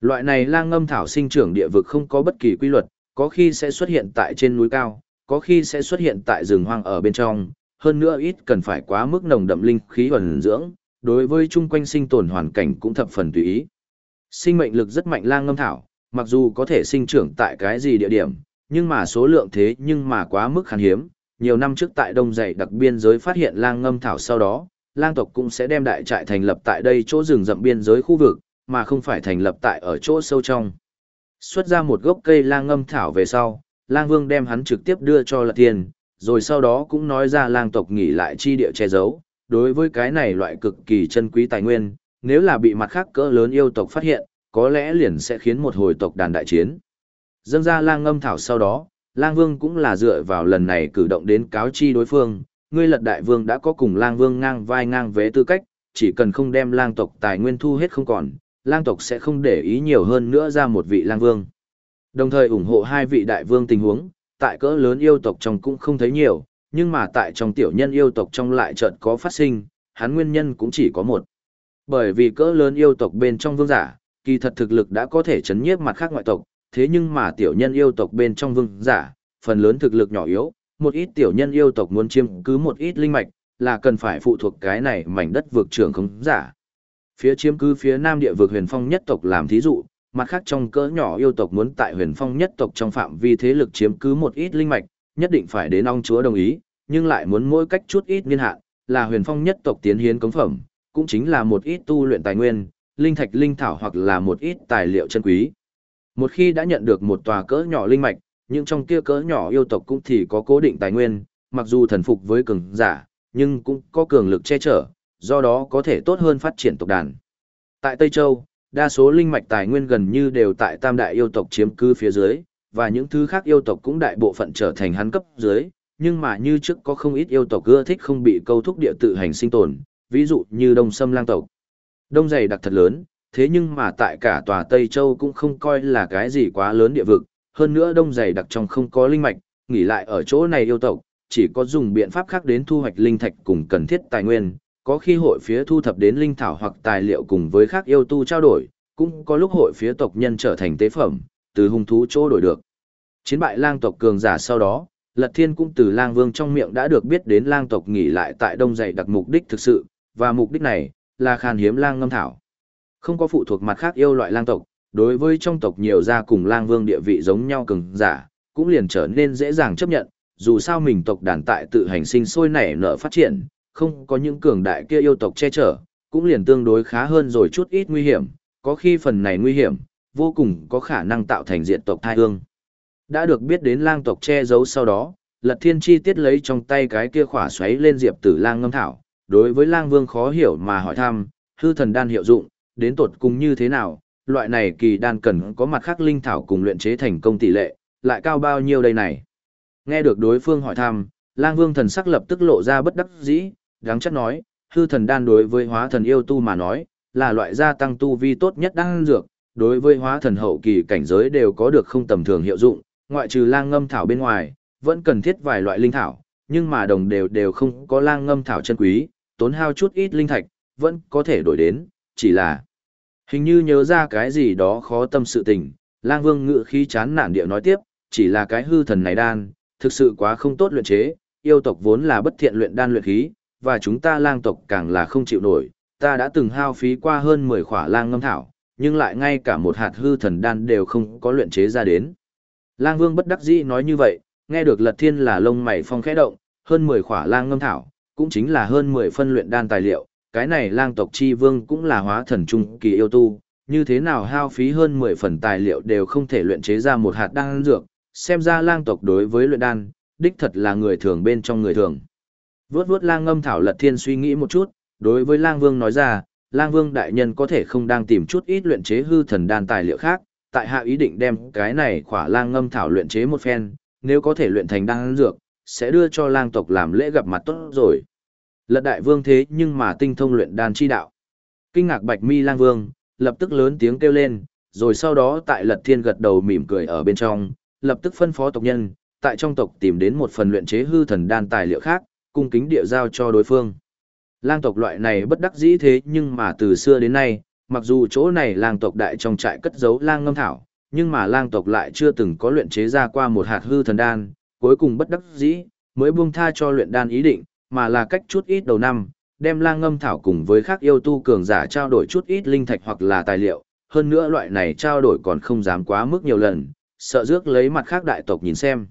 Loại này lang ngâm thảo sinh trưởng địa vực không có bất kỳ quy luật, có khi sẽ xuất hiện tại trên núi cao, có khi sẽ xuất hiện tại rừng hoang ở bên trong, hơn nữa ít cần phải quá mức nồng đậm linh khí ẩn dưỡng, đối với chung quanh sinh tồn hoàn cảnh cũng thập phần tùy ý. Sinh mệnh lực rất mạnh lang ngâm thảo, mặc dù có thể sinh trưởng tại cái gì địa điểm, nhưng mà số lượng thế nhưng mà quá mức khan hiếm. Nhiều năm trước tại Đông Dày đặc biên giới phát hiện lang ngâm thảo sau đó, lang tộc cũng sẽ đem đại trại thành lập tại đây chỗ rừng rậm biên giới khu vực, mà không phải thành lập tại ở chỗ sâu trong. Xuất ra một gốc cây lang ngâm thảo về sau, lang vương đem hắn trực tiếp đưa cho lật tiền, rồi sau đó cũng nói ra lang tộc nghỉ lại chi địa che giấu. Đối với cái này loại cực kỳ chân quý tài nguyên, nếu là bị mặt khác cỡ lớn yêu tộc phát hiện, có lẽ liền sẽ khiến một hồi tộc đàn đại chiến. Dâng ra lang ngâm thảo sau đó, lang vương cũng là dựa vào lần này cử động đến cáo chi đối phương, ngươi lật đại vương đã có cùng lang vương ngang vai ngang vế tư cách, chỉ cần không đem lang tộc tài nguyên thu hết không còn, lang tộc sẽ không để ý nhiều hơn nữa ra một vị lang vương. Đồng thời ủng hộ hai vị đại vương tình huống, tại cỡ lớn yêu tộc trong cũng không thấy nhiều, nhưng mà tại trong tiểu nhân yêu tộc trong lại chợt có phát sinh, hắn nguyên nhân cũng chỉ có một. Bởi vì cỡ lớn yêu tộc bên trong vương giả, kỳ thật thực lực đã có thể chấn nhiếp mặt khác ngoại tộc, thế nhưng mà tiểu nhân yêu tộc bên trong vương giả, phần lớn thực lực nhỏ yếu, một ít tiểu nhân yêu tộc muốn chiếm cứ một ít linh mạch, là cần phải phụ thuộc cái này mảnh đất vực trưởng không giả. Phía chiếm cứ phía nam địa vực huyền phong nhất tộc làm thí dụ, mặt khác trong cỡ nhỏ yêu tộc muốn tại huyền phong nhất tộc trong phạm vi thế lực chiếm cứ một ít linh mạch, nhất định phải đến ong chúa đồng ý, nhưng lại muốn mỗi cách chút ít niên hạn, là huyền phong nhất tộc tiến hiến cống phẩm, cũng chính là một ít tu luyện tài nguyên, linh thạch linh thảo hoặc là một ít tài liệu chân quý. Một khi đã nhận được một tòa cỡ nhỏ linh mạch, nhưng trong kia cỡ nhỏ yêu tộc cũng thì có cố định tài nguyên, mặc dù thần phục với cường giả, nhưng cũng có cường lực che chở, do đó có thể tốt hơn phát triển tộc đàn. Tại Tây Châu, đa số linh mạch tài nguyên gần như đều tại tam đại yêu tộc chiếm cư phía dưới, và những thứ khác yêu tộc cũng đại bộ phận trở thành hắn cấp dưới, nhưng mà như trước có không ít yêu tộc ưa thích không bị câu thúc địa tự hành sinh tồn, ví dụ như Đông Sâm Lang tộc. Đông dày đặc thật lớn, thế nhưng mà tại cả tòa Tây Châu cũng không coi là cái gì quá lớn địa vực, hơn nữa đông dày đặc trong không có linh mạch, nghỉ lại ở chỗ này yêu tộc, chỉ có dùng biện pháp khác đến thu hoạch linh thạch cùng cần thiết tài nguyên, có khi hội phía thu thập đến linh thảo hoặc tài liệu cùng với khác yêu tu trao đổi, cũng có lúc hội phía tộc nhân trở thành tế phẩm, từ hung thú chỗ đổi được. Chiến bại lang tộc cường giả sau đó, Lật Thiên cũng từ lang vương trong miệng đã được biết đến lang tộc nghỉ lại tại đông dày đặc mục đích thực sự, và mục đích này, là khan hiếm lang ngâm thảo. Không có phụ thuộc mặt khác yêu loại lang tộc, đối với trong tộc nhiều gia cùng lang vương địa vị giống nhau cường giả, cũng liền trở nên dễ dàng chấp nhận, dù sao mình tộc đàn tại tự hành sinh sôi nảy nở phát triển, không có những cường đại kia yêu tộc che chở, cũng liền tương đối khá hơn rồi chút ít nguy hiểm, có khi phần này nguy hiểm, vô cùng có khả năng tạo thành diện tộc thai hương. Đã được biết đến lang tộc che giấu sau đó, Lật Thiên chi tiết lấy trong tay cái kia khỏa xoáy lên diệp tử lang ngâm thảo, đối với lang vương khó hiểu mà hỏi thăm, hư thần đan hiệu dụng, đến tột cùng như thế nào, loại này kỳ đan cần có mặt khác linh thảo cùng luyện chế thành công tỷ lệ, lại cao bao nhiêu đây này. Nghe được đối phương hỏi thăm, lang vương thần sắc lập tức lộ ra bất đắc dĩ, đáng chắc nói, hư thần đan đối với hóa thần yêu tu mà nói, là loại gia tăng tu vi tốt nhất đang dược, đối với hóa thần hậu kỳ cảnh giới đều có được không tầm thường hiệu dụng, ngoại trừ lang ngâm thảo bên ngoài, vẫn cần thiết vài loại linh thảo, nhưng mà đồng đều đều không có lang ngâm thảo chân quý, tốn hao chút ít linh thạch, vẫn có thể đổi đến, chỉ là hình như nhớ ra cái gì đó khó tâm sự tình, lang vương ngự khí chán nản địa nói tiếp, chỉ là cái hư thần này đan, thực sự quá không tốt luyện chế, yêu tộc vốn là bất thiện luyện đan luyện khí, và chúng ta lang tộc càng là không chịu nổi, ta đã từng hao phí qua hơn 10 khỏa lang ngâm thảo, nhưng lại ngay cả một hạt hư thần đan đều không có luyện chế ra đến. Lang vương bất đắc dĩ nói như vậy, nghe được lật thiên là lông mày phong khẽ động, hơn 10 khỏa lang ngâm thảo, cũng chính là hơn 10 phân luyện đan tài liệu, cái này lang tộc chi vương cũng là hóa thần trung kỳ yêu tu, như thế nào hao phí hơn 10 phần tài liệu đều không thể luyện chế ra một hạt đan dược, xem ra lang tộc đối với luyện đan, đích thật là người thường bên trong người thường vớt vớt lang ngâm thảo lật thiên suy nghĩ một chút, đối với lang vương nói ra, lang vương đại nhân có thể không đang tìm chút ít luyện chế hư thần đan tài liệu khác, tại hạ ý định đem cái này khỏa lang ngâm thảo luyện chế một phen, nếu có thể luyện thành đan dược, sẽ đưa cho lang tộc làm lễ gặp mặt tốt rồi. Lật đại vương thế nhưng mà tinh thông luyện đan chi đạo. Kinh ngạc bạch mi lang vương, lập tức lớn tiếng kêu lên, rồi sau đó tại lật thiên gật đầu mỉm cười ở bên trong, lập tức phân phó tộc nhân, tại trong tộc tìm đến một phần luyện chế hư thần đan tài liệu khác, cung kính địa giao cho đối phương. Lang tộc loại này bất đắc dĩ thế nhưng mà từ xưa đến nay, mặc dù chỗ này lang tộc đại trong trại cất giấu lang ngâm thảo, nhưng mà lang tộc lại chưa từng có luyện chế ra qua một hạt hư thần đan, cuối cùng bất đắc dĩ, mới buông tha cho luyện đan ý định, mà là cách chút ít đầu năm, đem lang ngâm thảo cùng với các yêu tu cường giả trao đổi chút ít linh thạch hoặc là tài liệu, hơn nữa loại này trao đổi còn không dám quá mức nhiều lần, sợ rước lấy mặt khác đại tộc nhìn xem.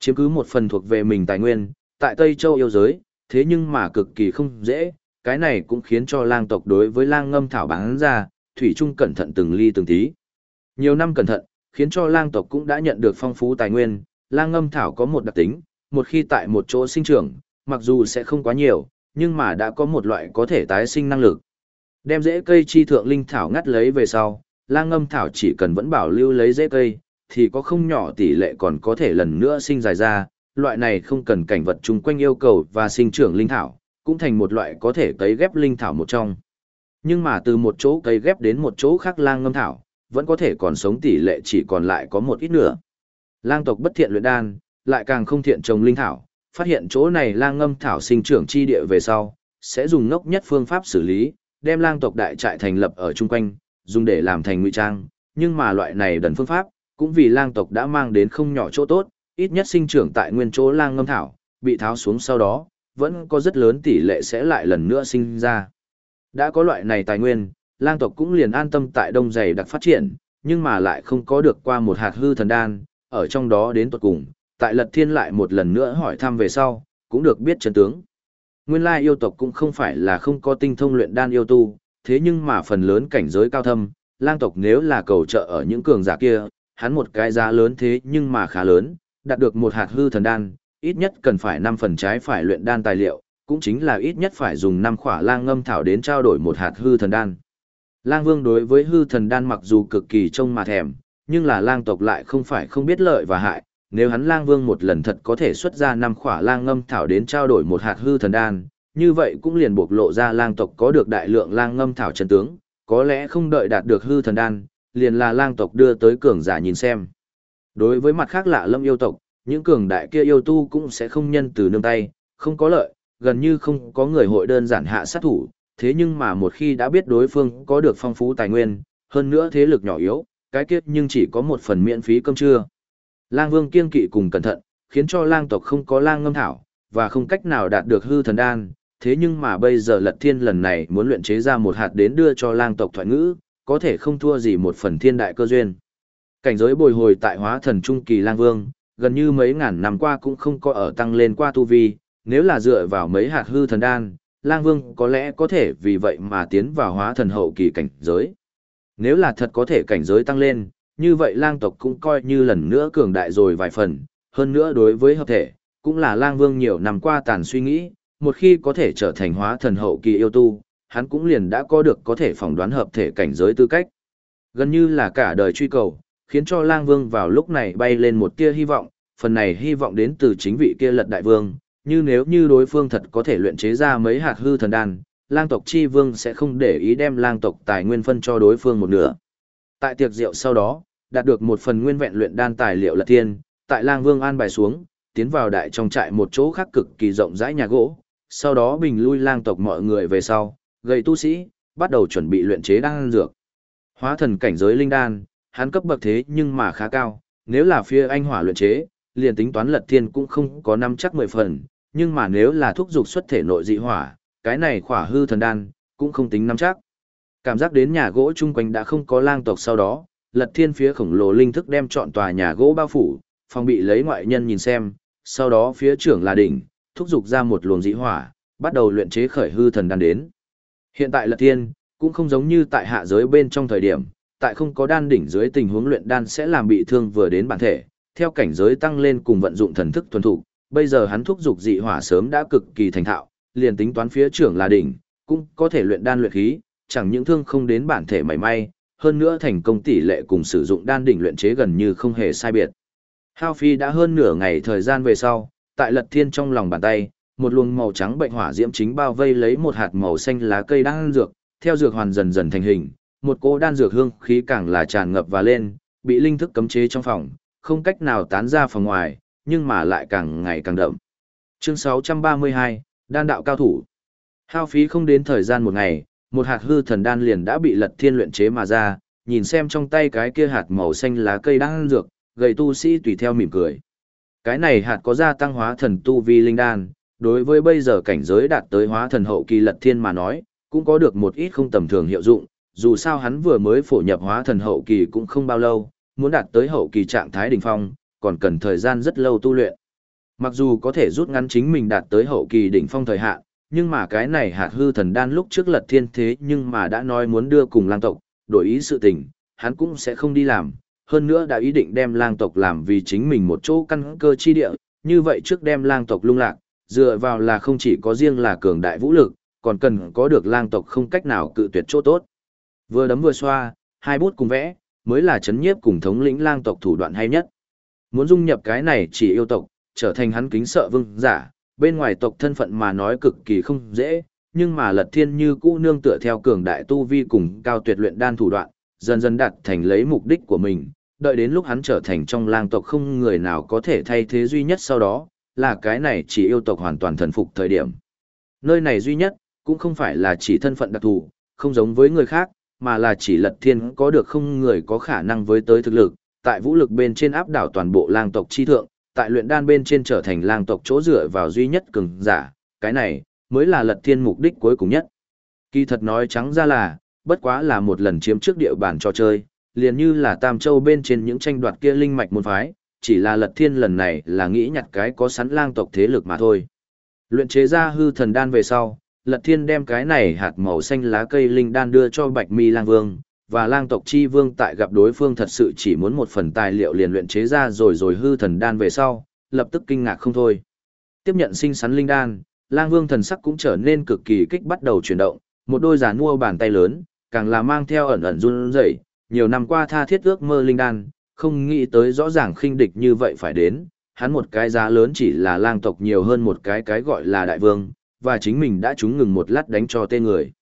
Chiếm cứ một phần thuộc về mình tài nguyên, tại Tây Châu yêu giới, thế nhưng mà cực kỳ không dễ, cái này cũng khiến cho lang tộc đối với lang ngâm thảo bán ra, thủy trung cẩn thận từng ly từng tí. Nhiều năm cẩn thận, khiến cho lang tộc cũng đã nhận được phong phú tài nguyên, lang ngâm thảo có một đặc tính, một khi tại một chỗ sinh trưởng, mặc dù sẽ không quá nhiều, nhưng mà đã có một loại có thể tái sinh năng lực. Đem rễ cây chi thượng linh thảo ngắt lấy về sau, lang ngâm thảo chỉ cần vẫn bảo lưu lấy rễ cây, thì có không nhỏ tỷ lệ còn có thể lần nữa sinh dài ra, loại này không cần cảnh vật chung quanh yêu cầu và sinh trưởng linh thảo, cũng thành một loại có thể cấy ghép linh thảo một trong. Nhưng mà từ một chỗ cấy ghép đến một chỗ khác lang ngâm thảo, vẫn có thể còn sống tỷ lệ chỉ còn lại có một ít nữa. Lang tộc bất thiện luyện đan, lại càng không thiện trồng linh thảo, phát hiện chỗ này lang ngâm thảo sinh trưởng chi địa về sau, sẽ dùng ngốc nhất phương pháp xử lý, đem lang tộc đại trại thành lập ở chung quanh, dùng để làm thành ngụy trang, nhưng mà loại này đần phương pháp, cũng vì lang tộc đã mang đến không nhỏ chỗ tốt, ít nhất sinh trưởng tại nguyên chỗ lang ngâm thảo, bị tháo xuống sau đó, vẫn có rất lớn tỷ lệ sẽ lại lần nữa sinh ra. Đã có loại này tài nguyên, lang tộc cũng liền an tâm tại đông dày đặc phát triển, nhưng mà lại không có được qua một hạt hư thần đan, ở trong đó đến tuột cùng, tại lật thiên lại một lần nữa hỏi thăm về sau, cũng được biết chân tướng. Nguyên lai yêu tộc cũng không phải là không có tinh thông luyện đan yêu tu, thế nhưng mà phần lớn cảnh giới cao thâm, lang tộc nếu là cầu trợ ở những cường giả kia, hắn một cái giá lớn thế nhưng mà khá lớn, đạt được một hạt hư thần đan, ít nhất cần phải 5 phần trái phải luyện đan tài liệu, cũng chính là ít nhất phải dùng 5 khỏa lang ngâm thảo đến trao đổi một hạt hư thần đan. Lang Vương đối với hư thần đan mặc dù cực kỳ trông mà thèm, nhưng là lang tộc lại không phải không biết lợi và hại, nếu hắn lang vương một lần thật có thể xuất ra năm khỏa lang ngâm thảo đến trao đổi một hạt hư thần đan, như vậy cũng liền buộc lộ ra lang tộc có được đại lượng lang ngâm thảo chân tướng, có lẽ không đợi đạt được hư thần đan, liền là lang tộc đưa tới cường giả nhìn xem. Đối với mặt khác lạ lâm yêu tộc, những cường đại kia yêu tu cũng sẽ không nhân từ nương tay, không có lợi, gần như không có người hội đơn giản hạ sát thủ, thế nhưng mà một khi đã biết đối phương có được phong phú tài nguyên, hơn nữa thế lực nhỏ yếu, cái kiếp nhưng chỉ có một phần miễn phí cơm trưa. Lang Vương kiên kỵ cùng cẩn thận, khiến cho lang tộc không có lang ngâm thảo, và không cách nào đạt được hư thần đan. Thế nhưng mà bây giờ Lật Thiên lần này muốn luyện chế ra một hạt đến đưa cho lang tộc thoại ngữ, có thể không thua gì một phần thiên đại cơ duyên. Cảnh giới bồi hồi tại hóa thần trung kỳ lang vương, gần như mấy ngàn năm qua cũng không có ở tăng lên qua tu vi, nếu là dựa vào mấy hạt hư thần đan, lang vương có lẽ có thể vì vậy mà tiến vào hóa thần hậu kỳ cảnh giới. Nếu là thật có thể cảnh giới tăng lên, như vậy lang tộc cũng coi như lần nữa cường đại rồi vài phần, hơn nữa đối với hợp thể, cũng là lang vương nhiều năm qua tàn suy nghĩ, một khi có thể trở thành hóa thần hậu kỳ yêu tu, hắn cũng liền đã có được có thể phỏng đoán hợp thể cảnh giới tư cách. Gần như là cả đời truy cầu, khiến cho lang vương vào lúc này bay lên một tia hy vọng, phần này hy vọng đến từ chính vị kia lật đại vương, như nếu như đối phương thật có thể luyện chế ra mấy hạt hư thần đan, lang tộc chi vương sẽ không để ý đem lang tộc tài nguyên phân cho đối phương một nửa. Tại tiệc rượu sau đó, đạt được một phần nguyên vẹn luyện đan tài liệu lật thiên, tại lang vương an bài xuống, tiến vào đại trong trại một chỗ khác cực kỳ rộng rãi nhà gỗ, sau đó bình lui lang tộc mọi người về sau, gầy tu sĩ, bắt đầu chuẩn bị luyện chế đan dược. Hóa thần cảnh giới linh đan, hắn cấp bậc thế nhưng mà khá cao, nếu là phía anh hỏa luyện chế, liền tính toán lật thiên cũng không có năm chắc mười phần, nhưng mà nếu là thuốc dục xuất thể nội dị hỏa, cái này khỏa hư thần đan, cũng không tính năm chắc. Cảm giác đến nhà gỗ chung quanh đã không có lang tộc sau đó, lật thiên phía khổng lồ linh thức đem chọn tòa nhà gỗ bao phủ, phòng bị lấy ngoại nhân nhìn xem, sau đó phía trưởng là đỉnh, thúc dục ra một luồng dị hỏa, bắt đầu luyện chế khởi hư thần đan đến. Hiện tại lật thiên, cũng không giống như tại hạ giới bên trong thời điểm, tại không có đan đỉnh dưới tình huống luyện đan sẽ làm bị thương vừa đến bản thể, theo cảnh giới tăng lên cùng vận dụng thần thức thuần thục. bây giờ hắn thúc dục dị hỏa sớm đã cực kỳ thành thạo, liền tính toán phía trưởng là đỉnh, cũng có thể luyện đan luyện khí, chẳng những thương không đến bản thể mảy may, hơn nữa thành công tỷ lệ cùng sử dụng đan đỉnh luyện chế gần như không hề sai biệt. Hao Phi đã hơn nửa ngày thời gian về sau, tại Lật Thiên trong lòng bàn tay, một luồng màu trắng bệnh hỏa diễm chính bao vây lấy một hạt màu xanh lá cây đang dược, theo dược hoàn dần dần thành hình, một cỗ đan dược hương khí càng là tràn ngập và lên, bị linh thức cấm chế trong phòng, không cách nào tán ra phòng ngoài, nhưng mà lại càng ngày càng đậm. Chương 632, Đan đạo cao thủ. Hao phí không đến thời gian một ngày, một hạt hư thần đan liền đã bị lật thiên luyện chế mà ra, nhìn xem trong tay cái kia hạt màu xanh lá cây đang dược, gầy tu sĩ tùy theo mỉm cười. Cái này hạt có gia tăng hóa thần tu vi linh đan, đối với bây giờ cảnh giới đạt tới hóa thần hậu kỳ lật thiên mà nói, cũng có được một ít không tầm thường hiệu dụng, dù sao hắn vừa mới phổ nhập hóa thần hậu kỳ cũng không bao lâu, muốn đạt tới hậu kỳ trạng thái đỉnh phong, còn cần thời gian rất lâu tu luyện. Mặc dù có thể rút ngắn chính mình đạt tới hậu kỳ đỉnh phong thời hạn, nhưng mà cái này hạt hư thần đan lúc trước lật thiên thế nhưng mà đã nói muốn đưa cùng lang tộc, đổi ý sự tình, hắn cũng sẽ không đi làm, hơn nữa đã ý định đem lang tộc làm vì chính mình một chỗ căn cơ chi địa, như vậy trước đem lang tộc lung lạc, dựa vào là không chỉ có riêng là cường đại vũ lực, còn cần có được lang tộc không cách nào cự tuyệt chỗ tốt. Vừa đấm vừa xoa, hai bút cùng vẽ, mới là chấn nhiếp cùng thống lĩnh lang tộc thủ đoạn hay nhất. Muốn dung nhập cái này chỉ yêu tộc, trở thành hắn kính sợ vương giả, bên ngoài tộc thân phận mà nói cực kỳ không dễ, nhưng mà lật thiên như cũ nương tựa theo cường đại tu vi cùng cao tuyệt luyện đan thủ đoạn, dần dần đạt thành lấy mục đích của mình, đợi đến lúc hắn trở thành trong lang tộc không người nào có thể thay thế duy nhất sau đó, là cái này chỉ yêu tộc hoàn toàn thần phục thời điểm. Nơi này duy nhất, cũng không phải là chỉ thân phận đặc thù, không giống với người khác, mà là chỉ lật thiên có được không người có khả năng với tới thực lực, tại vũ lực bên trên áp đảo toàn bộ lang tộc chi thượng, tại luyện đan bên trên trở thành lang tộc chỗ dựa vào duy nhất cường giả, cái này mới là lật thiên mục đích cuối cùng nhất. Kỳ thật nói trắng ra là, bất quá là một lần chiếm trước địa bàn trò chơi, liền như là Tam Châu bên trên những tranh đoạt kia linh mạch môn phái, chỉ là lật thiên lần này là nghĩ nhặt cái có sẵn lang tộc thế lực mà thôi. Luyện chế ra hư thần đan về sau, lật thiên đem cái này hạt màu xanh lá cây linh đan đưa cho bạch mi lang vương, và lang tộc chi vương tại gặp đối phương thật sự chỉ muốn một phần tài liệu liền luyện chế ra rồi rồi hư thần đan về sau, lập tức kinh ngạc không thôi. Tiếp nhận sinh sắn linh đan, lang vương thần sắc cũng trở nên cực kỳ kích bắt đầu chuyển động, một đôi giàn mua bàn tay lớn, càng là mang theo ẩn ẩn run rẩy, nhiều năm qua tha thiết ước mơ linh đan, không nghĩ tới rõ ràng khinh địch như vậy phải đến, hắn một cái giá lớn chỉ là lang tộc nhiều hơn một cái cái gọi là đại vương, và chính mình đã trúng ngừng một lát đánh cho tên người.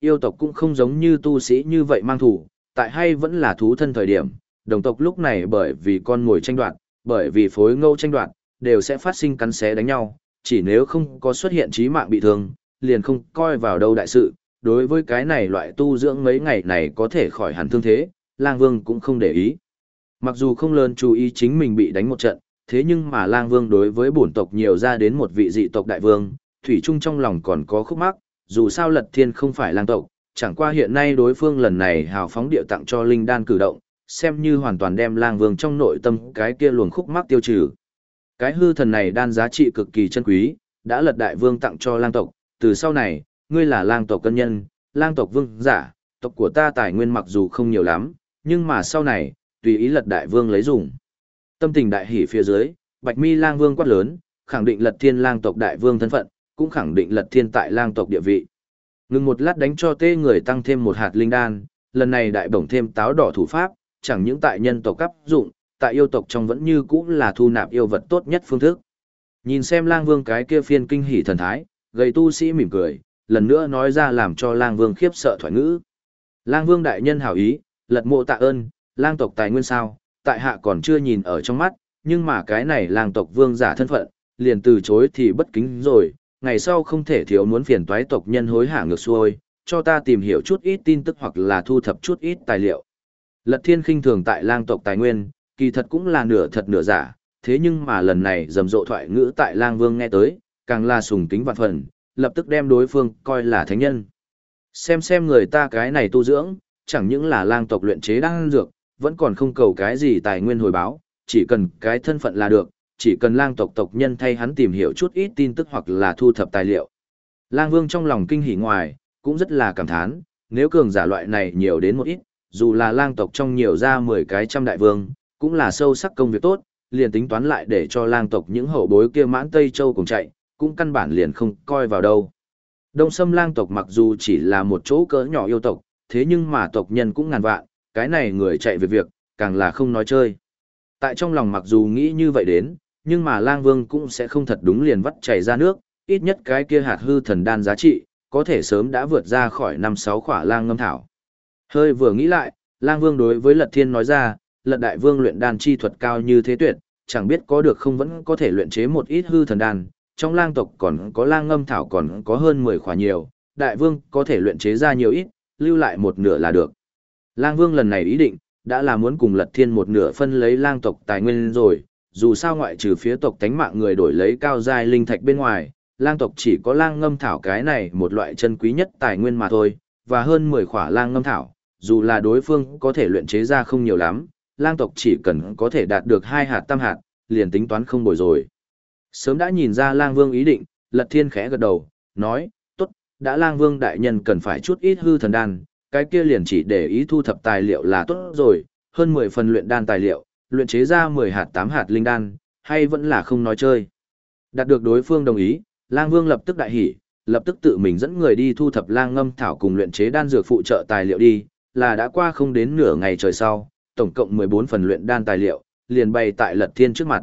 Yêu tộc cũng không giống như tu sĩ như vậy mang thủ, tại hay vẫn là thú thân thời điểm, đồng tộc lúc này bởi vì con mồi tranh đoạt, bởi vì phối ngâu tranh đoạt, đều sẽ phát sinh cắn xé đánh nhau, chỉ nếu không có xuất hiện trí mạng bị thương, liền không coi vào đâu đại sự, đối với cái này loại tu dưỡng mấy ngày này có thể khỏi hẳn thương thế, lang vương cũng không để ý. Mặc dù không lớn chú ý chính mình bị đánh một trận, thế nhưng mà lang vương đối với bổn tộc nhiều ra đến một vị dị tộc đại vương, thủy Trung trong lòng còn có khúc mắc, dù sao lật thiên không phải lang tộc, chẳng qua hiện nay đối phương lần này hào phóng địa tặng cho linh đan cử động, xem như hoàn toàn đem lang vương trong nội tâm cái kia luồng khúc mắc tiêu trừ. Cái hư thần này đan giá trị cực kỳ chân quý, đã lật đại vương tặng cho lang tộc, từ sau này, ngươi là lang tộc cân nhân, lang tộc vương giả, tộc của ta tài nguyên mặc dù không nhiều lắm, nhưng mà sau này, tùy ý lật đại vương lấy dùng. Tâm tình đại hỉ phía dưới, Bạch Mi lang vương quát lớn, khẳng định lật thiên lang tộc đại vương thân phận, cũng khẳng định lật thiên tại lang tộc địa vị. Ngừng một lát đánh cho tê người tăng thêm một hạt linh đan, lần này đại bổng thêm táo đỏ thủ pháp, chẳng những tại nhân tộc cấp dụng, tại yêu tộc trong vẫn như cũ là thu nạp yêu vật tốt nhất phương thức. Nhìn xem lang vương cái kia phiên kinh hỉ thần thái, gầy tu sĩ mỉm cười, lần nữa nói ra làm cho lang vương khiếp sợ thoại ngữ. Lang vương đại nhân hảo ý, lật mộ tạ ơn, lang tộc tài nguyên sao, tại hạ còn chưa nhìn ở trong mắt, nhưng mà cái này lang tộc vương giả thân phận, liền từ chối thì bất kính rồi, ngày sau không thể thiếu muốn phiền toái tộc nhân hối hả ngược xuôi, cho ta tìm hiểu chút ít tin tức hoặc là thu thập chút ít tài liệu. Lật thiên khinh thường tại lang tộc tài nguyên, kỳ thật cũng là nửa thật nửa giả, thế nhưng mà lần này rầm rộ thoại ngữ tại lang vương nghe tới, càng là sùng kính vạn phần, lập tức đem đối phương coi là thánh nhân. Xem xem người ta cái này tu dưỡng, chẳng những là lang tộc luyện chế đan dược, vẫn còn không cầu cái gì tài nguyên hồi báo, chỉ cần cái thân phận là được, chỉ cần lang tộc tộc nhân thay hắn tìm hiểu chút ít tin tức hoặc là thu thập tài liệu. Lang Vương trong lòng kinh hỉ ngoài, cũng rất là cảm thán, nếu cường giả loại này nhiều đến một ít, dù là lang tộc trong nhiều ra 10 cái trăm đại vương, cũng là sâu sắc công việc tốt, liền tính toán lại để cho lang tộc những hậu bối kia mãn Tây Châu cùng chạy, cũng căn bản liền không coi vào đâu. Đông Sâm lang tộc mặc dù chỉ là một chỗ cỡ nhỏ yêu tộc, thế nhưng mà tộc nhân cũng ngàn vạn, cái này người chạy về việc, càng là không nói chơi. Tại trong lòng mặc dù nghĩ như vậy đến, nhưng mà lang vương cũng sẽ không thật đúng liền vắt chảy ra nước, ít nhất cái kia hạt hư thần đan giá trị, có thể sớm đã vượt ra khỏi năm sáu khỏa lang ngâm thảo. Hơi vừa nghĩ lại, lang vương đối với lật thiên nói ra, lật đại vương luyện đan chi thuật cao như thế tuyệt, chẳng biết có được không vẫn có thể luyện chế một ít hư thần đan, trong lang tộc còn có lang ngâm thảo còn có hơn 10 khỏa nhiều, đại vương có thể luyện chế ra nhiều ít, lưu lại một nửa là được. Lang vương lần này ý định, đã là muốn cùng lật thiên một nửa phân lấy lang tộc tài nguyên rồi, dù sao ngoại trừ phía tộc tánh mạng người đổi lấy cao giai linh thạch bên ngoài, lang tộc chỉ có lang ngâm thảo cái này một loại chân quý nhất tài nguyên mà thôi, và hơn 10 khỏa lang ngâm thảo, dù là đối phương có thể luyện chế ra không nhiều lắm, lang tộc chỉ cần có thể đạt được hai hạt tam hạt, liền tính toán không bồi rồi. Sớm đã nhìn ra lang vương ý định, lật thiên khẽ gật đầu, nói, tốt, đã lang vương đại nhân cần phải chút ít hư thần đan, cái kia liền chỉ để ý thu thập tài liệu là tốt rồi, hơn 10 phần luyện đan tài liệu, luyện chế ra 10 hạt 8 hạt linh đan, hay vẫn là không nói chơi. Đạt được đối phương đồng ý, Lang Vương lập tức đại hỉ, lập tức tự mình dẫn người đi thu thập lang ngâm thảo cùng luyện chế đan dược phụ trợ tài liệu đi, là đã qua không đến nửa ngày trời sau, tổng cộng 14 phần luyện đan tài liệu, liền bày tại Lật Thiên trước mặt.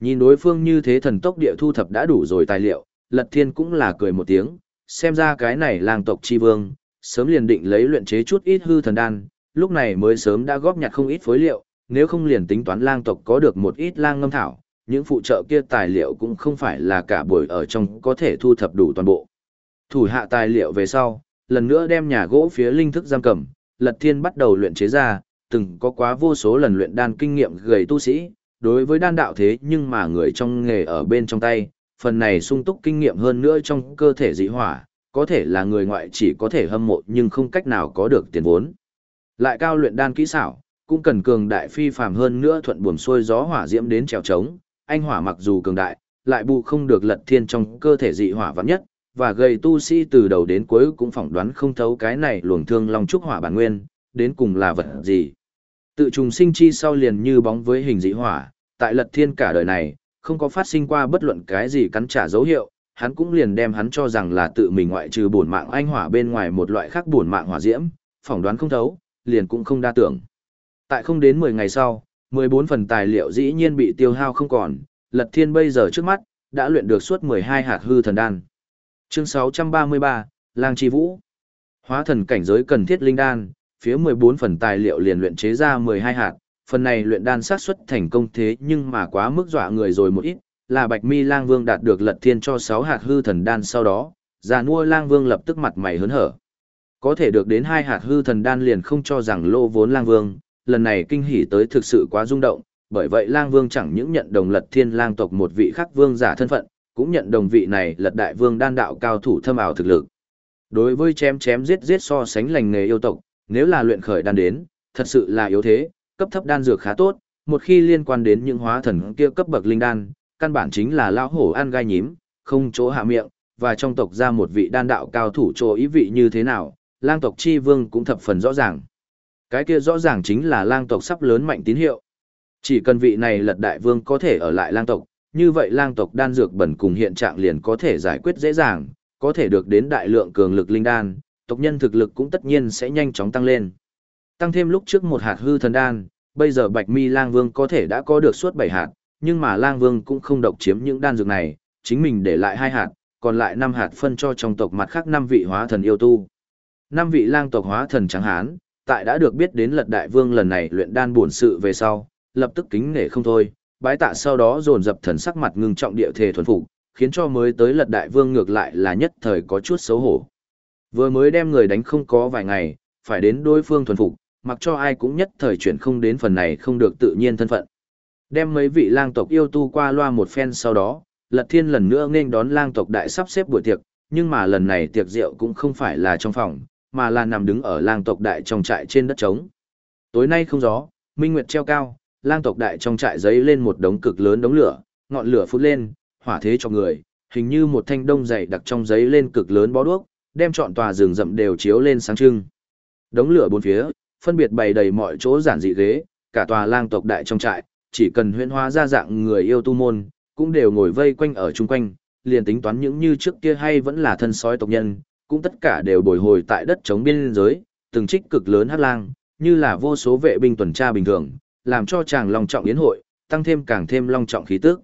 Nhìn đối phương như thế thần tốc địa thu thập đã đủ rồi tài liệu, Lật Thiên cũng là cười một tiếng, xem ra cái này lang tộc chi vương, sớm liền định lấy luyện chế chút ít hư thần đan, lúc này mới sớm đã góp nhặt không ít phối liệu, nếu không liền tính toán lang tộc có được một ít lang ngâm thảo, những phụ trợ kia tài liệu cũng không phải là cả buổi ở trong có thể thu thập đủ toàn bộ. Thủ hạ tài liệu về sau, lần nữa đem nhà gỗ phía linh thức giam cầm, Lật Thiên bắt đầu luyện chế ra, từng có quá vô số lần luyện đan kinh nghiệm gầy tu sĩ, đối với đan đạo thế nhưng mà người trong nghề ở bên trong tay, phần này sung túc kinh nghiệm hơn nữa trong cơ thể dị hỏa, có thể là người ngoại chỉ có thể hâm mộ nhưng không cách nào có được tiền vốn. Lại cao luyện đan kỹ xảo, cũng cần cường đại phi phàm hơn nữa thuận buồm xuôi gió hỏa diễm đến trèo trống, anh hỏa mặc dù cường đại, lại bù không được lật thiên trong cơ thể dị hỏa vạn nhất, và gầy tu sĩ từ đầu đến cuối cũng phỏng đoán không thấu cái này luồng thương long trúc hỏa bản nguyên, đến cùng là vật gì. Tự trùng sinh chi sau liền như bóng với hình dị hỏa, tại lật thiên cả đời này, không có phát sinh qua bất luận cái gì cắn trả dấu hiệu, hắn cũng liền đem hắn cho rằng là tự mình ngoại trừ bổn mạng anh hỏa bên ngoài một loại khác bổn mạng hỏa diễm, phỏng đoán không thấu, liền cũng không đa tưởng. Tại không đến 10 ngày sau, 14 phần tài liệu dĩ nhiên bị tiêu hao không còn, Lật Thiên bây giờ trước mắt, đã luyện được suốt 12 hạt hư thần đan. Chương 633, Lang Chi Vũ. Hóa thần cảnh giới cần thiết linh đan, phía 14 phần tài liệu liền luyện chế ra 12 hạt, phần này luyện đan sát suất thành công thế nhưng mà quá mức dọa người rồi một ít, là Bạch Mi Lang Vương đạt được Lật Thiên cho 6 hạt hư thần đan sau đó, già nua Lang Vương lập tức mặt mày hớn hở. Có thể được đến hai hạt hư thần đan liền không cho rằng lô vốn Lang Vương, lần này kinh hỉ tới thực sự quá rung động, bởi vậy lang vương chẳng những nhận đồng lật thiên lang tộc một vị khắc vương giả thân phận, cũng nhận đồng vị này lật đại vương đan đạo cao thủ thâm ảo thực lực. Đối với chém chém giết giết so sánh lành nghề yêu tộc, nếu là luyện khởi đan đến, thật sự là yếu thế, cấp thấp đan dược khá tốt, một khi liên quan đến những hóa thần kia cấp bậc linh đan, căn bản chính là lão hổ ăn gai nhím, không chỗ hạ miệng, và trong tộc ra một vị đan đạo cao thủ chỗ ý vị như thế nào, lang tộc chi vương cũng thập phần rõ ràng. Cái kia rõ ràng chính là lang tộc sắp lớn mạnh tín hiệu. Chỉ cần vị này lật đại vương có thể ở lại lang tộc, như vậy lang tộc đan dược bẩn cùng hiện trạng liền có thể giải quyết dễ dàng, có thể được đến đại lượng cường lực linh đan, tộc nhân thực lực cũng tất nhiên sẽ nhanh chóng tăng lên. Tăng thêm lúc trước một hạt hư thần đan, bây giờ Bạch Mi Lang Vương có thể đã có được suốt 7 hạt, nhưng mà Lang Vương cũng không độc chiếm những đan dược này, chính mình để lại hai hạt, còn lại 5 hạt phân cho trong tộc mặt khác 5 vị hóa thần yêu tu. 5 vị lang tộc hóa thần trắng hán, tại đã được biết đến lật đại vương lần này luyện đan bổn sự về sau, lập tức kính nể không thôi, bái tạ sau đó dồn dập thần sắc mặt ngưng trọng địa thể thuần phục, khiến cho mới tới lật đại vương ngược lại là nhất thời có chút xấu hổ. Vừa mới đem người đánh không có vài ngày, phải đến đối phương thuần phục, mặc cho ai cũng nhất thời chuyển không đến phần này không được tự nhiên thân phận. Đem mấy vị lang tộc yêu tu qua loa một phen sau đó, Lật Thiên lần nữa nên đón lang tộc đại sắp xếp buổi tiệc, nhưng mà lần này tiệc rượu cũng không phải là trong phòng, mà là nằm đứng ở lang tộc đại trong trại trên đất trống. Tối nay không gió, minh nguyệt treo cao, lang tộc đại trong trại giấy lên một đống cực lớn đống lửa, ngọn lửa phút lên, hỏa thế cho người, hình như một thanh đông dày đặc trong giấy lên cực lớn bó đuốc, đem trọn tòa rừng rậm đều chiếu lên sáng trưng. Đống lửa bốn phía, phân biệt bày đầy mọi chỗ giản dị ghế, cả tòa lang tộc đại trong trại, chỉ cần huyễn hóa ra dạng người yêu tu môn, cũng đều ngồi vây quanh ở chung quanh, liền tính toán những như trước kia hay vẫn là thân sói tộc nhân, cũng tất cả đều bồi hồi tại đất chống biên giới, từng trích cực lớn hát lang, như là vô số vệ binh tuần tra bình thường, làm cho chàng long trọng yến hội, tăng thêm càng thêm long trọng khí tức.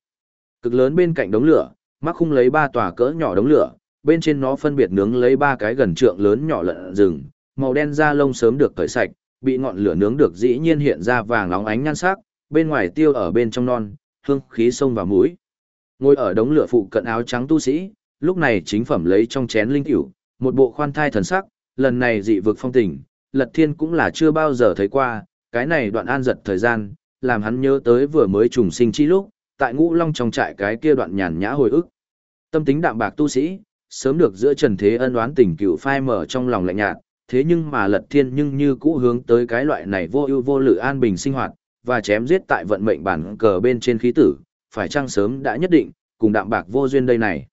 Cực lớn bên cạnh đống lửa, mắc khung lấy ba tòa cỡ nhỏ đống lửa, bên trên nó phân biệt nướng lấy ba cái gần trượng lớn nhỏ lợn rừng, màu đen da lông sớm được cởi sạch, bị ngọn lửa nướng được dĩ nhiên hiện ra vàng óng ánh nhan sắc, bên ngoài tiêu ở bên trong non, hương khí sông vào mũi. Ngồi ở đống lửa phụ cận áo trắng tu sĩ, lúc này chính phẩm lấy trong chén linh tiểu, một bộ khoan thai thần sắc, lần này dị vực phong tình, Lật Thiên cũng là chưa bao giờ thấy qua, cái này đoạn an giật thời gian, làm hắn nhớ tới vừa mới trùng sinh chi lúc, tại ngũ long trong trại cái kia đoạn nhàn nhã hồi ức. Tâm tính đạm bạc tu sĩ, sớm được giữa trần thế ân oán tình cựu phai mở trong lòng lạnh nhạt, thế nhưng mà lật thiên nhưng như cũ hướng tới cái loại này vô ưu vô lự an bình sinh hoạt, và chém giết tại vận mệnh bản cờ bên trên khí tử, phải chăng sớm đã nhất định, cùng đạm bạc vô duyên đây này.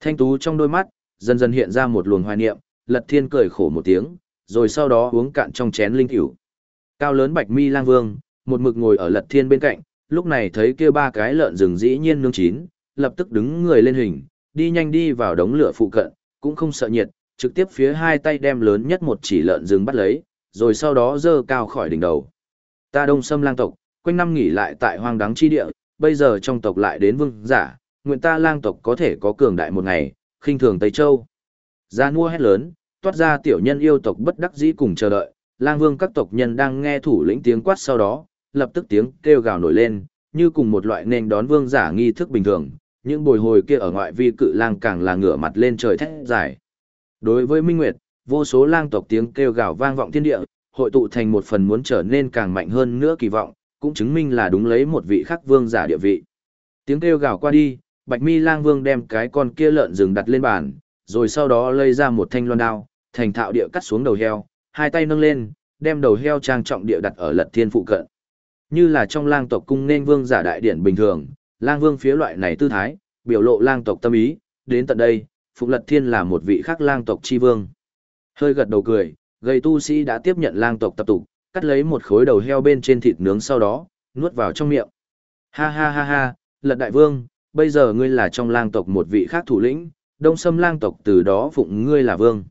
Thanh tú trong đôi mắt, dần dần hiện ra một luồng hoài niệm, lật thiên cười khổ một tiếng, rồi sau đó uống cạn trong chén linh cửu. Cao lớn bạch mi lang vương, một mực ngồi ở lật thiên bên cạnh, lúc này thấy kia ba cái lợn rừng dĩ nhiên nướng chín, lập tức đứng người lên hình, đi nhanh đi vào đống lửa phụ cận, cũng không sợ nhiệt, trực tiếp phía hai tay đem lớn nhất một chỉ lợn rừng bắt lấy, rồi sau đó dơ cao khỏi đỉnh đầu. Ta đông sâm lang tộc, quanh năm nghỉ lại tại hoang đắng chi địa, bây giờ trong tộc lại đến vương giả, nguyện ta lang tộc có thể có cường đại một ngày, khinh thường Tây Châu. gia mua hét lớn, toát ra tiểu nhân yêu tộc bất đắc dĩ cùng chờ đợi, lang vương các tộc nhân đang nghe thủ lĩnh tiếng quát sau đó, lập tức tiếng kêu gào nổi lên, như cùng một loại nền đón vương giả nghi thức bình thường, những bồi hồi kia ở ngoại vi cự lang càng là ngửa mặt lên trời thét dài. Đối với Minh Nguyệt, vô số lang tộc tiếng kêu gào vang vọng thiên địa, hội tụ thành một phần muốn trở nên càng mạnh hơn nữa kỳ vọng, cũng chứng minh là đúng lấy một vị khắc vương giả địa vị. Tiếng kêu gào qua đi, Bạch Mi Lang Vương đem cái con kia lợn rừng đặt lên bàn, rồi sau đó lấy ra một thanh loan đao, thành thạo địa cắt xuống đầu heo, hai tay nâng lên, đem đầu heo trang trọng địa đặt ở Lật Thiên phụ cận. Như là trong lang tộc cung nên vương giả đại điển bình thường, lang vương phía loại này tư thái, biểu lộ lang tộc tâm ý, đến tận đây, Phục Lật Thiên là một vị khác lang tộc chi vương. Hơi gật đầu cười, gầy tu sĩ đã tiếp nhận lang tộc tập tục, cắt lấy một khối đầu heo bên trên thịt nướng sau đó, nuốt vào trong miệng. Ha ha ha ha, Lật Đại Vương, bây giờ ngươi là trong lang tộc một vị khác thủ lĩnh, đông Sâm lang tộc từ đó phụng ngươi là vương.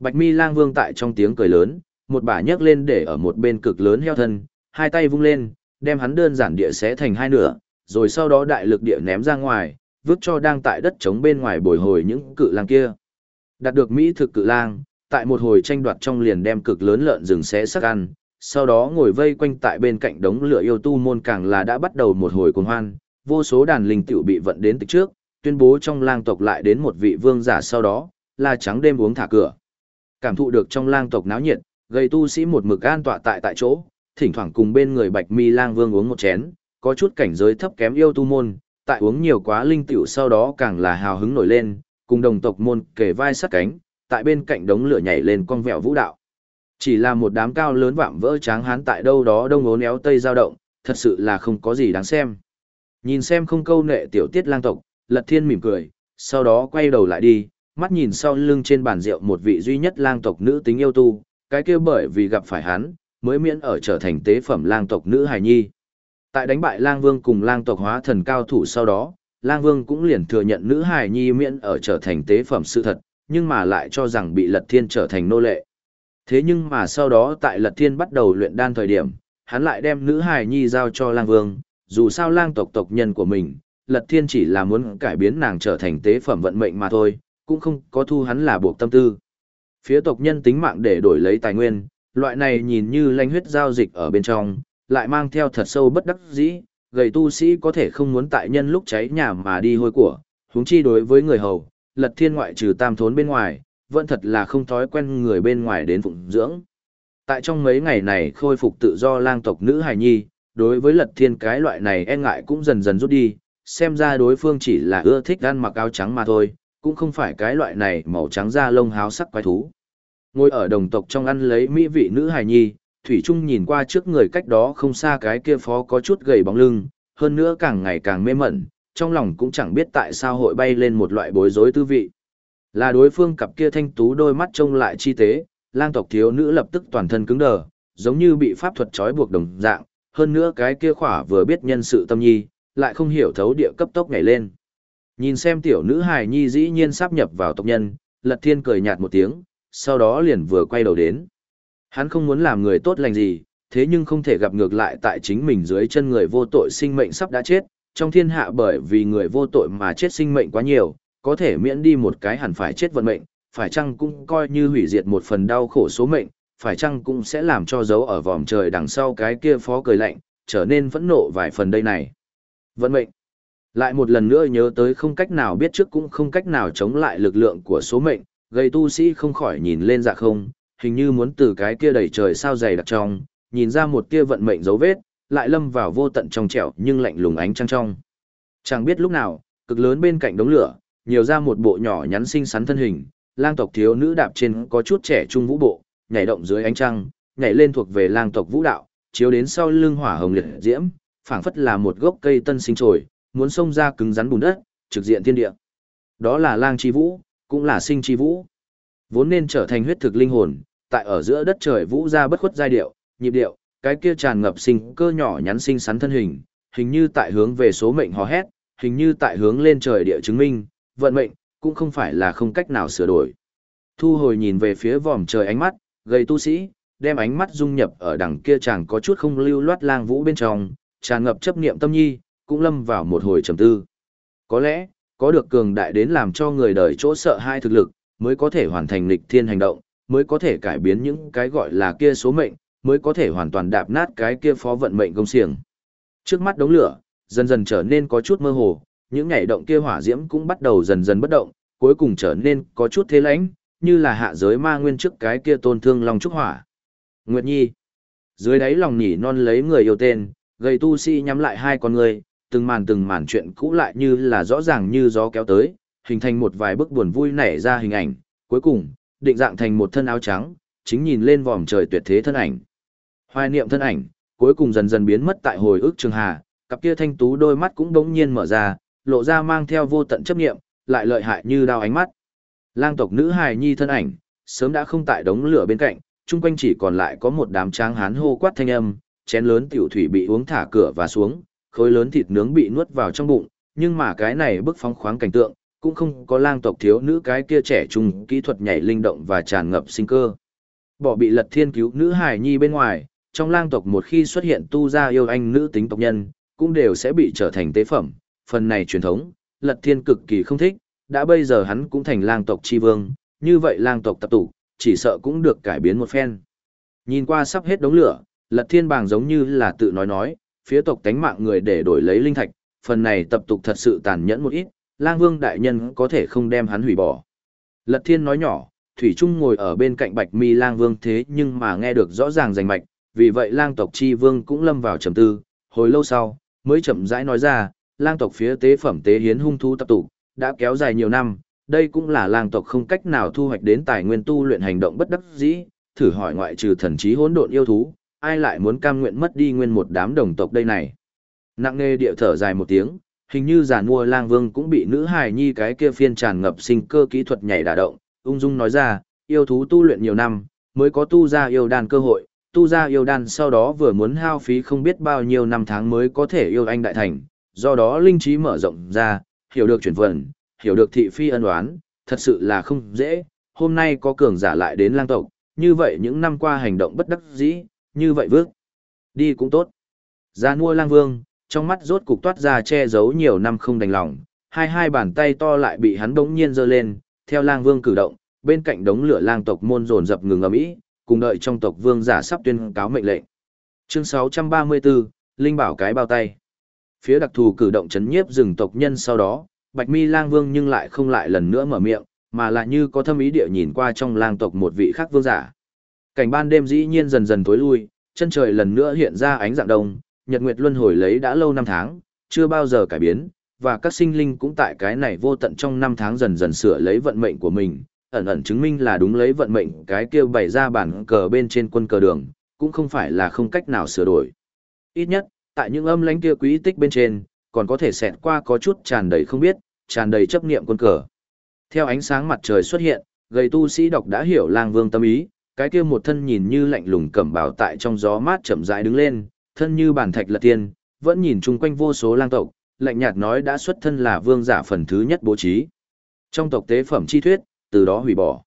Bạch mi lang vương tại trong tiếng cười lớn, một bả nhấc lên để ở một bên cực lớn heo thân, hai tay vung lên, đem hắn đơn giản địa xé thành hai nửa, rồi sau đó đại lực địa ném ra ngoài, vứt cho đang tại đất trống bên ngoài bồi hồi những cự lang kia. Đạt được Mỹ thực cự lang, tại một hồi tranh đoạt trong liền đem cực lớn lợn rừng xé sắc ăn, sau đó ngồi vây quanh tại bên cạnh đống lửa yêu tu môn càng là đã bắt đầu một hồi cuồng hoan, vô số đàn linh tiểu bị vận đến từ trước, tuyên bố trong lang tộc lại đến một vị vương giả sau đó, là trắng đêm uống thả cửa. Cảm thụ được trong lang tộc náo nhiệt, gây tu sĩ một mực an tọa tại tại chỗ, thỉnh thoảng cùng bên người bạch mi lang vương uống một chén, có chút cảnh giới thấp kém yêu tu môn, tại uống nhiều quá linh tiểu sau đó càng là hào hứng nổi lên, cùng đồng tộc môn kề vai sát cánh, tại bên cạnh đống lửa nhảy lên con vẹo vũ đạo. Chỉ là một đám cao lớn vạm vỡ tráng hán tại đâu đó đông ốn néo tây dao động, thật sự là không có gì đáng xem. Nhìn xem không câu nệ tiểu tiết lang tộc, lật thiên mỉm cười, sau đó quay đầu lại đi, mắt nhìn sau lưng trên bàn rượu một vị duy nhất lang tộc nữ tính yêu tu, cái kia bởi vì gặp phải hắn, mới miễn ở trở thành tế phẩm lang tộc nữ hài nhi. Tại đánh bại lang vương cùng lang tộc hóa thần cao thủ sau đó, lang vương cũng liền thừa nhận nữ hài nhi miễn ở trở thành tế phẩm sự thật, nhưng mà lại cho rằng bị lật thiên trở thành nô lệ. Thế nhưng mà sau đó tại lật thiên bắt đầu luyện đan thời điểm, hắn lại đem nữ hài nhi giao cho lang vương, dù sao lang tộc tộc nhân của mình, lật thiên chỉ là muốn cải biến nàng trở thành tế phẩm vận mệnh mà thôi, cũng không có thu hắn là buộc tâm tư. Phía tộc nhân tính mạng để đổi lấy tài nguyên, loại này nhìn như lanh huyết giao dịch ở bên trong, lại mang theo thật sâu bất đắc dĩ, gầy tu sĩ có thể không muốn tại nhân lúc cháy nhà mà đi hôi của, huống chi đối với người hầu, lật thiên ngoại trừ tam thốn bên ngoài, vẫn thật là không thói quen người bên ngoài đến phụng dưỡng. Tại trong mấy ngày này khôi phục tự do lang tộc nữ hài nhi, đối với lật thiên cái loại này e ngại cũng dần dần rút đi, xem ra đối phương chỉ là ưa thích ăn mặc áo trắng mà thôi, cũng không phải cái loại này màu trắng da lông háo sắc quái thú. Ngồi ở đồng tộc trong ăn lấy mỹ vị nữ hài nhi, Thủy Trung nhìn qua trước người cách đó không xa cái kia phó có chút gầy bóng lưng, hơn nữa càng ngày càng mê mẩn, trong lòng cũng chẳng biết tại sao hội bay lên một loại bối rối tư vị. Là đối phương cặp kia thanh tú đôi mắt trông lại chi tế, lang tộc thiếu nữ lập tức toàn thân cứng đờ, giống như bị pháp thuật trói buộc đồng dạng, hơn nữa cái kia khỏa vừa biết nhân sự tâm nhi, lại không hiểu thấu địa cấp tốc nhảy lên. Nhìn xem tiểu nữ hài nhi dĩ nhiên sắp nhập vào tộc nhân, lật thiên cười nhạt một tiếng, sau đó liền vừa quay đầu đến. Hắn không muốn làm người tốt lành gì, thế nhưng không thể gặp ngược lại tại chính mình dưới chân người vô tội sinh mệnh sắp đã chết, trong thiên hạ bởi vì người vô tội mà chết sinh mệnh quá nhiều, có thể miễn đi một cái hẳn phải chết vận mệnh, phải chăng cũng coi như hủy diệt một phần đau khổ số mệnh, phải chăng cũng sẽ làm cho dấu ở vòm trời đằng sau cái kia phó cười lạnh, trở nên phẫn nộ vài phần đây này. Vận mệnh. Lại một lần nữa nhớ tới không cách nào biết trước cũng không cách nào chống lại lực lượng của số mệnh, gây tu sĩ không khỏi nhìn lên dạ không, hình như muốn từ cái kia đầy trời sao dày đặc trong, nhìn ra một tia vận mệnh dấu vết, lại lâm vào vô tận trong trẻo nhưng lạnh lùng ánh trăng trong. Chẳng biết lúc nào, cực lớn bên cạnh đống lửa, nhiều ra một bộ nhỏ nhắn xinh xắn thân hình, lang tộc thiếu nữ đạp trên có chút trẻ trung vũ bộ, nhảy động dưới ánh trăng, nhảy lên thuộc về lang tộc vũ đạo, chiếu đến sau lưng hỏa hồng liệt diễm, phảng phất là một gốc cây tân sinh trồi, muốn xông ra cứng rắn bùn đất, trực diện thiên địa. Đó là lang chi vũ, cũng là sinh chi vũ. Vốn nên trở thành huyết thực linh hồn, tại ở giữa đất trời vũ ra bất khuất giai điệu, nhịp điệu, cái kia tràn ngập sinh cơ nhỏ nhắn sinh sắn thân hình, hình như tại hướng về số mệnh hò hét, hình như tại hướng lên trời địa chứng minh, vận mệnh, cũng không phải là không cách nào sửa đổi. Thu hồi nhìn về phía vòm trời ánh mắt, gầy tu sĩ, đem ánh mắt dung nhập ở đằng kia chàng có chút không lưu loát lang vũ bên trong, tràn ngập chấp niệm tâm nhi, cũng lâm vào một hồi trầm tư. Có lẽ, có được cường đại đến làm cho người đời chỗ sợ hai thực lực, mới có thể hoàn thành lịch thiên hành động, mới có thể cải biến những cái gọi là kia số mệnh, mới có thể hoàn toàn đạp nát cái kia phó vận mệnh công xiềng. Trước mắt đống lửa, dần dần trở nên có chút mơ hồ, những nhảy động kia hỏa diễm cũng bắt đầu dần dần bất động, cuối cùng trở nên có chút thế lãnh, như là hạ giới ma nguyên trước cái kia tôn thương long trúc hỏa. Nguyệt Nhi. Dưới đáy lòng nhỉ non lấy người yêu tên, gầy tu sĩ nhắm lại hai con người, từng màn từng màn chuyện cũ lại như là rõ ràng như gió kéo tới, hình thành một vài bức buồn vui nảy ra hình ảnh, cuối cùng, định dạng thành một thân áo trắng, chính nhìn lên vòm trời tuyệt thế thân ảnh. Hoài niệm thân ảnh, cuối cùng dần dần biến mất tại hồi ức trường hà, cặp kia thanh tú đôi mắt cũng đống nhiên mở ra, lộ ra mang theo vô tận chấp niệm, lại lợi hại như đao ánh mắt. Lang tộc nữ hài nhi thân ảnh, sớm đã không tại đống lửa bên cạnh, chung quanh chỉ còn lại có một đám tráng hán hô quát thanh âm, chén lớn tiểu thủy bị uống thả cửa và xuống, khối lớn thịt nướng bị nuốt vào trong bụng, nhưng mà cái này bức phóng khoáng cảnh tượng, cũng không có lang tộc thiếu nữ cái kia trẻ trung kỹ thuật nhảy linh động và tràn ngập sinh cơ. Bỏ bị lật thiên cứu nữ hài nhi bên ngoài, trong lang tộc một khi xuất hiện tu gia yêu anh nữ tính tộc nhân, cũng đều sẽ bị trở thành tế phẩm. Phần này truyền thống, lật thiên cực kỳ không thích, đã bây giờ hắn cũng thành lang tộc chi vương, như vậy lang tộc tập tụ, chỉ sợ cũng được cải biến một phen. Nhìn qua sắp hết đống lửa, lật thiên bàng giống như là tự nói nói, phía tộc tánh mạng người để đổi lấy linh thạch, phần này tập tục thật sự tàn nhẫn một ít, lang vương đại nhân có thể không đem hắn hủy bỏ. Lật thiên nói nhỏ, Thủy Trung ngồi ở bên cạnh bạch mi lang vương thế nhưng mà nghe được rõ ràng rành mạch, vì vậy lang tộc chi vương cũng lâm vào trầm tư, hồi lâu sau, mới chậm rãi nói ra, lang tộc phía tế phẩm tế hiến hung thú tập tụ, đã kéo dài nhiều năm, đây cũng là làng tộc không cách nào thu hoạch đến tài nguyên tu luyện hành động bất đắc dĩ, thử hỏi ngoại trừ thần trí hỗn độn yêu thú, ai lại muốn cam nguyện mất đi nguyên một đám đồng tộc đây này. Nặng nề địa thở dài một tiếng, hình như giàn mua lang vương cũng bị nữ hài nhi cái kia phiên tràn ngập sinh cơ kỹ thuật nhảy đả động, ung dung nói ra, yêu thú tu luyện nhiều năm, mới có tu ra yêu đan cơ hội, tu ra yêu đan sau đó vừa muốn hao phí không biết bao nhiêu năm tháng mới có thể yêu anh đại thành, do đó linh trí mở rộng ra, hiểu được chuyển vận, hiểu được thị phi ân oán, thật sự là không dễ, hôm nay có cường giả lại đến lang tộc, như vậy những năm qua hành động bất đắc dĩ, như vậy vước. Đi cũng tốt. Gia mua lang vương, trong mắt rốt cục toát ra che giấu nhiều năm không đành lòng, hai hai bàn tay to lại bị hắn đống nhiên giơ lên, theo lang vương cử động, bên cạnh đống lửa lang tộc môn dồn dập ngừng ầm ĩ, cùng đợi trong tộc vương giả sắp tuyên cáo mệnh lệnh. Chương 634, Linh bảo cái bao tay. Phía đặc thù cử động chấn nhiếp rừng tộc nhân sau đó, Bạch Mi Lang Vương nhưng lại không lại lần nữa mở miệng, mà là như có thâm ý địa nhìn qua trong lang tộc một vị khác vương giả. Cảnh ban đêm dĩ nhiên dần dần tối lui, chân trời lần nữa hiện ra ánh dạng đông, nhật nguyệt luân hồi lấy đã lâu năm tháng, chưa bao giờ cải biến, và các sinh linh cũng tại cái này vô tận trong năm tháng dần dần sửa lấy vận mệnh của mình, ẩn ẩn chứng minh là đúng lấy vận mệnh cái kia bày ra bản cờ bên trên quân cờ đường, cũng không phải là không cách nào sửa đổi. Ít nhất, tại những âm lãnh kia quý tích bên trên, còn có thể xẹt qua có chút tràn đầy không biết, tràn đầy chấp niệm quân cờ. Theo ánh sáng mặt trời xuất hiện, gầy tu sĩ độc đã hiểu lang vương tâm ý, cái kia một thân nhìn như lạnh lùng cẩm bào tại trong gió mát chậm rãi đứng lên, thân như bản thạch lật tiên, vẫn nhìn chung quanh vô số lang tộc, lạnh nhạt nói đã xuất thân là vương giả phần thứ nhất bố trí. Trong tộc tế phẩm chi thuyết, từ đó hủy bỏ.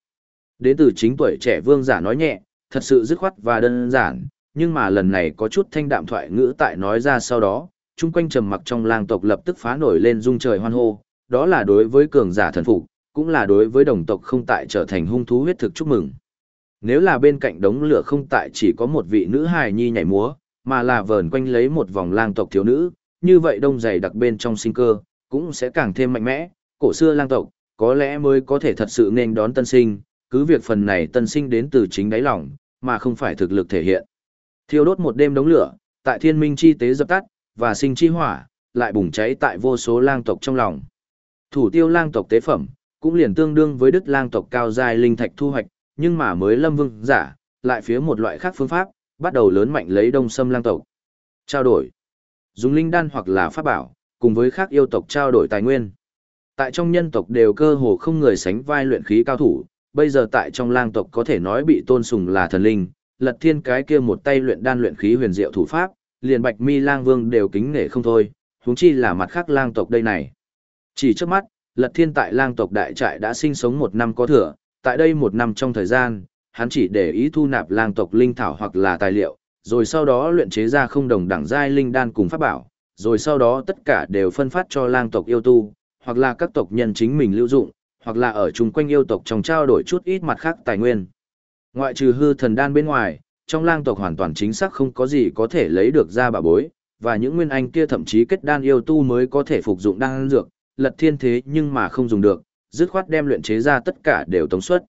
Đến từ chính tuổi trẻ vương giả nói nhẹ, thật sự dứt khoát và đơn giản, nhưng mà lần này có chút thanh đạm thoại ngữ tại nói ra sau đó, chung quanh trầm mặc trong lang tộc lập tức phá nổi lên dung trời hoan hô, đó là đối với cường giả thần phục, cũng là đối với đồng tộc không tại trở thành hung thú huyết thực chúc mừng. Nếu là bên cạnh đống lửa không tại chỉ có một vị nữ hài nhi nhảy múa, mà là vờn quanh lấy một vòng lang tộc thiếu nữ, như vậy đông dày đặc bên trong sinh cơ, cũng sẽ càng thêm mạnh mẽ, cổ xưa lang tộc, có lẽ mới có thể thật sự nên đón tân sinh, cứ việc phần này tân sinh đến từ chính đáy lòng, mà không phải thực lực thể hiện. Thiêu đốt một đêm đống lửa, tại thiên minh chi tế dập tắt, và sinh chi hỏa, lại bùng cháy tại vô số lang tộc trong lòng. Thủ tiêu lang tộc tế phẩm, cũng liền tương đương với đức lang tộc cao dài linh thạch thu hoạch, nhưng mà mới lâm vương giả, lại phía một loại khác phương pháp, bắt đầu lớn mạnh lấy đông sâm lang tộc. Trao đổi. Dùng linh đan hoặc là pháp bảo, cùng với khác yêu tộc trao đổi tài nguyên. Tại trong nhân tộc đều cơ hồ không người sánh vai luyện khí cao thủ, bây giờ tại trong lang tộc có thể nói bị tôn sùng là thần linh, lật thiên cái kia một tay luyện đan luyện khí huyền diệu thủ pháp, liền bạch mi lang vương đều kính nể không thôi, huống chi là mặt khác lang tộc đây này. Chỉ trước mắt, lật thiên tại lang tộc đại trại đã sinh sống một năm có thừa, tại đây một năm trong thời gian, hắn chỉ để ý thu nạp lang tộc linh thảo hoặc là tài liệu, rồi sau đó luyện chế ra không đồng đẳng giai linh đan cùng pháp bảo, rồi sau đó tất cả đều phân phát cho lang tộc yêu tu, hoặc là các tộc nhân chính mình lưu dụng, hoặc là ở chung quanh yêu tộc trong trao đổi chút ít mặt khác tài nguyên. Ngoại trừ hư thần đan bên ngoài, trong lang tộc hoàn toàn chính xác không có gì có thể lấy được ra bà bối, và những nguyên anh kia thậm chí kết đan yêu tu mới có thể phục dụng đan dược, lật thiên thế nhưng mà không dùng được, dứt khoát đem luyện chế ra tất cả đều tống suất.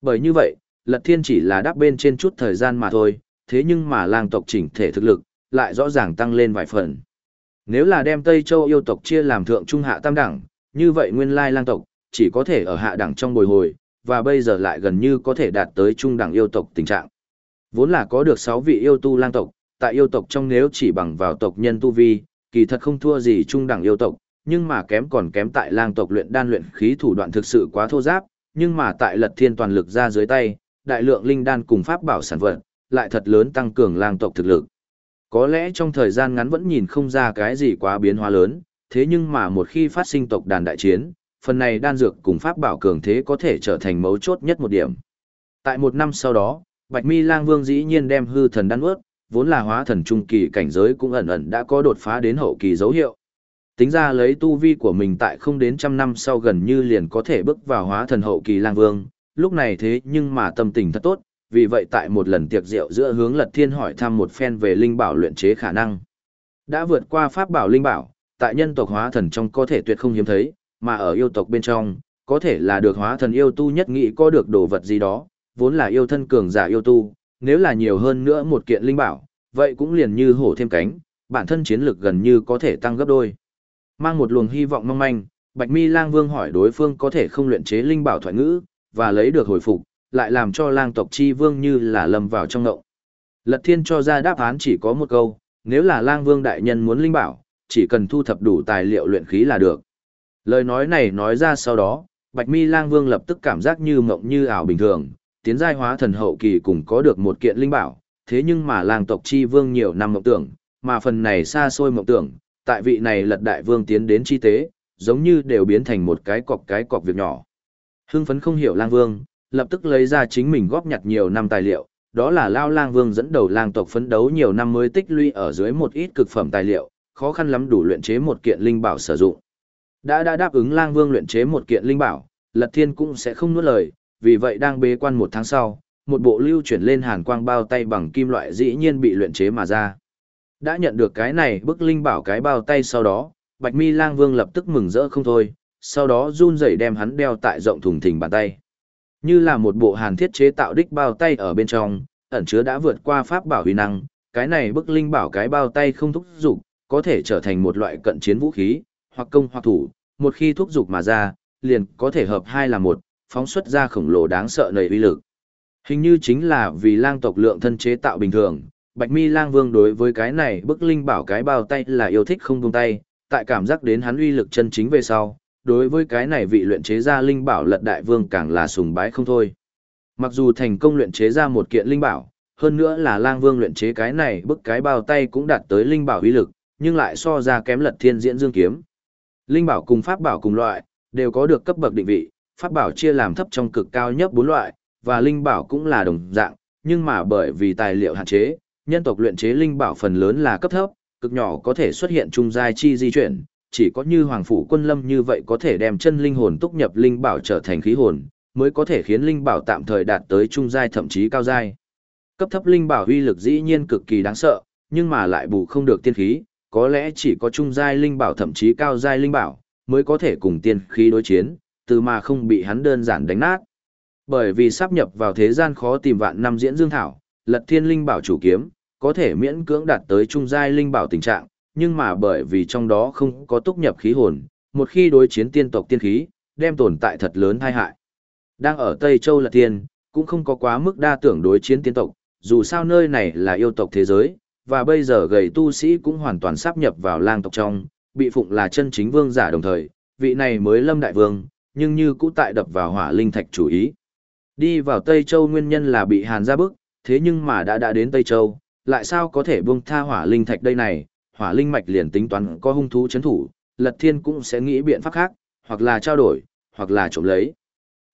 Bởi như vậy, lật thiên chỉ là đáp bên trên chút thời gian mà thôi, thế nhưng mà lang tộc chỉnh thể thực lực, lại rõ ràng tăng lên vài phần. Nếu là đem Tây Châu yêu tộc chia làm thượng trung hạ tam đẳng, như vậy nguyên lai lang tộc, chỉ có thể ở hạ đẳng trong bồi hồi, và bây giờ lại gần như có thể đạt tới trung đẳng yêu tộc tình trạng. Vốn là có được 6 vị yêu tu lang tộc, tại yêu tộc trong nếu chỉ bằng vào tộc nhân tu vi, kỳ thật không thua gì trung đẳng yêu tộc, nhưng mà kém còn kém tại lang tộc luyện đan luyện khí thủ đoạn thực sự quá thô giáp, nhưng mà tại lật thiên toàn lực ra dưới tay, đại lượng linh đan cùng pháp bảo sản vật, lại thật lớn tăng cường lang tộc thực lực. Có lẽ trong thời gian ngắn vẫn nhìn không ra cái gì quá biến hóa lớn, thế nhưng mà một khi phát sinh tộc đàn đại chiến, phần này đan dược cùng pháp bảo cường thế có thể trở thành mấu chốt nhất một điểm. Tại một năm sau đó, Bạch Mi Lang Vương dĩ nhiên đem hư thần đan ướt, vốn là hóa thần trung kỳ cảnh giới cũng ẩn ẩn đã có đột phá đến hậu kỳ dấu hiệu. Tính ra lấy tu vi của mình tại không đến trăm năm sau gần như liền có thể bước vào hóa thần hậu kỳ lang vương, lúc này thế nhưng mà tâm tình thật tốt, vì vậy tại một lần tiệc rượu giữa hướng lật thiên hỏi thăm một phen về linh bảo luyện chế khả năng. Đã vượt qua pháp bảo linh bảo, tại nhân tộc hóa thần trong có thể tuyệt không hiếm thấy, mà ở yêu tộc bên trong, có thể là được hóa thần yêu tu nhất nghĩ có được đồ vật gì đó, vốn là yêu thân cường giả yêu tu, nếu là nhiều hơn nữa một kiện linh bảo, vậy cũng liền như hổ thêm cánh, bản thân chiến lực gần như có thể tăng gấp đôi. Mang một luồng hy vọng mong manh, Bạch Mi Lang Vương hỏi đối phương có thể không luyện chế linh bảo thoại ngữ, và lấy được hồi phục, lại làm cho lang tộc chi vương như là lầm vào trong ngộng. Lật Thiên cho ra đáp án chỉ có một câu, nếu là lang vương đại nhân muốn linh bảo, chỉ cần thu thập đủ tài liệu luyện khí là được. Lời nói này nói ra sau đó, Bạch Mi Lang Vương lập tức cảm giác như mộng như ảo bình thường, tiến giai hóa thần hậu kỳ cùng có được một kiện linh bảo, thế nhưng mà lang tộc chi vương nhiều năm mộng tưởng, mà phần này xa xôi mộng tưởng, tại vị này lật đại vương tiến đến chi tế, giống như đều biến thành một cái cọc cái cọc việc nhỏ. Hưng phấn không hiểu lang vương, lập tức lấy ra chính mình góp nhặt nhiều năm tài liệu, đó là Lao Lang Vương dẫn đầu lang tộc phấn đấu nhiều năm mới tích lũy ở dưới một ít cực phẩm tài liệu, khó khăn lắm đủ luyện chế một kiện linh bảo sử dụng. Đã đã đáp ứng Lang Vương luyện chế một kiện linh bảo, Lật Thiên cũng sẽ không nuốt lời, vì vậy đang bế quan một tháng sau, một bộ lưu chuyển lên hàn quang bao tay bằng kim loại dĩ nhiên bị luyện chế mà ra. Đã nhận được cái này bức linh bảo cái bao tay sau đó, Bạch Mi Lang Vương lập tức mừng rỡ không thôi, sau đó run rẩy đem hắn đeo tại rộng thùng thình bàn tay. Như là một bộ hàn thiết chế tạo đích bao tay ở bên trong, ẩn chứa đã vượt qua pháp bảo huy năng, cái này bức linh bảo cái bao tay không thúc dục, có thể trở thành một loại cận chiến vũ khí, hoặc công hoặc thủ, một khi thúc dục mà ra, liền có thể hợp hai là một, phóng xuất ra khổng lồ đáng sợ nảy uy lực. Hình như chính là vì lang tộc lượng thân chế tạo bình thường, Bạch Mi Lang Vương đối với cái này bức linh bảo cái bao tay là yêu thích không buông tay, tại cảm giác đến hắn uy lực chân chính về sau, đối với cái này vị luyện chế ra linh bảo lật đại vương càng là sùng bái không thôi. Mặc dù thành công luyện chế ra một kiện linh bảo, hơn nữa là lang vương luyện chế cái này bức cái bao tay cũng đạt tới linh bảo uy lực, nhưng lại so ra kém lật thiên diễn dương kiếm. Linh bảo cùng pháp bảo cùng loại, đều có được cấp bậc định vị, pháp bảo chia làm thấp trong cực cao nhất bốn loại, và linh bảo cũng là đồng dạng, nhưng mà bởi vì tài liệu hạn chế, nhân tộc luyện chế linh bảo phần lớn là cấp thấp, cực nhỏ có thể xuất hiện trung giai chi di chuyển, chỉ có như Hoàng Phủ Quân Lâm như vậy có thể đem chân linh hồn túc nhập linh bảo trở thành khí hồn, mới có thể khiến linh bảo tạm thời đạt tới trung giai thậm chí cao giai. Cấp thấp linh bảo uy lực dĩ nhiên cực kỳ đáng sợ, nhưng mà lại bù không được tiên khí, có lẽ chỉ có trung giai linh bảo thậm chí cao giai linh bảo mới có thể cùng tiên khí đối chiến, từ mà không bị hắn đơn giản đánh nát. Bởi vì sắp nhập vào thế gian khó tìm vạn năm diễn dương thảo, lật thiên linh bảo chủ kiếm, có thể miễn cưỡng đạt tới trung giai linh bảo tình trạng, nhưng mà bởi vì trong đó không có túc nhập khí hồn, một khi đối chiến tiên tộc tiên khí, đem tồn tại thật lớn tai hại. Đang ở Tây Châu là tiên, cũng không có quá mức đa tưởng đối chiến tiên tộc, dù sao nơi này là yêu tộc thế giới, và bây giờ gầy tu sĩ cũng hoàn toàn sắp nhập vào lang tộc trong, bị phụng là chân chính vương giả đồng thời, vị này mới lâm đại vương, nhưng như cũ tại đập vào hỏa linh thạch chủ ý. Đi vào Tây Châu nguyên nhân là bị hàn ra bức, thế nhưng mà đã đã đến Tây Châu, lại sao có thể buông tha hỏa linh thạch đây này, hỏa linh mạch liền tính toán có hung thú chấn thủ, lật thiên cũng sẽ nghĩ biện pháp khác, hoặc là trao đổi, hoặc là trộm lấy.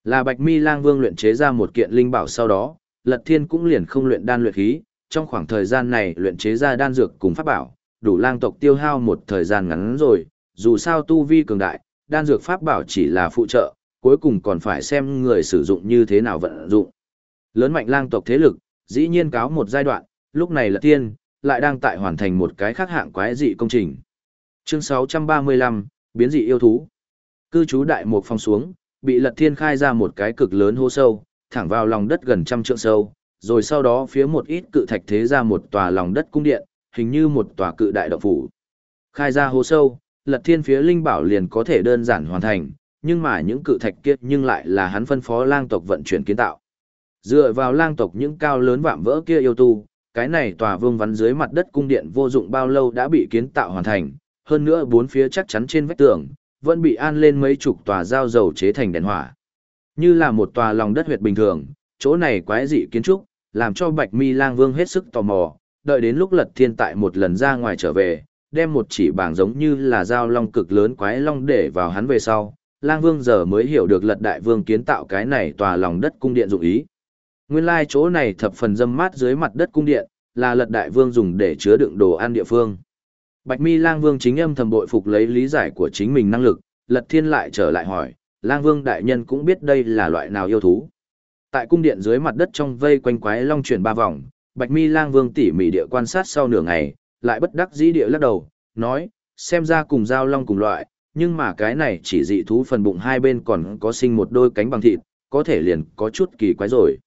Là Bạch Mi Lang Vương luyện chế ra một kiện linh bảo sau đó, Lật Thiên cũng liền không luyện đan luyện khí, trong khoảng thời gian này luyện chế ra đan dược cùng pháp bảo, đủ lang tộc tiêu hao một thời gian ngắn rồi, dù sao tu vi cường đại, đan dược pháp bảo chỉ là phụ trợ, cuối cùng còn phải xem người sử dụng như thế nào vận dụng. Lớn mạnh lang tộc thế lực, dĩ nhiên cáo một giai đoạn, lúc này là tiên lại đang tại hoàn thành một cái khác hạng quái dị công trình. Chương 635, biến dị yêu thú. Cư trú đại một phòng xuống, bị lật thiên khai ra một cái cực lớn hố sâu, thẳng vào lòng đất gần trăm trượng sâu, rồi sau đó phía một ít cự thạch thế ra một tòa lòng đất cung điện, hình như một tòa cự đại động phủ. Khai ra hố sâu, lật thiên phía linh bảo liền có thể đơn giản hoàn thành, nhưng mà những cự thạch kia nhưng lại là hắn phân phó lang tộc vận chuyển kiến tạo. Dựa vào lang tộc những cao lớn vạm vỡ kia yêu tu, cái này tòa vương vắn dưới mặt đất cung điện vô dụng bao lâu đã bị kiến tạo hoàn thành, hơn nữa bốn phía chắc chắn trên vách tường, vẫn bị an lên mấy chục tòa dao dầu chế thành đèn hỏa. Như là một tòa lòng đất huyệt bình thường, chỗ này quái dị kiến trúc, làm cho Bạch Mi Lang Vương hết sức tò mò, đợi đến lúc Lật Thiên tại một lần ra ngoài trở về, đem một chỉ bảng giống như là dao long cực lớn quái long để vào hắn về sau, Lang Vương giờ mới hiểu được Lật Đại Vương kiến tạo cái này tòa lòng đất cung điện dụng ý. Nguyên lai chỗ này thập phần dâm mát dưới mặt đất cung điện, là Lật Đại Vương dùng để chứa đựng đồ ăn địa phương. Bạch Mi Lang Vương chính âm thầm bội phục lấy lý giải của chính mình năng lực, Lật Thiên lại trở lại hỏi, Lang Vương đại nhân cũng biết đây là loại nào yêu thú. Tại cung điện dưới mặt đất trong vây quanh quái long chuyển ba vòng, Bạch Mi Lang Vương tỉ mỉ địa quan sát sau nửa ngày, lại bất đắc dĩ địa lắc đầu, nói, xem ra cùng dao long cùng loại, nhưng mà cái này chỉ dị thú phần bụng hai bên còn có sinh một đôi cánh bằng thịt, có thể liền có chút kỳ quái rồi.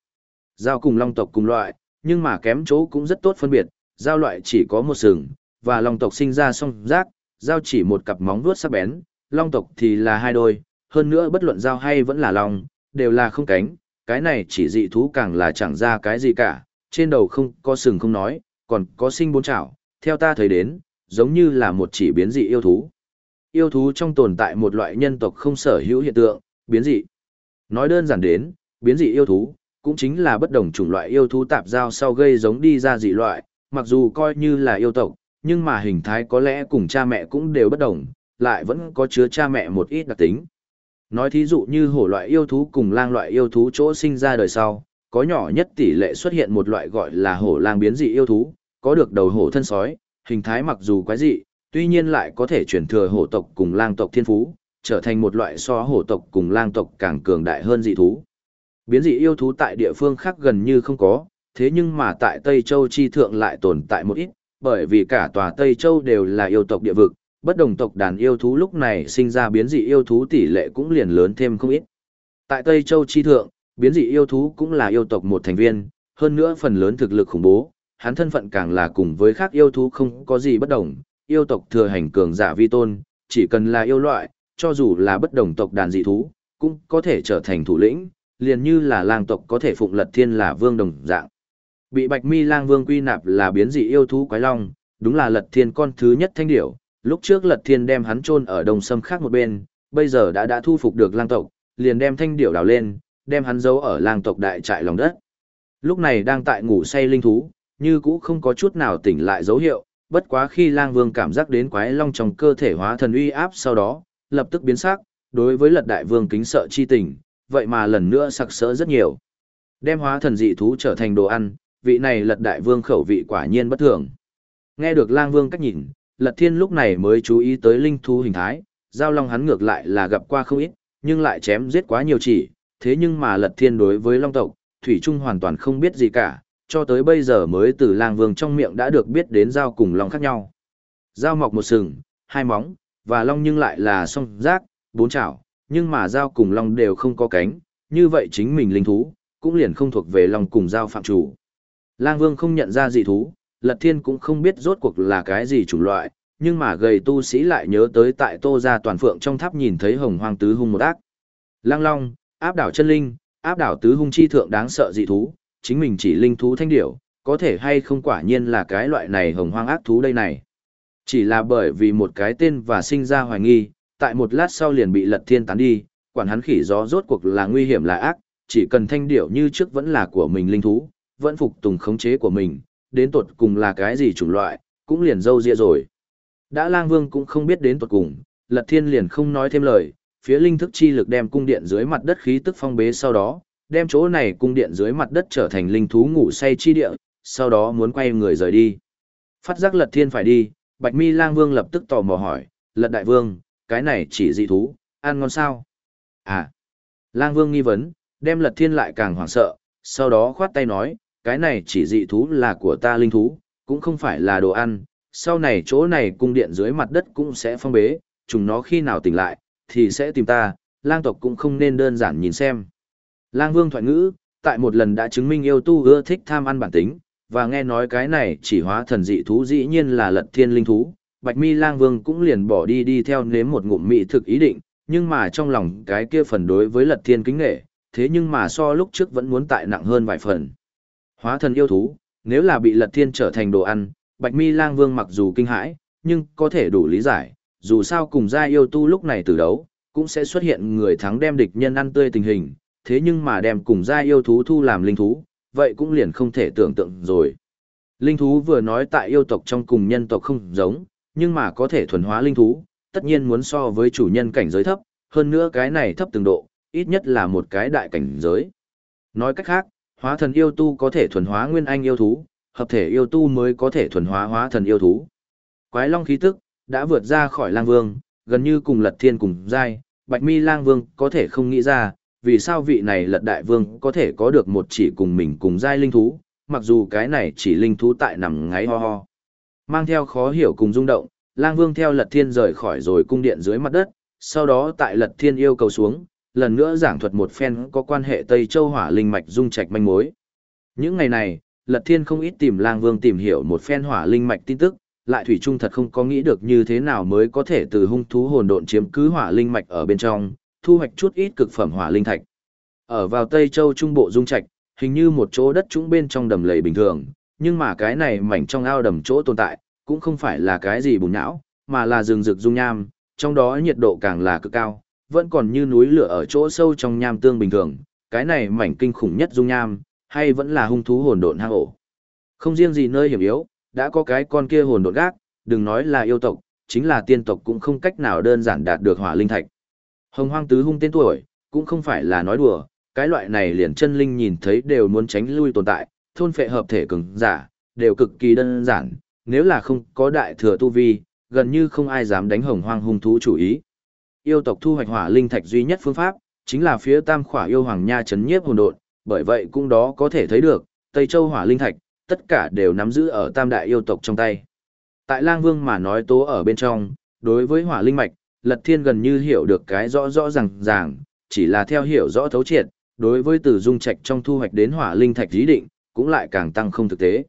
Giao cùng long tộc cùng loại, nhưng mà kém chỗ cũng rất tốt phân biệt, giao loại chỉ có một sừng, và long tộc sinh ra song giác, giao chỉ một cặp móng vuốt sắc bén, long tộc thì là hai đôi, hơn nữa bất luận giao hay vẫn là long, đều là không cánh, cái này chỉ dị thú càng là chẳng ra cái gì cả, trên đầu không có sừng không nói, còn có sinh bốn chảo, theo ta thấy đến, giống như là một chỉ biến dị yêu thú. Yêu thú trong tồn tại một loại nhân tộc không sở hữu hiện tượng, biến dị. Nói đơn giản đến, biến dị yêu thú, cũng chính là bất đồng chủng loại yêu thú tạp giao sau gây giống đi ra dị loại, mặc dù coi như là yêu tộc, nhưng mà hình thái có lẽ cùng cha mẹ cũng đều bất đồng, lại vẫn có chứa cha mẹ một ít đặc tính. Nói thí dụ như hổ loại yêu thú cùng lang loại yêu thú chỗ sinh ra đời sau, có nhỏ nhất tỷ lệ xuất hiện một loại gọi là hổ lang biến dị yêu thú, có được đầu hổ thân sói, hình thái mặc dù quái dị, tuy nhiên lại có thể chuyển thừa hổ tộc cùng lang tộc thiên phú, trở thành một loại so hổ tộc cùng lang tộc càng cường đại hơn dị thú. Biến dị yêu thú tại địa phương khác gần như không có, thế nhưng mà tại Tây Châu chi thượng lại tồn tại một ít, bởi vì cả tòa Tây Châu đều là yêu tộc địa vực, bất đồng tộc đàn yêu thú lúc này sinh ra biến dị yêu thú tỷ lệ cũng liền lớn thêm không ít. Tại Tây Châu chi thượng, biến dị yêu thú cũng là yêu tộc một thành viên, hơn nữa phần lớn thực lực khủng bố, hắn thân phận càng là cùng với khác yêu thú không có gì bất đồng, yêu tộc thừa hành cường giả vi tôn, chỉ cần là yêu loại, cho dù là bất đồng tộc đàn dị thú, cũng có thể trở thành thủ lĩnh, liền như là lang tộc có thể phụng lật thiên là vương đồng dạng. Bị Bạch Mi Lang Vương quy nạp là biến dị yêu thú quái long, đúng là Lật Thiên con thứ nhất thanh điểu, lúc trước Lật Thiên đem hắn chôn ở đồng sâm khác một bên, bây giờ đã đã thu phục được lang tộc, liền đem thanh điểu đào lên, đem hắn giấu ở lang tộc đại trại lòng đất. Lúc này đang tại ngủ say linh thú, như cũ không có chút nào tỉnh lại dấu hiệu, bất quá khi lang vương cảm giác đến quái long trong cơ thể hóa thần uy áp sau đó, lập tức biến sắc, đối với lật đại vương kính sợ chi tình, vậy mà lần nữa sặc sỡ rất nhiều. Đem hóa thần dị thú trở thành đồ ăn, vị này lật đại vương khẩu vị quả nhiên bất thường. Nghe được lang vương cách nhìn, lật thiên lúc này mới chú ý tới linh thú hình thái, giao long hắn ngược lại là gặp qua không ít, nhưng lại chém giết quá nhiều chỉ, thế nhưng mà lật thiên đối với long tộc, thủy trung hoàn toàn không biết gì cả, cho tới bây giờ mới từ lang vương trong miệng đã được biết đến giao cùng long khác nhau. Giao mọc một sừng, hai móng, và long nhưng lại là song giác, bốn chảo, nhưng mà giao cùng long đều không có cánh, như vậy chính mình linh thú, cũng liền không thuộc về long cùng giao phạm chủ. Lang Vương không nhận ra dị thú, Lật Thiên cũng không biết rốt cuộc là cái gì chủng loại, nhưng mà gầy tu sĩ lại nhớ tới tại Tô gia toàn phượng trong tháp nhìn thấy hồng hoang tứ hung một ác. Lang Long, áp đảo chân linh, áp đảo tứ hung chi thượng đáng sợ dị thú, chính mình chỉ linh thú thanh điểu, có thể hay không quả nhiên là cái loại này hồng hoang ác thú đây này. Chỉ là bởi vì một cái tên và sinh ra hoài nghi, tại một lát sau liền bị lật thiên tán đi, quản hắn khỉ gió rốt cuộc là nguy hiểm là ác, chỉ cần thanh điểu như trước vẫn là của mình linh thú, vẫn phục tùng khống chế của mình, đến tuột cùng là cái gì chủng loại, cũng liền dâu ria rồi. Đã lang vương cũng không biết đến tuột cùng, lật thiên liền không nói thêm lời, phía linh thức chi lực đem cung điện dưới mặt đất khí tức phong bế sau đó, đem chỗ này cung điện dưới mặt đất trở thành linh thú ngủ say chi địa, sau đó muốn quay người rời đi. Phát giác lật thiên phải đi, bạch mi lang vương lập tức tò mò hỏi, lật đại vương, cái này chỉ dị thú, ăn ngon sao? À, lang vương nghi vấn, đem lật thiên lại càng hoảng sợ, sau đó khoát tay nói, cái này chỉ dị thú là của ta linh thú, cũng không phải là đồ ăn, sau này chỗ này cung điện dưới mặt đất cũng sẽ phong bế, chúng nó khi nào tỉnh lại, thì sẽ tìm ta, lang tộc cũng không nên đơn giản nhìn xem. Lang vương thoại ngữ, tại một lần đã chứng minh yêu tu ưa thích tham ăn bản tính, và nghe nói cái này chỉ hóa thần dị thú dĩ nhiên là lật thiên linh thú, bạch mi lang vương cũng liền bỏ đi đi theo nếm một ngụm mị thực ý định, nhưng mà trong lòng cái kia phần đối với lật thiên kính nghệ, thế nhưng mà so lúc trước vẫn muốn tại nặng hơn vài phần. Hóa thần yêu thú, nếu là bị lật thiên trở thành đồ ăn, bạch mi lang vương mặc dù kinh hãi, nhưng có thể đủ lý giải, dù sao cùng gia yêu tu lúc này từ đấu, cũng sẽ xuất hiện người thắng đem địch nhân ăn tươi tình hình, thế nhưng mà đem cùng gia yêu thú thu làm linh thú, vậy cũng liền không thể tưởng tượng rồi. Linh thú vừa nói tại yêu tộc trong cùng nhân tộc không giống, nhưng mà có thể thuần hóa linh thú, tất nhiên muốn so với chủ nhân cảnh giới thấp, hơn nữa cái này thấp từng độ, ít nhất là một cái đại cảnh giới. Nói cách khác, hóa thần yêu tu có thể thuần hóa nguyên anh yêu thú, hợp thể yêu tu mới có thể thuần hóa hóa thần yêu thú. Quái long khí tức, đã vượt ra khỏi lang vương, gần như cùng lật thiên cùng giai, bạch mi lang vương có thể không nghĩ ra, vì sao vị này lật đại vương có thể có được một chỉ cùng mình cùng giai linh thú, mặc dù cái này chỉ linh thú tại nằm ngáy ho ho. Mang theo khó hiểu cùng rung động, lang vương theo lật thiên rời khỏi rồi cung điện dưới mặt đất, sau đó tại lật thiên yêu cầu xuống, lần nữa giảng thuật một phen có quan hệ Tây Châu hỏa linh mạch dung trạch manh mối. Những ngày này, lật thiên không ít tìm lang vương tìm hiểu một phen hỏa linh mạch tin tức, lại thủy trung thật không có nghĩ được như thế nào mới có thể từ hung thú hồn độn chiếm cứ hỏa linh mạch ở bên trong, thu hoạch chút ít cực phẩm hỏa linh thạch. Ở vào Tây Châu Trung Bộ Dung Trạch, hình như một chỗ đất trũng bên trong đầm lầy bình thường, nhưng mà cái này mảnh trong ao đầm chỗ tồn tại, cũng không phải là cái gì bùn nhão, mà là rừng rực dung nham, trong đó nhiệt độ càng là cực cao, vẫn còn như núi lửa ở chỗ sâu trong nham tương bình thường, cái này mảnh kinh khủng nhất dung nham, hay vẫn là hung thú hồn độn hang ổ. Không riêng gì nơi hiểm yếu, đã có cái con kia hồn độn gác, đừng nói là yêu tộc, chính là tiên tộc cũng không cách nào đơn giản đạt được hỏa linh thạch. Hồng hoang tứ hung tên tuổi, cũng không phải là nói đùa, cái loại này liền chân linh nhìn thấy đều muốn tránh lui tồn tại, thôn phệ hợp thể cường giả, đều cực kỳ đơn giản, nếu là không có đại thừa tu vi, gần như không ai dám đánh hồng hoang hung thú chủ ý. Yêu tộc thu hoạch hỏa linh thạch duy nhất phương pháp, chính là phía tam khỏa yêu hoàng nha chấn nhiếp hồn độn, bởi vậy cũng đó có thể thấy được, Tây Châu hỏa linh thạch, tất cả đều nắm giữ ở tam đại yêu tộc trong tay. Tại Lang Vương mà nói tố ở bên trong, đối với hỏa linh mạch, Lật Thiên gần như hiểu được cái rõ rõ ràng ràng, chỉ là theo hiểu rõ thấu triệt, đối với từ dung trạch trong thu hoạch đến hỏa linh thạch ý định, cũng lại càng tăng không thực tế.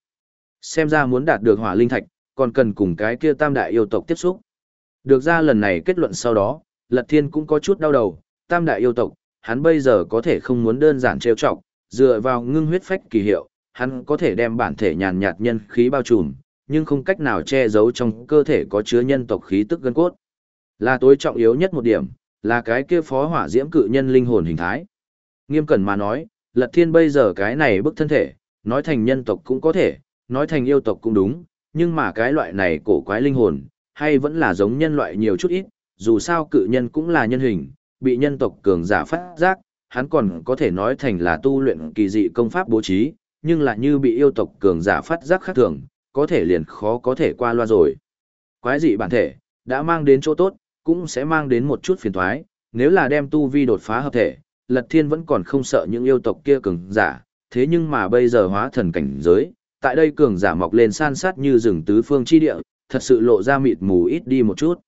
Xem ra muốn đạt được hỏa linh thạch, còn cần cùng cái kia tam đại yêu tộc tiếp xúc. Được ra lần này kết luận sau đó, Lật Thiên cũng có chút đau đầu, tam đại yêu tộc, hắn bây giờ có thể không muốn đơn giản trêu chọc, dựa vào ngưng huyết phách kỳ hiệu, hắn có thể đem bản thể nhàn nhạt nhân khí bao trùm, nhưng không cách nào che giấu trong cơ thể có chứa nhân tộc khí tức gân cốt. Là tối trọng yếu nhất một điểm, là cái kia phó hỏa diễm cự nhân linh hồn hình thái. Nghiêm cẩn mà nói, Lật Thiên bây giờ cái này bức thân thể, nói thành nhân tộc cũng có thể, nói thành yêu tộc cũng đúng, nhưng mà cái loại này cổ quái linh hồn, hay vẫn là giống nhân loại nhiều chút ít, dù sao cự nhân cũng là nhân hình, bị nhân tộc cường giả phát giác, hắn còn có thể nói thành là tu luyện kỳ dị công pháp bố trí, nhưng là như bị yêu tộc cường giả phát giác khác thường, có thể liền khó có thể qua loa rồi. Quái dị bản thể, đã mang đến chỗ tốt, cũng sẽ mang đến một chút phiền thoái, nếu là đem tu vi đột phá hợp thể, Lật Thiên vẫn còn không sợ những yêu tộc kia cường giả, thế nhưng mà bây giờ hóa thần cảnh giới, tại đây cường giả mọc lên san sát như rừng tứ phương chi địa, thật sự lộ ra mịt mù ít đi một chút.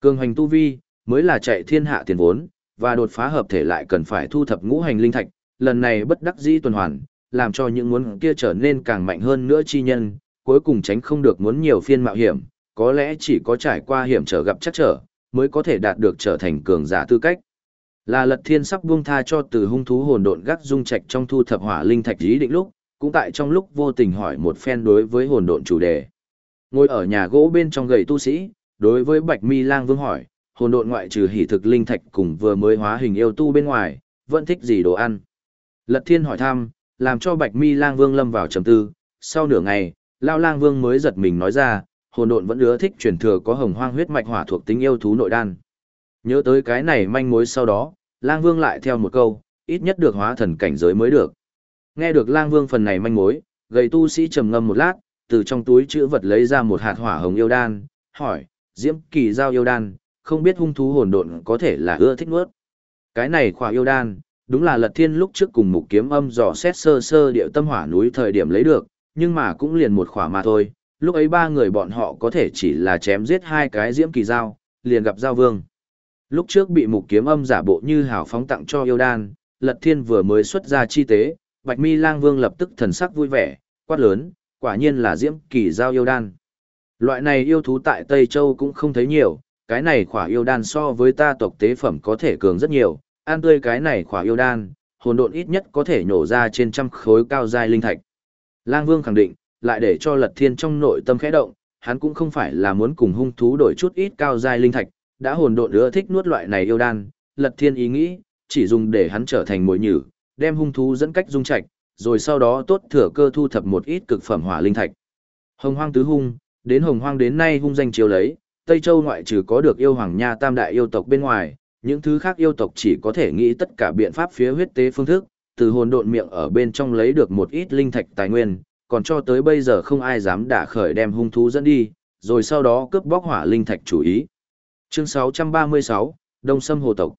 Cường hành tu vi, mới là chạy thiên hạ tiền vốn, và đột phá hợp thể lại cần phải thu thập ngũ hành linh thạch, lần này bất đắc dĩ tuần hoàn, làm cho những muốn kia trở nên càng mạnh hơn nữa chi nhân, cuối cùng tránh không được muốn nhiều phiên mạo hiểm, có lẽ chỉ có trải qua hiểm trở gặp chắc trở, mới có thể đạt được trở thành cường giả tư cách. Là Lật Thiên sắp buông tha cho từ hung thú hồn độn gác dung trạch trong thu thập hỏa linh thạch ý định lúc, cũng tại trong lúc vô tình hỏi một phen đối với hồn độn chủ đề. Ngồi ở nhà gỗ bên trong gầy tu sĩ, đối với Bạch Mi Lang Vương hỏi, hồn độn ngoại trừ hỉ thực linh thạch cùng vừa mới hóa hình yêu tu bên ngoài, vẫn thích gì đồ ăn. Lật Thiên hỏi thăm, làm cho Bạch Mi Lang Vương lâm vào trầm tư, sau nửa ngày, Lao Lang Vương mới giật mình nói ra, hồn độn vẫn ưa thích truyền thừa có hồng hoang huyết mạch hỏa thuộc tính yêu thú nội đan. Nhớ tới cái này manh mối sau đó, Lang Vương lại theo một câu, ít nhất được hóa thần cảnh giới mới được. Nghe được Lang Vương phần này manh mối, gầy tu sĩ trầm ngâm một lát, từ trong túi chữ vật lấy ra một hạt hỏa hồng yêu đan, hỏi, Diễm Kỳ giao yêu đan, không biết hung thú hồn độn có thể là ưa thích nuốt. Cái này khỏa yêu đan, đúng là Lật Thiên lúc trước cùng mục kiếm âm dò xét sơ sơ điệu tâm hỏa núi thời điểm lấy được, nhưng mà cũng liền một khỏa mà thôi, lúc ấy ba người bọn họ có thể chỉ là chém giết hai cái diễm kỳ dao, liền gặp giao vương. Lúc trước bị mục kiếm âm giả bộ như hảo phóng tặng cho yêu đan, Lật Thiên vừa mới xuất ra chi tế, Bạch Mi Lang Vương lập tức thần sắc vui vẻ, quát lớn, quả nhiên là diễm kỳ giao yêu đan. Loại này yêu thú tại Tây Châu cũng không thấy nhiều, cái này khỏa yêu đan so với ta tộc tế phẩm có thể cường rất nhiều, ăn tươi cái này khỏa yêu đan, hồn độn ít nhất có thể nhổ ra trên trăm khối cao giai linh thạch. Lang Vương khẳng định, lại để cho Lật Thiên trong nội tâm khẽ động, hắn cũng không phải là muốn cùng hung thú đổi chút ít cao giai linh thạch, đã hồn độn ưa thích nuốt loại này yêu đan, Lật Thiên ý nghĩ, chỉ dùng để hắn trở thành mồi nhử, đem hung thú dẫn cách dung trạch, rồi sau đó tốt thừa cơ thu thập một ít cực phẩm hỏa linh thạch. Hồng Hoang tứ hung, đến Hồng Hoang đến nay hung danh chiếu lấy, Tây Châu ngoại trừ có được yêu hoàng nha tam đại yêu tộc bên ngoài, những thứ khác yêu tộc chỉ có thể nghĩ tất cả biện pháp phía huyết tế phương thức, từ hồn độn miệng ở bên trong lấy được một ít linh thạch tài nguyên, còn cho tới bây giờ không ai dám đả khởi đem hung thú dẫn đi, rồi sau đó cướp bóc hỏa linh thạch chủ ý. Chương 636, Đông Sâm Hồ Tộc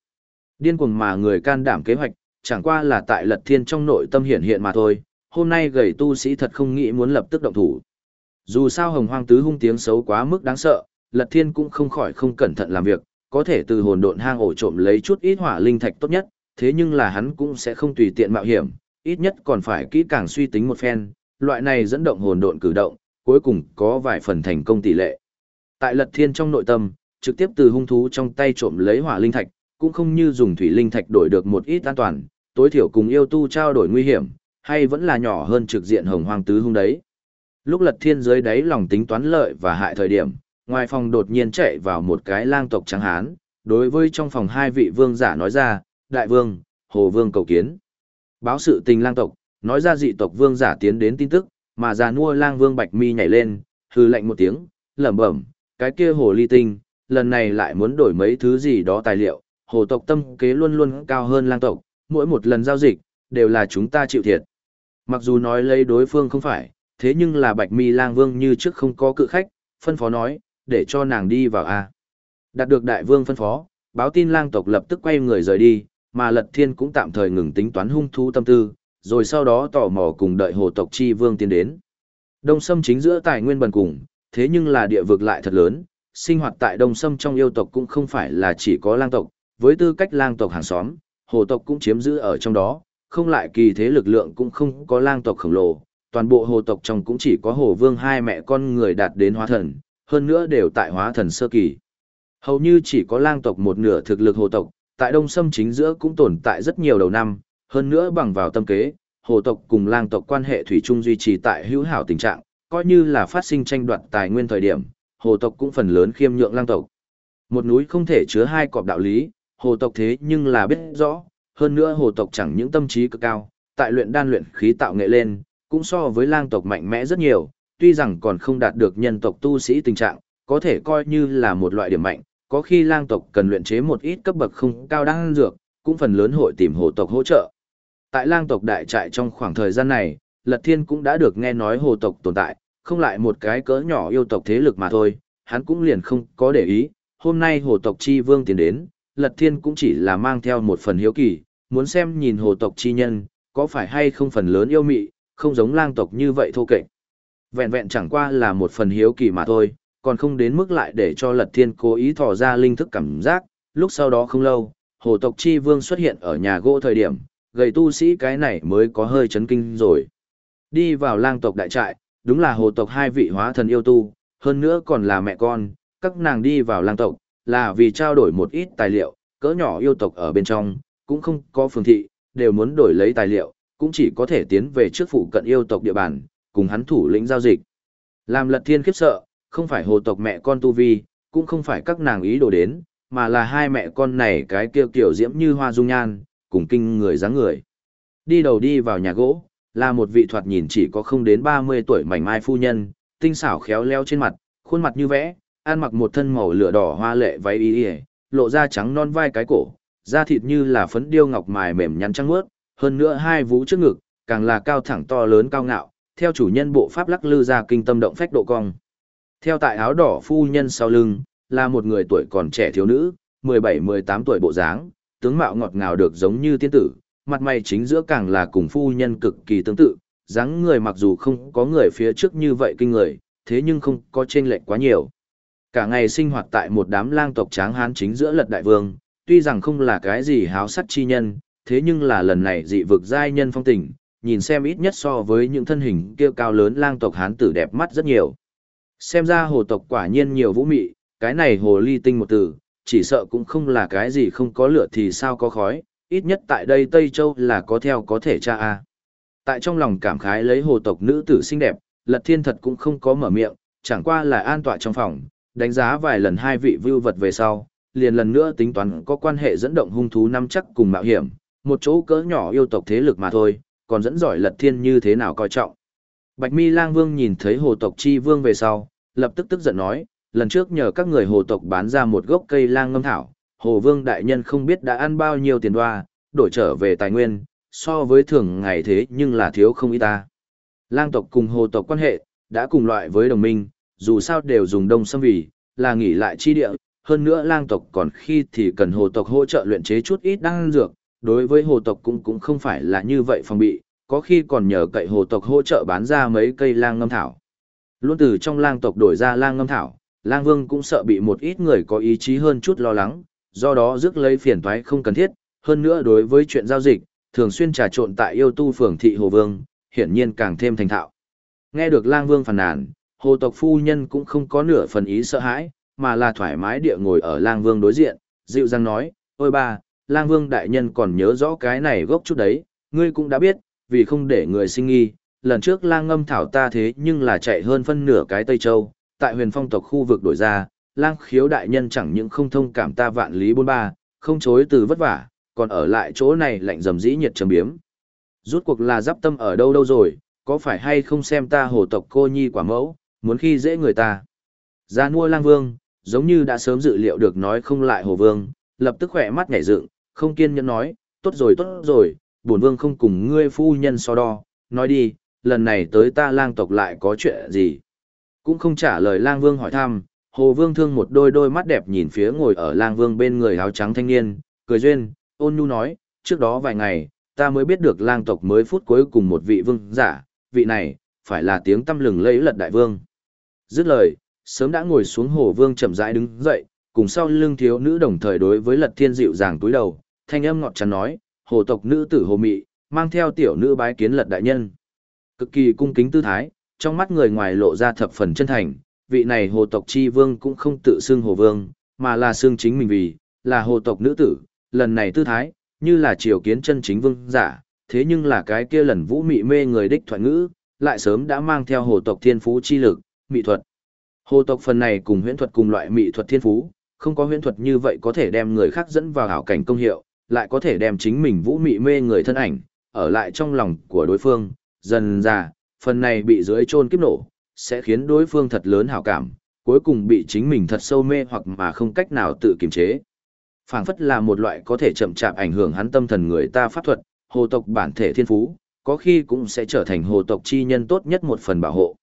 Điên cuồng mà người can đảm kế hoạch, chẳng qua là tại lật thiên trong nội tâm hiện hiện mà thôi, hôm nay gầy tu sĩ thật không nghĩ muốn lập tức động thủ. Dù sao hồng hoang tứ hung tiếng xấu quá mức đáng sợ, lật thiên cũng không khỏi không cẩn thận làm việc, có thể từ hồn độn hang ổ trộm lấy chút ít hỏa linh thạch tốt nhất, thế nhưng là hắn cũng sẽ không tùy tiện mạo hiểm, ít nhất còn phải kỹ càng suy tính một phen, loại này dẫn động hồn độn cử động, cuối cùng có vài phần thành công tỷ lệ. Tại Lật Thiên trong nội tâm, trực tiếp từ hung thú trong tay trộm lấy hỏa linh thạch, cũng không như dùng thủy linh thạch đổi được một ít an toàn, tối thiểu cùng yêu tu trao đổi nguy hiểm, hay vẫn là nhỏ hơn trực diện hồng hoang tứ hung đấy. Lúc Lật Thiên dưới đáy lòng tính toán lợi và hại thời điểm, ngoài phòng đột nhiên chạy vào một cái lang tộc trắng hán, đối với trong phòng hai vị vương giả nói ra, đại vương, hồ vương cầu kiến. Báo sự tình lang tộc, nói ra dị tộc vương giả tiến đến tin tức, mà già nua lang vương bạch mi nhảy lên, hư lệnh một tiếng, lẩm bẩm, cái kia hồ ly tinh, lần này lại muốn đổi mấy thứ gì đó tài liệu, hồ tộc tâm kế luôn luôn cao hơn lang tộc, mỗi một lần giao dịch, đều là chúng ta chịu thiệt. Mặc dù nói lấy đối phương không phải, thế nhưng là bạch mi lang vương như trước không có cự khách, phân phó nói, để cho nàng đi vào a. Đạt được đại vương phân phó, báo tin lang tộc lập tức quay người rời đi, mà Lật Thiên cũng tạm thời ngừng tính toán hung thú tâm tư, rồi sau đó tò mò cùng đợi hồ tộc chi vương tiến đến. Đông Sâm chính giữa tài nguyên bần cùng, thế nhưng là địa vực lại thật lớn, sinh hoạt tại Đông Sâm trong yêu tộc cũng không phải là chỉ có lang tộc, với tư cách lang tộc hàng xóm, hồ tộc cũng chiếm giữ ở trong đó, không lại kỳ thế lực lượng cũng không có lang tộc khổng lồ, toàn bộ hồ tộc trong cũng chỉ có hồ vương hai mẹ con người đạt đến hóa thần, hơn nữa đều tại hóa thần sơ kỳ. Hầu như chỉ có lang tộc một nửa thực lực hồ tộc, tại đông sâm chính giữa cũng tồn tại rất nhiều đầu năm, hơn nữa bằng vào tâm kế, hồ tộc cùng lang tộc quan hệ thủy chung duy trì tại hữu hảo tình trạng, coi như là phát sinh tranh đoạt tài nguyên thời điểm, hồ tộc cũng phần lớn khiêm nhượng lang tộc. Một núi không thể chứa hai cọp đạo lý, hồ tộc thế nhưng là biết rõ, hơn nữa hồ tộc chẳng những tâm trí cực cao, tại luyện đan luyện khí tạo nghệ lên, cũng so với lang tộc mạnh mẽ rất nhiều, tuy rằng còn không đạt được nhân tộc tu sĩ tình trạng, có thể coi như là một loại điểm mạnh, có khi lang tộc cần luyện chế một ít cấp bậc không cao đan dược, cũng phần lớn hội tìm hồ tộc hỗ trợ. Tại lang tộc đại trại trong khoảng thời gian này, Lật Thiên cũng đã được nghe nói hồ tộc tồn tại, không lại một cái cỡ nhỏ yêu tộc thế lực mà thôi, hắn cũng liền không có để ý, hôm nay hồ tộc chi vương tiến đến, Lật Thiên cũng chỉ là mang theo một phần hiếu kỳ, muốn xem nhìn hồ tộc chi nhân, có phải hay không phần lớn yêu mị, không giống lang tộc như vậy thô kệch. Vẹn vẹn chẳng qua là một phần hiếu kỳ mà thôi, còn không đến mức lại để cho Lật Thiên cố ý thò ra linh thức cảm giác, lúc sau đó không lâu, hồ tộc chi vương xuất hiện ở nhà gỗ thời điểm, gầy tu sĩ cái này mới có hơi chấn kinh rồi. Đi vào lang tộc đại trại, đúng là hồ tộc hai vị hóa thần yêu tu, hơn nữa còn là mẹ con, các nàng đi vào lang tộc, là vì trao đổi một ít tài liệu, cỡ nhỏ yêu tộc ở bên trong, cũng không có phương thị, đều muốn đổi lấy tài liệu, cũng chỉ có thể tiến về trước phụ cận yêu tộc địa bàn, cùng hắn thủ lĩnh giao dịch. Làm lật thiên khiếp sợ, không phải hồ tộc mẹ con tu vi, cũng không phải các nàng ý đồ đến, mà là hai mẹ con này cái kêu kiểu diễm như hoa dung nhan, cùng kinh người dáng người. Đi đầu đi vào nhà gỗ, là một vị thoạt nhìn chỉ có không đến 30 tuổi mảnh mai phu nhân, tinh xảo khéo leo trên mặt, khuôn mặt như vẽ, ăn mặc một thân màu lửa đỏ hoa lệ váy y lộ ra trắng non vai cái cổ, da thịt như là phấn điêu ngọc mài mềm nhắn trắng mướt, hơn nữa hai vú trước ngực, càng là cao thẳng to lớn cao ngạo, theo chủ nhân bộ pháp lắc lư ra kinh tâm động phách độ cong. Theo tại áo đỏ phu nhân sau lưng, là một người tuổi còn trẻ thiếu nữ, 17-18 tuổi bộ dáng, tướng mạo ngọt ngào được giống như tiên tử, mặt mày chính giữa càng là cùng phu nhân cực kỳ tương tự, dáng người mặc dù không có người phía trước như vậy kinh người, thế nhưng không có chênh lệch quá nhiều. Cả ngày sinh hoạt tại một đám lang tộc tráng hán chính giữa lật đại vương, tuy rằng không là cái gì háo sắc chi nhân, thế nhưng là lần này dị vực giai nhân phong tình, nhìn xem ít nhất so với những thân hình kia cao lớn lang tộc hán tử đẹp mắt rất nhiều. Xem ra hồ tộc quả nhiên nhiều vũ mị, cái này hồ ly tinh một từ, chỉ sợ cũng không là cái gì không có lửa thì sao có khói, ít nhất tại đây Tây Châu là có theo có thể cha a. Tại trong lòng cảm khái lấy hồ tộc nữ tử xinh đẹp, Lật Thiên thật cũng không có mở miệng, chẳng qua là an tọa trong phòng, đánh giá vài lần hai vị vưu vật về sau, liền lần nữa tính toán có quan hệ dẫn động hung thú năm chắc cùng mạo hiểm, một chỗ cỡ nhỏ yêu tộc thế lực mà thôi, còn dẫn giỏi Lật Thiên như thế nào coi trọng. Bạch Mi Lang Vương nhìn thấy hồ tộc chi vương về sau, lập tức tức giận nói, lần trước nhờ các người hồ tộc bán ra một gốc cây lang ngâm thảo, hồ vương đại nhân không biết đã ăn bao nhiêu tiền đoa, đổi trở về tài nguyên, so với thường ngày thế nhưng là thiếu không ít ta. Lang tộc cùng hồ tộc quan hệ, đã cùng loại với đồng minh, dù sao đều dùng đông xâm vì, là nghỉ lại chi địa, hơn nữa lang tộc còn khi thì cần hồ tộc hỗ trợ luyện chế chút ít đan dược, đối với hồ tộc cũng cũng không phải là như vậy phòng bị, có khi còn nhờ cậy hồ tộc hỗ trợ bán ra mấy cây lang ngâm thảo. Luôn từ trong lang tộc đổi ra lang ngâm thảo, lang vương cũng sợ bị một ít người có ý chí hơn chút lo lắng, do đó rước lấy phiền toái không cần thiết, hơn nữa đối với chuyện giao dịch, thường xuyên trà trộn tại yêu tu phường thị hồ vương, hiển nhiên càng thêm thành thạo. Nghe được lang vương phàn nàn, hồ tộc phu nhân cũng không có nửa phần ý sợ hãi, mà là thoải mái địa ngồi ở lang vương đối diện, dịu dàng nói, ôi ba, lang vương đại nhân còn nhớ rõ cái này gốc chút đấy, ngươi cũng đã biết, vì không để người sinh nghi, lần trước lang ngâm thảo ta thế nhưng là chạy hơn phân nửa cái Tây Châu, tại huyền phong tộc khu vực đổi ra, lang khiếu đại nhân chẳng những không thông cảm ta vạn lý bôn ba, không chối từ vất vả, còn ở lại chỗ này lạnh dầm dĩ nhiệt trầm biếm. Rút cuộc là giáp tâm ở đâu đâu rồi, có phải hay không xem ta hồ tộc cô nhi quả mẫu, muốn khi dễ người ta. Gia mua lang vương, giống như đã sớm dự liệu được nói không lại hồ vương, lập tức khỏe mắt nhảy dựng, không kiên nhẫn nói, tốt rồi tốt rồi, bổn vương không cùng ngươi phu nhân so đo, nói đi, lần này tới ta lang tộc lại có chuyện gì. Cũng không trả lời lang vương hỏi thăm, hồ vương thương một đôi đôi mắt đẹp nhìn phía ngồi ở lang vương bên người áo trắng thanh niên, cười duyên, ôn nhu nói, trước đó vài ngày, ta mới biết được lang tộc mới phút cuối cùng một vị vương giả, vị này, phải là tiếng tâm lừng lẫy lật đại vương. Dứt lời, sớm đã ngồi xuống hồ vương chậm rãi đứng dậy, cùng sau lưng thiếu nữ đồng thời đối với lật thiên dịu dàng túi đầu, thanh âm ngọt chắn nói, hồ tộc nữ tử hồ mị, mang theo tiểu nữ bái kiến lật đại nhân. Cực kỳ cung kính tư thái, trong mắt người ngoài lộ ra thập phần chân thành, vị này hồ tộc chi vương cũng không tự xưng hồ vương, mà là xưng chính mình vì, là hồ tộc nữ tử, lần này tư thái, như là triều kiến chân chính vương giả, thế nhưng là cái kia lần vũ mị mê người đích thoại ngữ, lại sớm đã mang theo hồ tộc thiên phú chi lực, mị thuật. Hồ tộc phần này cùng huyễn thuật cùng loại mị thuật thiên phú, không có huyễn thuật như vậy có thể đem người khác dẫn vào hảo cảnh công hiệu, lại có thể đem chính mình vũ mị mê người thân ảnh, ở lại trong lòng của đối phương, dần ra, phần này bị dưới chôn kiếp nổ, sẽ khiến đối phương thật lớn hảo cảm, cuối cùng bị chính mình thật sâu mê hoặc mà không cách nào tự kiềm chế. phảng phất là một loại có thể chậm chạp ảnh hưởng hắn tâm thần người ta pháp thuật, hồ tộc bản thể thiên phú, có khi cũng sẽ trở thành hồ tộc chi nhân tốt nhất một phần bảo hộ.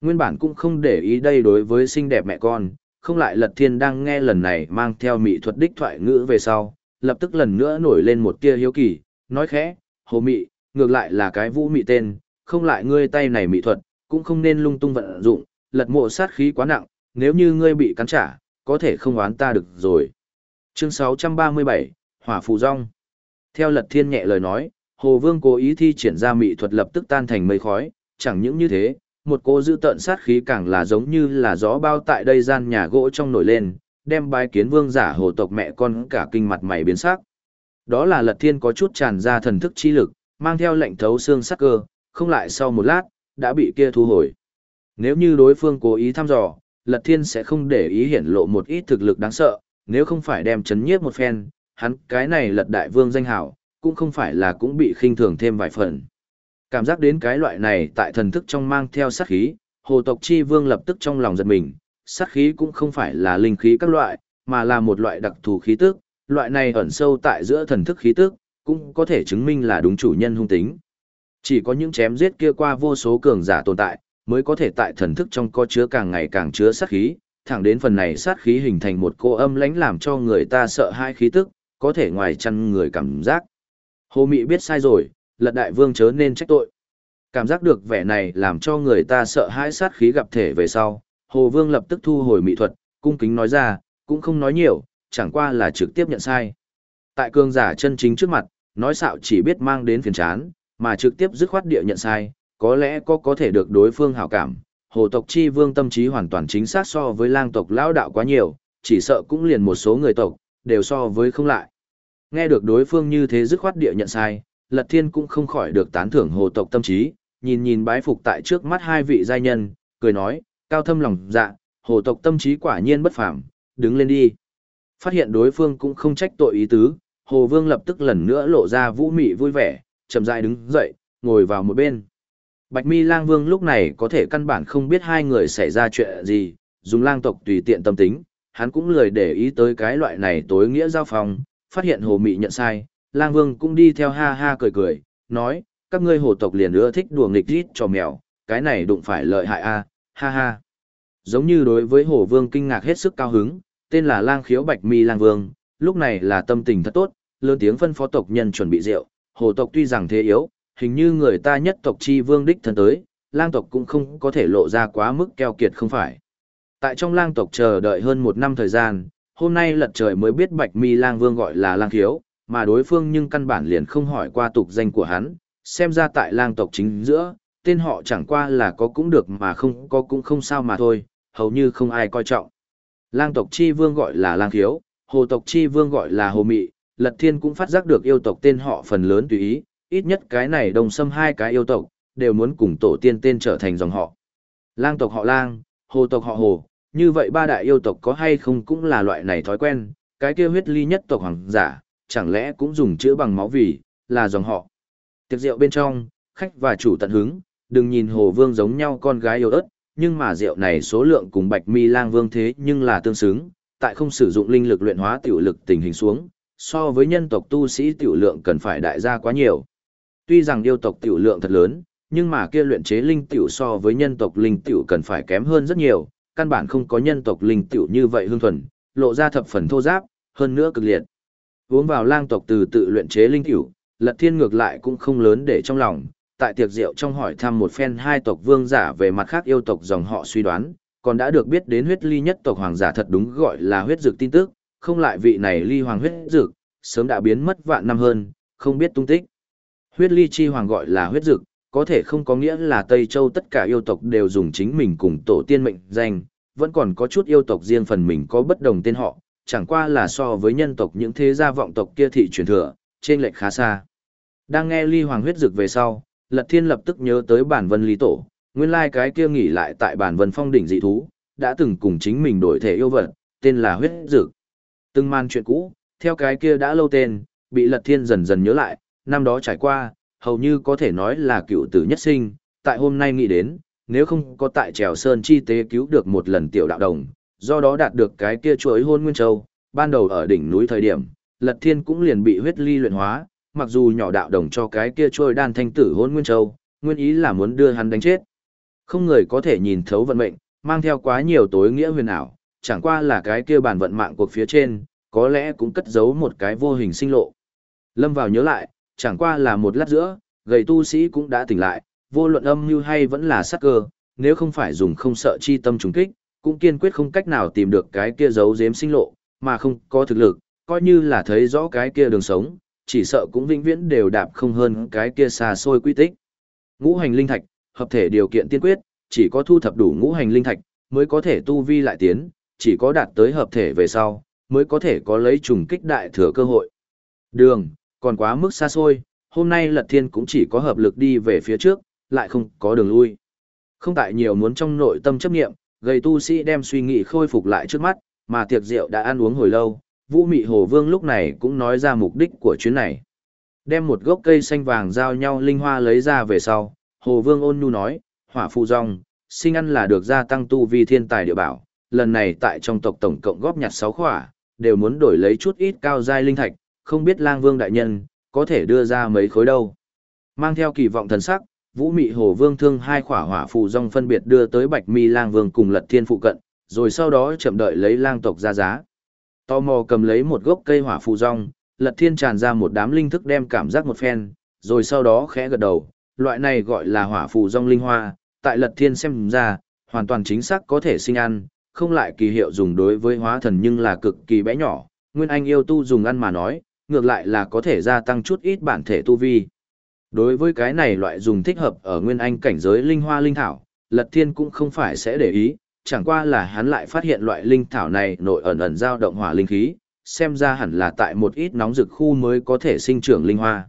Nguyên bản cũng không để ý đây đối với xinh đẹp mẹ con, không lại lật thiên đang nghe lần này mang theo mỹ thuật đích thoại ngữ về sau, lập tức lần nữa nổi lên một tia hiếu kỳ, nói khẽ, hồ mị, ngược lại là cái vũ mị tên, không lại ngươi tay này mỹ thuật, cũng không nên lung tung vận dụng, lật mộ sát khí quá nặng, nếu như ngươi bị cắn trả, có thể không oán ta được rồi. Chương 637, Hỏa phù rong. Theo Lật Thiên nhẹ lời nói, Hồ Vương cố ý thi triển ra mị thuật lập tức tan thành mây khói, chẳng những như thế, một cô giữ tận sát khí càng là giống như là gió bao tại đây gian nhà gỗ trong nổi lên, đem bái kiến vương giả hồ tộc mẹ con cả kinh mặt mày biến sắc. Đó là Lật Thiên có chút tràn ra thần thức chi lực, mang theo lệnh thấu xương sắc cơ, không lại sau một lát, đã bị kia thu hồi. Nếu như đối phương cố ý thăm dò, Lật Thiên sẽ không để ý hiển lộ một ít thực lực đáng sợ, nếu không phải đem chấn nhiếp một phen, hắn cái này Lật Đại Vương danh hảo, cũng không phải là cũng bị khinh thường thêm vài phần. Cảm giác đến cái loại này tại thần thức trong mang theo sát khí, hồ tộc chi vương lập tức trong lòng giật mình, sát khí cũng không phải là linh khí các loại, mà là một loại đặc thù khí tức, loại này ẩn sâu tại giữa thần thức khí tức, cũng có thể chứng minh là đúng chủ nhân hung tính. Chỉ có những chém giết kia qua vô số cường giả tồn tại, mới có thể tại thần thức trong có chứa càng ngày càng chứa sát khí, thẳng đến phần này sát khí hình thành một cô âm lãnh làm cho người ta sợ hai khí tức, có thể ngoài chăn người cảm giác. Hồ Mị biết sai rồi, lật đại vương chớ nên trách tội. Cảm giác được vẻ này làm cho người ta sợ hãi sát khí gặp thể về sau, Hồ Vương lập tức thu hồi mỹ thuật, cung kính nói ra, cũng không nói nhiều, chẳng qua là trực tiếp nhận sai. Tại cường giả chân chính trước mặt, nói xạo chỉ biết mang đến phiền chán, mà trực tiếp dứt khoát địa nhận sai, có lẽ có có thể được đối phương hảo cảm. Hồ tộc chi vương tâm trí hoàn toàn chính xác so với lang tộc lão đạo quá nhiều, chỉ sợ cũng liền một số người tộc, đều so với không lại. Nghe được đối phương như thế dứt khoát địa nhận sai, Lật Thiên cũng không khỏi được tán thưởng hồ tộc tâm trí, nhìn nhìn bái phục tại trước mắt hai vị giai nhân, cười nói, cao thâm lòng dạ, hồ tộc tâm trí quả nhiên bất phàm, đứng lên đi. Phát hiện đối phương cũng không trách tội ý tứ, hồ vương lập tức lần nữa lộ ra vũ mị vui vẻ, chậm rãi đứng dậy, ngồi vào một bên. Bạch mi lang vương lúc này có thể căn bản không biết hai người xảy ra chuyện gì, dùng lang tộc tùy tiện tâm tính, hắn cũng lười để ý tới cái loại này tối nghĩa giao phòng, phát hiện hồ mị nhận sai, lang vương cũng đi theo ha ha cười cười, nói, các ngươi hồ tộc liền ưa thích đùa nghịch rít cho mèo, cái này đụng phải lợi hại a, ha ha. Giống như đối với hồ vương kinh ngạc hết sức cao hứng, tên là lang khiếu bạch mi lang vương, lúc này là tâm tình thật tốt, lớn tiếng phân phó tộc nhân chuẩn bị rượu, hồ tộc tuy rằng thế yếu, hình như người ta nhất tộc chi vương đích thân tới, lang tộc cũng không có thể lộ ra quá mức keo kiệt không phải. Tại trong lang tộc chờ đợi hơn một năm thời gian, hôm nay lật trời mới biết bạch mi lang vương gọi là lang khiếu, mà đối phương nhưng căn bản liền không hỏi qua tục danh của hắn, xem ra tại lang tộc chính giữa, tên họ chẳng qua là có cũng được mà không có cũng không sao mà thôi, hầu như không ai coi trọng. Lang tộc chi vương gọi là lang khiếu, hồ tộc chi vương gọi là hồ mị, lật thiên cũng phát giác được yêu tộc tên họ phần lớn tùy ý, ít nhất cái này đồng xâm hai cái yêu tộc, đều muốn cùng tổ tiên tên trở thành dòng họ. Lang tộc họ lang, hồ tộc họ hồ, như vậy ba đại yêu tộc có hay không cũng là loại này thói quen, cái kia huyết ly nhất tộc hoàng giả, chẳng lẽ cũng dùng chữ bằng máu vì, là dòng họ. Tiệc rượu bên trong, khách và chủ tận hứng, đừng nhìn hồ vương giống nhau con gái yêu ớt, nhưng mà rượu này số lượng cùng bạch mi lang vương thế nhưng là tương xứng, tại không sử dụng linh lực luyện hóa tiểu lực tình hình xuống, so với nhân tộc tu sĩ tiểu lượng cần phải đại gia quá nhiều. Tuy rằng yêu tộc tiểu lượng thật lớn, nhưng mà kia luyện chế linh tiểu so với nhân tộc linh tiểu cần phải kém hơn rất nhiều, căn bản không có nhân tộc linh tiểu như vậy hương thuần, lộ ra thập phần thô giáp, hơn nữa cực liệt. Uống vào lang tộc từ tự luyện chế linh cửu, Lật Thiên ngược lại cũng không lớn để trong lòng, tại tiệc rượu trong hỏi thăm một phen hai tộc vương giả về mặt khác yêu tộc dòng họ suy đoán, còn đã được biết đến huyết ly nhất tộc hoàng giả thật đúng gọi là huyết dược tin tức, không lại vị này ly hoàng huyết dược, sớm đã biến mất vạn năm hơn, không biết tung tích. Huyết ly chi hoàng gọi là huyết dược, có thể không có nghĩa là Tây Châu tất cả yêu tộc đều dùng chính mình cùng tổ tiên mệnh danh, vẫn còn có chút yêu tộc riêng phần mình có bất đồng tên họ, chẳng qua là so với nhân tộc những thế gia vọng tộc kia thị truyền thừa, trên lệch khá xa. Đang nghe ly hoàng huyết dược về sau, Lật Thiên lập tức nhớ tới bản vân lý tổ, nguyên lai cái kia nghỉ lại tại bản vân phong đỉnh dị thú, đã từng cùng chính mình đổi thể yêu vật, tên là huyết dược. Từng man chuyện cũ, theo cái kia đã lâu tên, bị Lật Thiên dần dần nhớ lại, năm đó trải qua, hầu như có thể nói là cựu tử nhất sinh, tại hôm nay nghĩ đến, nếu không có tại trèo sơn chi tế cứu được một lần tiểu đạo đồng, do đó đạt được cái kia chuỗi hôn nguyên châu, ban đầu ở đỉnh núi thời điểm, Lật Thiên cũng liền bị huyết ly luyện hóa, mặc dù nhỏ đạo đồng cho cái kia trôi đan thanh tử hôn nguyên châu, nguyên ý là muốn đưa hắn đánh chết. Không người có thể nhìn thấu vận mệnh, mang theo quá nhiều tối nghĩa huyền ảo, chẳng qua là cái kia bản vận mạng cuộc phía trên, có lẽ cũng cất giấu một cái vô hình sinh lộ. Lâm vào nhớ lại, chẳng qua là một lát giữa, gầy tu sĩ cũng đã tỉnh lại, vô luận âm như hay vẫn là sắc cơ, nếu không phải dùng không sợ chi tâm trùng kích, cũng kiên quyết không cách nào tìm được cái kia giấu giếm sinh lộ, mà không có thực lực, coi như là thấy rõ cái kia đường sống, chỉ sợ cũng vĩnh viễn đều đạp không hơn cái kia xa xôi quy tích. Ngũ hành linh thạch, hợp thể điều kiện tiên quyết, chỉ có thu thập đủ ngũ hành linh thạch, mới có thể tu vi lại tiến, chỉ có đạt tới hợp thể về sau, mới có thể có lấy trùng kích đại thừa cơ hội. Đường, còn quá mức xa xôi, hôm nay Lật Thiên cũng chỉ có hợp lực đi về phía trước, lại không có đường lui. Không tại nhiều muốn trong nội tâm chấp nghiệm, gây tu sĩ đem suy nghĩ khôi phục lại trước mắt, mà tiệc rượu đã ăn uống hồi lâu, Vũ Mị Hồ Vương lúc này cũng nói ra mục đích của chuyến này. Đem một gốc cây xanh vàng giao nhau linh hoa lấy ra về sau, Hồ Vương ôn nhu nói, hỏa phù rong, sinh ăn là được gia tăng tu vi thiên tài địa bảo, lần này tại trong tộc tổng cộng góp nhặt 6 khỏa, đều muốn đổi lấy chút ít cao giai linh thạch, không biết lang vương đại nhân, có thể đưa ra mấy khối đâu. Mang theo kỳ vọng thần sắc, Vũ Mị Hồ Vương thương hai khỏa hỏa phù rong phân biệt đưa tới Bạch Mi Lang Vương cùng Lật Thiên phụ cận, rồi sau đó chậm đợi lấy lang tộc ra giá. Tò mò cầm lấy một gốc cây hỏa phù rong, Lật Thiên tràn ra một đám linh thức đem cảm giác một phen, rồi sau đó khẽ gật đầu, loại này gọi là hỏa phù rong linh hoa, tại Lật Thiên xem ra, hoàn toàn chính xác có thể sinh ăn, không lại kỳ hiệu dùng đối với hóa thần nhưng là cực kỳ bé nhỏ, Nguyên Anh yêu tu dùng ăn mà nói, ngược lại là có thể gia tăng chút ít bản thể tu vi. Đối với cái này loại dùng thích hợp ở Nguyên Anh cảnh giới linh hoa linh thảo, Lật Thiên cũng không phải sẽ để ý, chẳng qua là hắn lại phát hiện loại linh thảo này nội ẩn ẩn dao động hỏa linh khí, xem ra hẳn là tại một ít nóng rực khu mới có thể sinh trưởng linh hoa.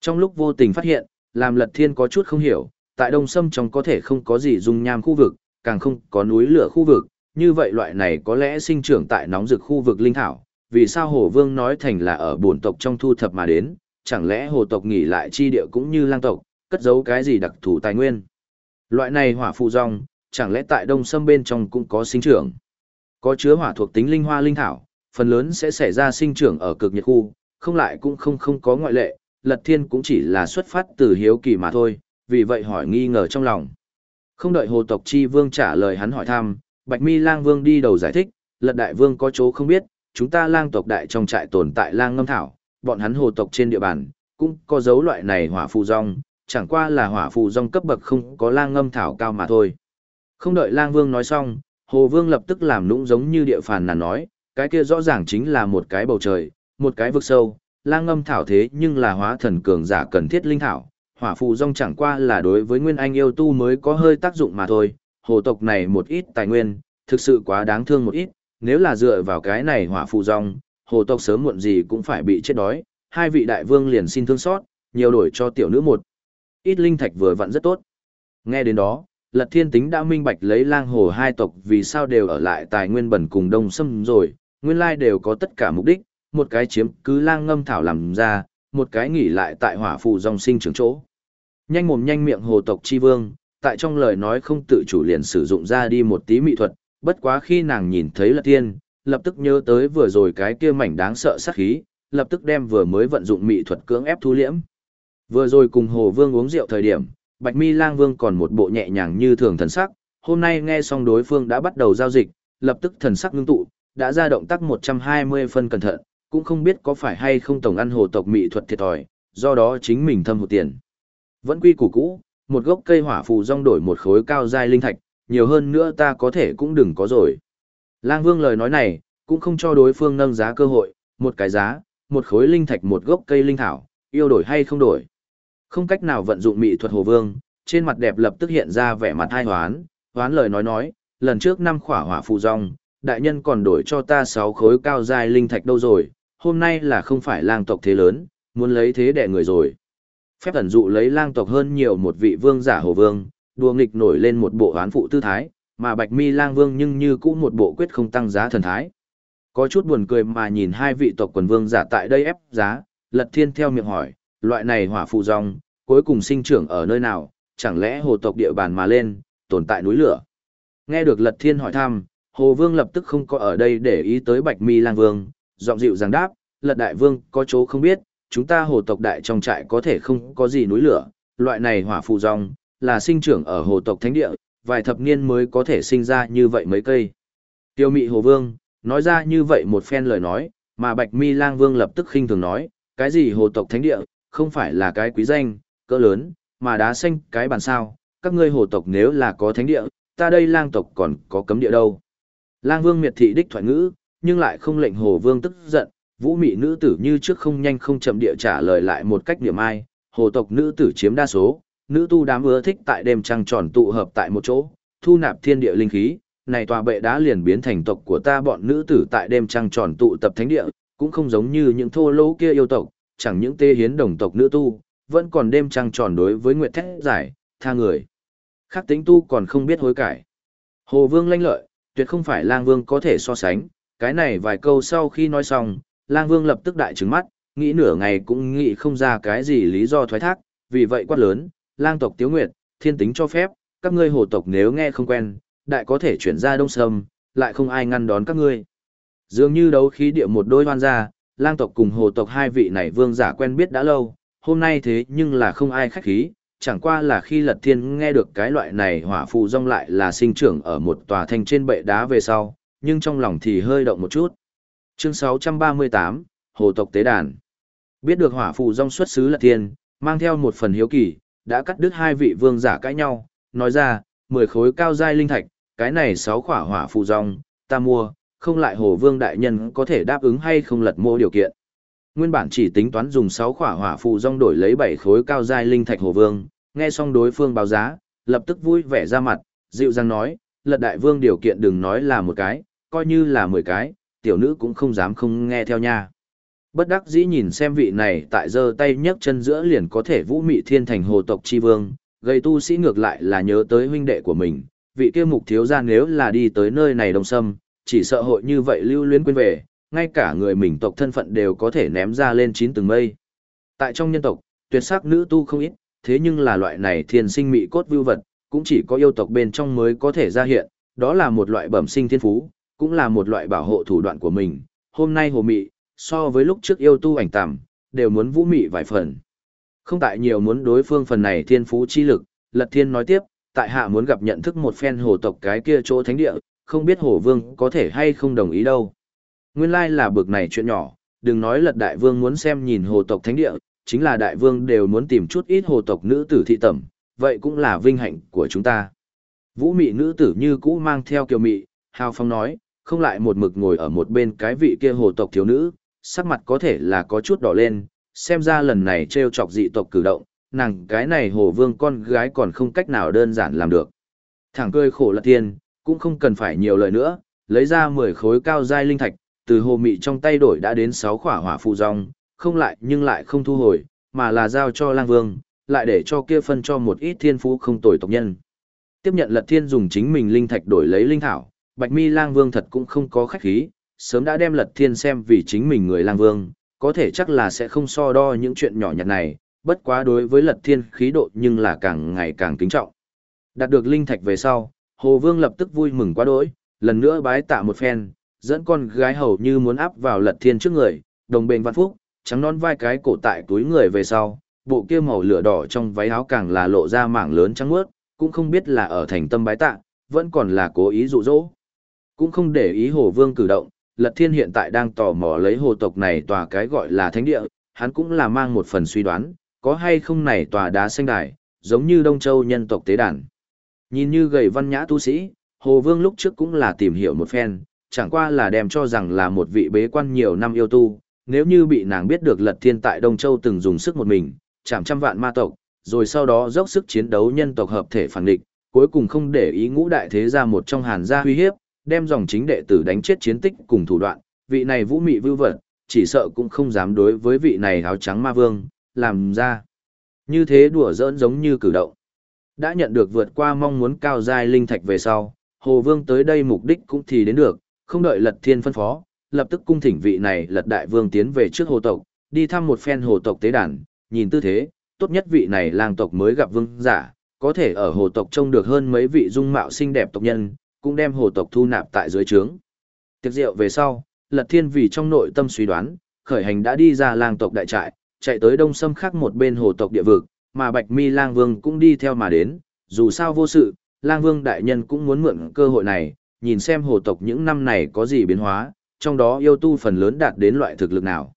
Trong lúc vô tình phát hiện, làm Lật Thiên có chút không hiểu, tại Đông Sâm trong có thể không có gì dung nham khu vực, càng không có núi lửa khu vực, như vậy loại này có lẽ sinh trưởng tại nóng rực khu vực linh thảo, vì sao Hồ Vương nói thành là ở bổn tộc trong thu thập mà đến, chẳng lẽ hồ tộc nghỉ lại chi địa cũng như lang tộc, cất giấu cái gì đặc thù tài nguyên. Loại này hỏa phù rong, chẳng lẽ tại đông sâm bên trong cũng có sinh trưởng. Có chứa hỏa thuộc tính linh hoa linh thảo, phần lớn sẽ xảy ra sinh trưởng ở cực nhiệt khu, không lại cũng không không có ngoại lệ, lật thiên cũng chỉ là xuất phát từ hiếu kỳ mà thôi, vì vậy hỏi nghi ngờ trong lòng. Không đợi hồ tộc chi vương trả lời hắn hỏi thăm, bạch mi lang vương đi đầu giải thích, lật đại vương có chỗ không biết, chúng ta lang tộc đại trong trại tồn tại lang ngâm thảo, bọn hắn hồ tộc trên địa bàn, cũng có dấu loại này hỏa phù rong, chẳng qua là hỏa phù rong cấp bậc không có lang ngâm thảo cao mà thôi. Không đợi lang vương nói xong, hồ vương lập tức làm nũng giống như địa phàn là nói, cái kia rõ ràng chính là một cái bầu trời, một cái vực sâu, lang ngâm thảo thế nhưng là hóa thần cường giả cần thiết linh thảo, hỏa phù rong chẳng qua là đối với nguyên anh yêu tu mới có hơi tác dụng mà thôi, hồ tộc này một ít tài nguyên, thực sự quá đáng thương một ít, nếu là dựa vào cái này hỏa phù rong, hồ tộc sớm muộn gì cũng phải bị chết đói, hai vị đại vương liền xin thương xót, nhiều đổi cho tiểu nữ một. Ít linh thạch vừa vặn rất tốt. Nghe đến đó, Lật Thiên Tính đã minh bạch lấy lang hồ hai tộc vì sao đều ở lại tài nguyên bẩn cùng đông sâm rồi, nguyên lai đều có tất cả mục đích, một cái chiếm cứ lang ngâm thảo làm ra, một cái nghỉ lại tại hỏa phù dòng sinh trưởng chỗ. Nhanh mồm nhanh miệng hồ tộc chi vương, tại trong lời nói không tự chủ liền sử dụng ra đi một tí mỹ thuật, bất quá khi nàng nhìn thấy Lật Thiên, lập tức nhớ tới vừa rồi cái kia mảnh đáng sợ sát khí, lập tức đem vừa mới vận dụng mỹ thuật cưỡng ép thu liễm. Vừa rồi cùng Hồ Vương uống rượu thời điểm, Bạch Mi Lang Vương còn một bộ nhẹ nhàng như thường thần sắc, hôm nay nghe xong đối phương đã bắt đầu giao dịch, lập tức thần sắc ngưng tụ, đã ra động tác 120 phân cẩn thận, cũng không biết có phải hay không tổng ăn hồ tộc mỹ thuật thiệt thòi, do đó chính mình thâm hụt tiền. Vẫn quy củ cũ, một gốc cây hỏa phù rong đổi một khối cao giai linh thạch, nhiều hơn nữa ta có thể cũng đừng có rồi. Lang Vương lời nói này, cũng không cho đối phương nâng giá cơ hội, một cái giá, một khối linh thạch một gốc cây linh thảo, yêu đổi hay không đổi. Không cách nào vận dụng mỹ thuật Hồ Vương, trên mặt đẹp lập tức hiện ra vẻ mặt hai hoán, hoán lời nói nói, lần trước năm khỏa hỏa phù rong, đại nhân còn đổi cho ta sáu khối cao dài linh thạch đâu rồi, hôm nay là không phải lang tộc thế lớn, muốn lấy thế đẻ người rồi. Phép ẩn dụ lấy lang tộc hơn nhiều một vị vương giả Hồ Vương, đùa nghịch nổi lên một bộ hoán phụ tư thái, mà Bạch Mi Lang Vương nhưng như cũ một bộ quyết không tăng giá thần thái. Có chút buồn cười mà nhìn hai vị tộc quần vương giả tại đây ép giá, Lật Thiên theo miệng hỏi, loại này hỏa phụ rong, cuối cùng sinh trưởng ở nơi nào, chẳng lẽ hồ tộc địa bàn mà lên, tồn tại núi lửa. Nghe được Lật Thiên hỏi thăm, Hồ Vương lập tức không có ở đây để ý tới Bạch Mi Lang Vương, giọng dịu dàng đáp, Lật Đại Vương có chỗ không biết, chúng ta hồ tộc đại trong trại có thể không có gì núi lửa, loại này hỏa phụ rong, là sinh trưởng ở hồ tộc thánh địa, vài thập niên mới có thể sinh ra như vậy mấy cây. Tiêu mị hồ vương, nói ra như vậy một phen lời nói, mà bạch mi lang vương lập tức khinh thường nói, cái gì hồ tộc thánh địa, không phải là cái quý danh, cỡ lớn, mà đá xanh cái bàn sao, các ngươi hồ tộc nếu là có thánh địa, ta đây lang tộc còn có cấm địa đâu. Lang vương miệt thị đích thoại ngữ, nhưng lại không lệnh hồ vương tức giận, vũ mị nữ tử như trước không nhanh không chậm địa trả lời lại một cách niệm ai, hồ tộc nữ tử chiếm đa số, nữ tu đám ưa thích tại đêm trăng tròn tụ hợp tại một chỗ, thu nạp thiên địa linh khí, này tòa bệ đá liền biến thành tộc của ta bọn nữ tử tại đêm trăng tròn tụ tập thánh địa, cũng không giống như những thô lỗ kia yêu tộc, chẳng những tê hiến đồng tộc nữ tu, vẫn còn đêm trăng tròn đối với nguyệt thét giải, tha người. Khác tính tu còn không biết hối cải. Hồ Vương lanh lợi, tuyệt không phải lang vương có thể so sánh, cái này vài câu sau khi nói xong, lang vương lập tức đại trứng mắt, nghĩ nửa ngày cũng nghĩ không ra cái gì lý do thoái thác, vì vậy quát lớn, lang tộc tiếu nguyệt, thiên tính cho phép, các ngươi hồ tộc nếu nghe không quen, đại có thể chuyển ra đông sâm, lại không ai ngăn đón các ngươi. Dường như đấu khí địa một đôi hoan gia, lang tộc cùng hồ tộc hai vị này vương giả quen biết đã lâu, hôm nay thế nhưng là không ai khách khí, chẳng qua là khi lật thiên nghe được cái loại này hỏa phù rong lại là sinh trưởng ở một tòa thanh trên bệ đá về sau, nhưng trong lòng thì hơi động một chút. Chương 638, Hồ tộc tế đàn. Biết được hỏa phù rong xuất xứ lật thiên, mang theo một phần hiếu kỳ, đã cắt đứt hai vị vương giả cãi nhau, nói ra, 10 khối cao giai linh thạch, cái này 6 khỏa hỏa phù rong, ta mua, không lại hồ vương đại nhân có thể đáp ứng hay không lật mô điều kiện. Nguyên bản chỉ tính toán dùng 6 khỏa hỏa phù rong đổi lấy 7 khối cao giai linh thạch hồ vương, nghe xong đối phương báo giá, lập tức vui vẻ ra mặt, dịu dàng nói, lật đại vương điều kiện đừng nói là một cái, coi như là 10 cái, tiểu nữ cũng không dám không nghe theo nha. Bất đắc dĩ nhìn xem vị này tại giơ tay nhấc chân giữa liền có thể vũ mị thiên thành hồ tộc chi vương, gây tu sĩ ngược lại là nhớ tới huynh đệ của mình, vị kia mục thiếu Gia nếu là đi tới nơi này đông sâm, chỉ sợ hội như vậy lưu luyến quên về, ngay cả người mình tộc thân phận đều có thể ném ra lên chín tầng mây. Tại trong nhân tộc, tuyệt sắc nữ tu không ít, thế nhưng là loại này thiên sinh mị cốt vưu vật, cũng chỉ có yêu tộc bên trong mới có thể ra hiện, đó là một loại bẩm sinh thiên phú, cũng là một loại bảo hộ thủ đoạn của mình. Hôm nay hồ mị, so với lúc trước yêu tu ảnh tạm, đều muốn vũ mị vài phần. Không tại nhiều muốn đối phương phần này thiên phú chi lực, Lật Thiên nói tiếp, tại hạ muốn gặp nhận thức một phen hồ tộc cái kia chỗ thánh địa, không biết hồ vương có thể hay không đồng ý đâu. Nguyên lai là bực này chuyện nhỏ, đừng nói lật đại vương muốn xem nhìn hồ tộc thánh địa, chính là đại vương đều muốn tìm chút ít hồ tộc nữ tử thị tẩm, vậy cũng là vinh hạnh của chúng ta. Vũ mị nữ tử như cũ mang theo kiều mị, hào phong nói, không lại một mực ngồi ở một bên cái vị kia hồ tộc thiếu nữ, sắc mặt có thể là có chút đỏ lên, xem ra lần này trêu chọc dị tộc cử động, nàng cái này hồ vương con gái còn không cách nào đơn giản làm được. Thẳng cười khổ lật tiền, cũng không cần phải nhiều lời nữa, lấy ra 10 khối cao giai linh thạch, từ hồ mị trong tay đổi đã đến 6 khỏa hỏa phù rong, không lại nhưng lại không thu hồi, mà là giao cho lang vương, lại để cho kia phân cho một ít thiên phú không tồi tộc nhân. Tiếp nhận lật thiên dùng chính mình linh thạch đổi lấy linh thảo, bạch mi lang vương thật cũng không có khách khí, sớm đã đem lật thiên xem vì chính mình người lang vương, có thể chắc là sẽ không so đo những chuyện nhỏ nhặt này, bất quá đối với lật thiên khí độ nhưng là càng ngày càng kính trọng. Đạt được linh thạch về sau, Hồ Vương lập tức vui mừng quá đỗi, lần nữa bái tạ một phen, dẫn con gái hầu như muốn áp vào lật thiên trước người, đồng bền văn phúc, trắng non vai cái cổ tại túi người về sau, bộ kia màu lửa đỏ trong váy áo càng là lộ ra mảng lớn trắng mướt, cũng không biết là ở thành tâm bái tạ, vẫn còn là cố ý dụ dỗ. Cũng không để ý Hồ Vương cử động, Lật Thiên hiện tại đang tò mò lấy hồ tộc này tòa cái gọi là thánh địa, hắn cũng là mang một phần suy đoán, có hay không này tòa đá xanh đài, giống như Đông Châu nhân tộc tế đàn. Nhìn như gầy văn nhã tu sĩ, Hồ Vương lúc trước cũng là tìm hiểu một phen, chẳng qua là đem cho rằng là một vị bế quan nhiều năm yêu tu, nếu như bị nàng biết được Lật Thiên tại Đông Châu từng dùng sức một mình, chạm trăm vạn ma tộc, rồi sau đó dốc sức chiến đấu nhân tộc hợp thể phản địch, cuối cùng không để ý ngũ đại thế ra một trong hàn gia uy hiếp, đem dòng chính đệ tử đánh chết chiến tích cùng thủ đoạn, vị này vũ mị vưu vật, chỉ sợ cũng không dám đối với vị này áo trắng ma vương, làm ra. Như thế đùa giỡn giống như cử động. Đã nhận được vượt qua mong muốn cao giai linh thạch về sau, Hồ Vương tới đây mục đích cũng thì đến được, không đợi Lật Thiên phân phó, lập tức cung thỉnh vị này Lật Đại Vương tiến về trước hồ tộc, đi thăm một phen hồ tộc tế đàn, nhìn tư thế, tốt nhất vị này làng tộc mới gặp vương giả, có thể ở hồ tộc trông được hơn mấy vị dung mạo xinh đẹp tộc nhân, cũng đem hồ tộc thu nạp tại dưới trướng. Tiệc rượu về sau, Lật Thiên vì trong nội tâm suy đoán, khởi hành đã đi ra lang tộc đại trại, chạy tới đông sâm khác một bên hồ tộc địa vực, mà Bạch Mi Lang Vương cũng đi theo mà đến, dù sao vô sự, Lang Vương đại nhân cũng muốn mượn cơ hội này, nhìn xem hồ tộc những năm này có gì biến hóa, trong đó yêu tu phần lớn đạt đến loại thực lực nào.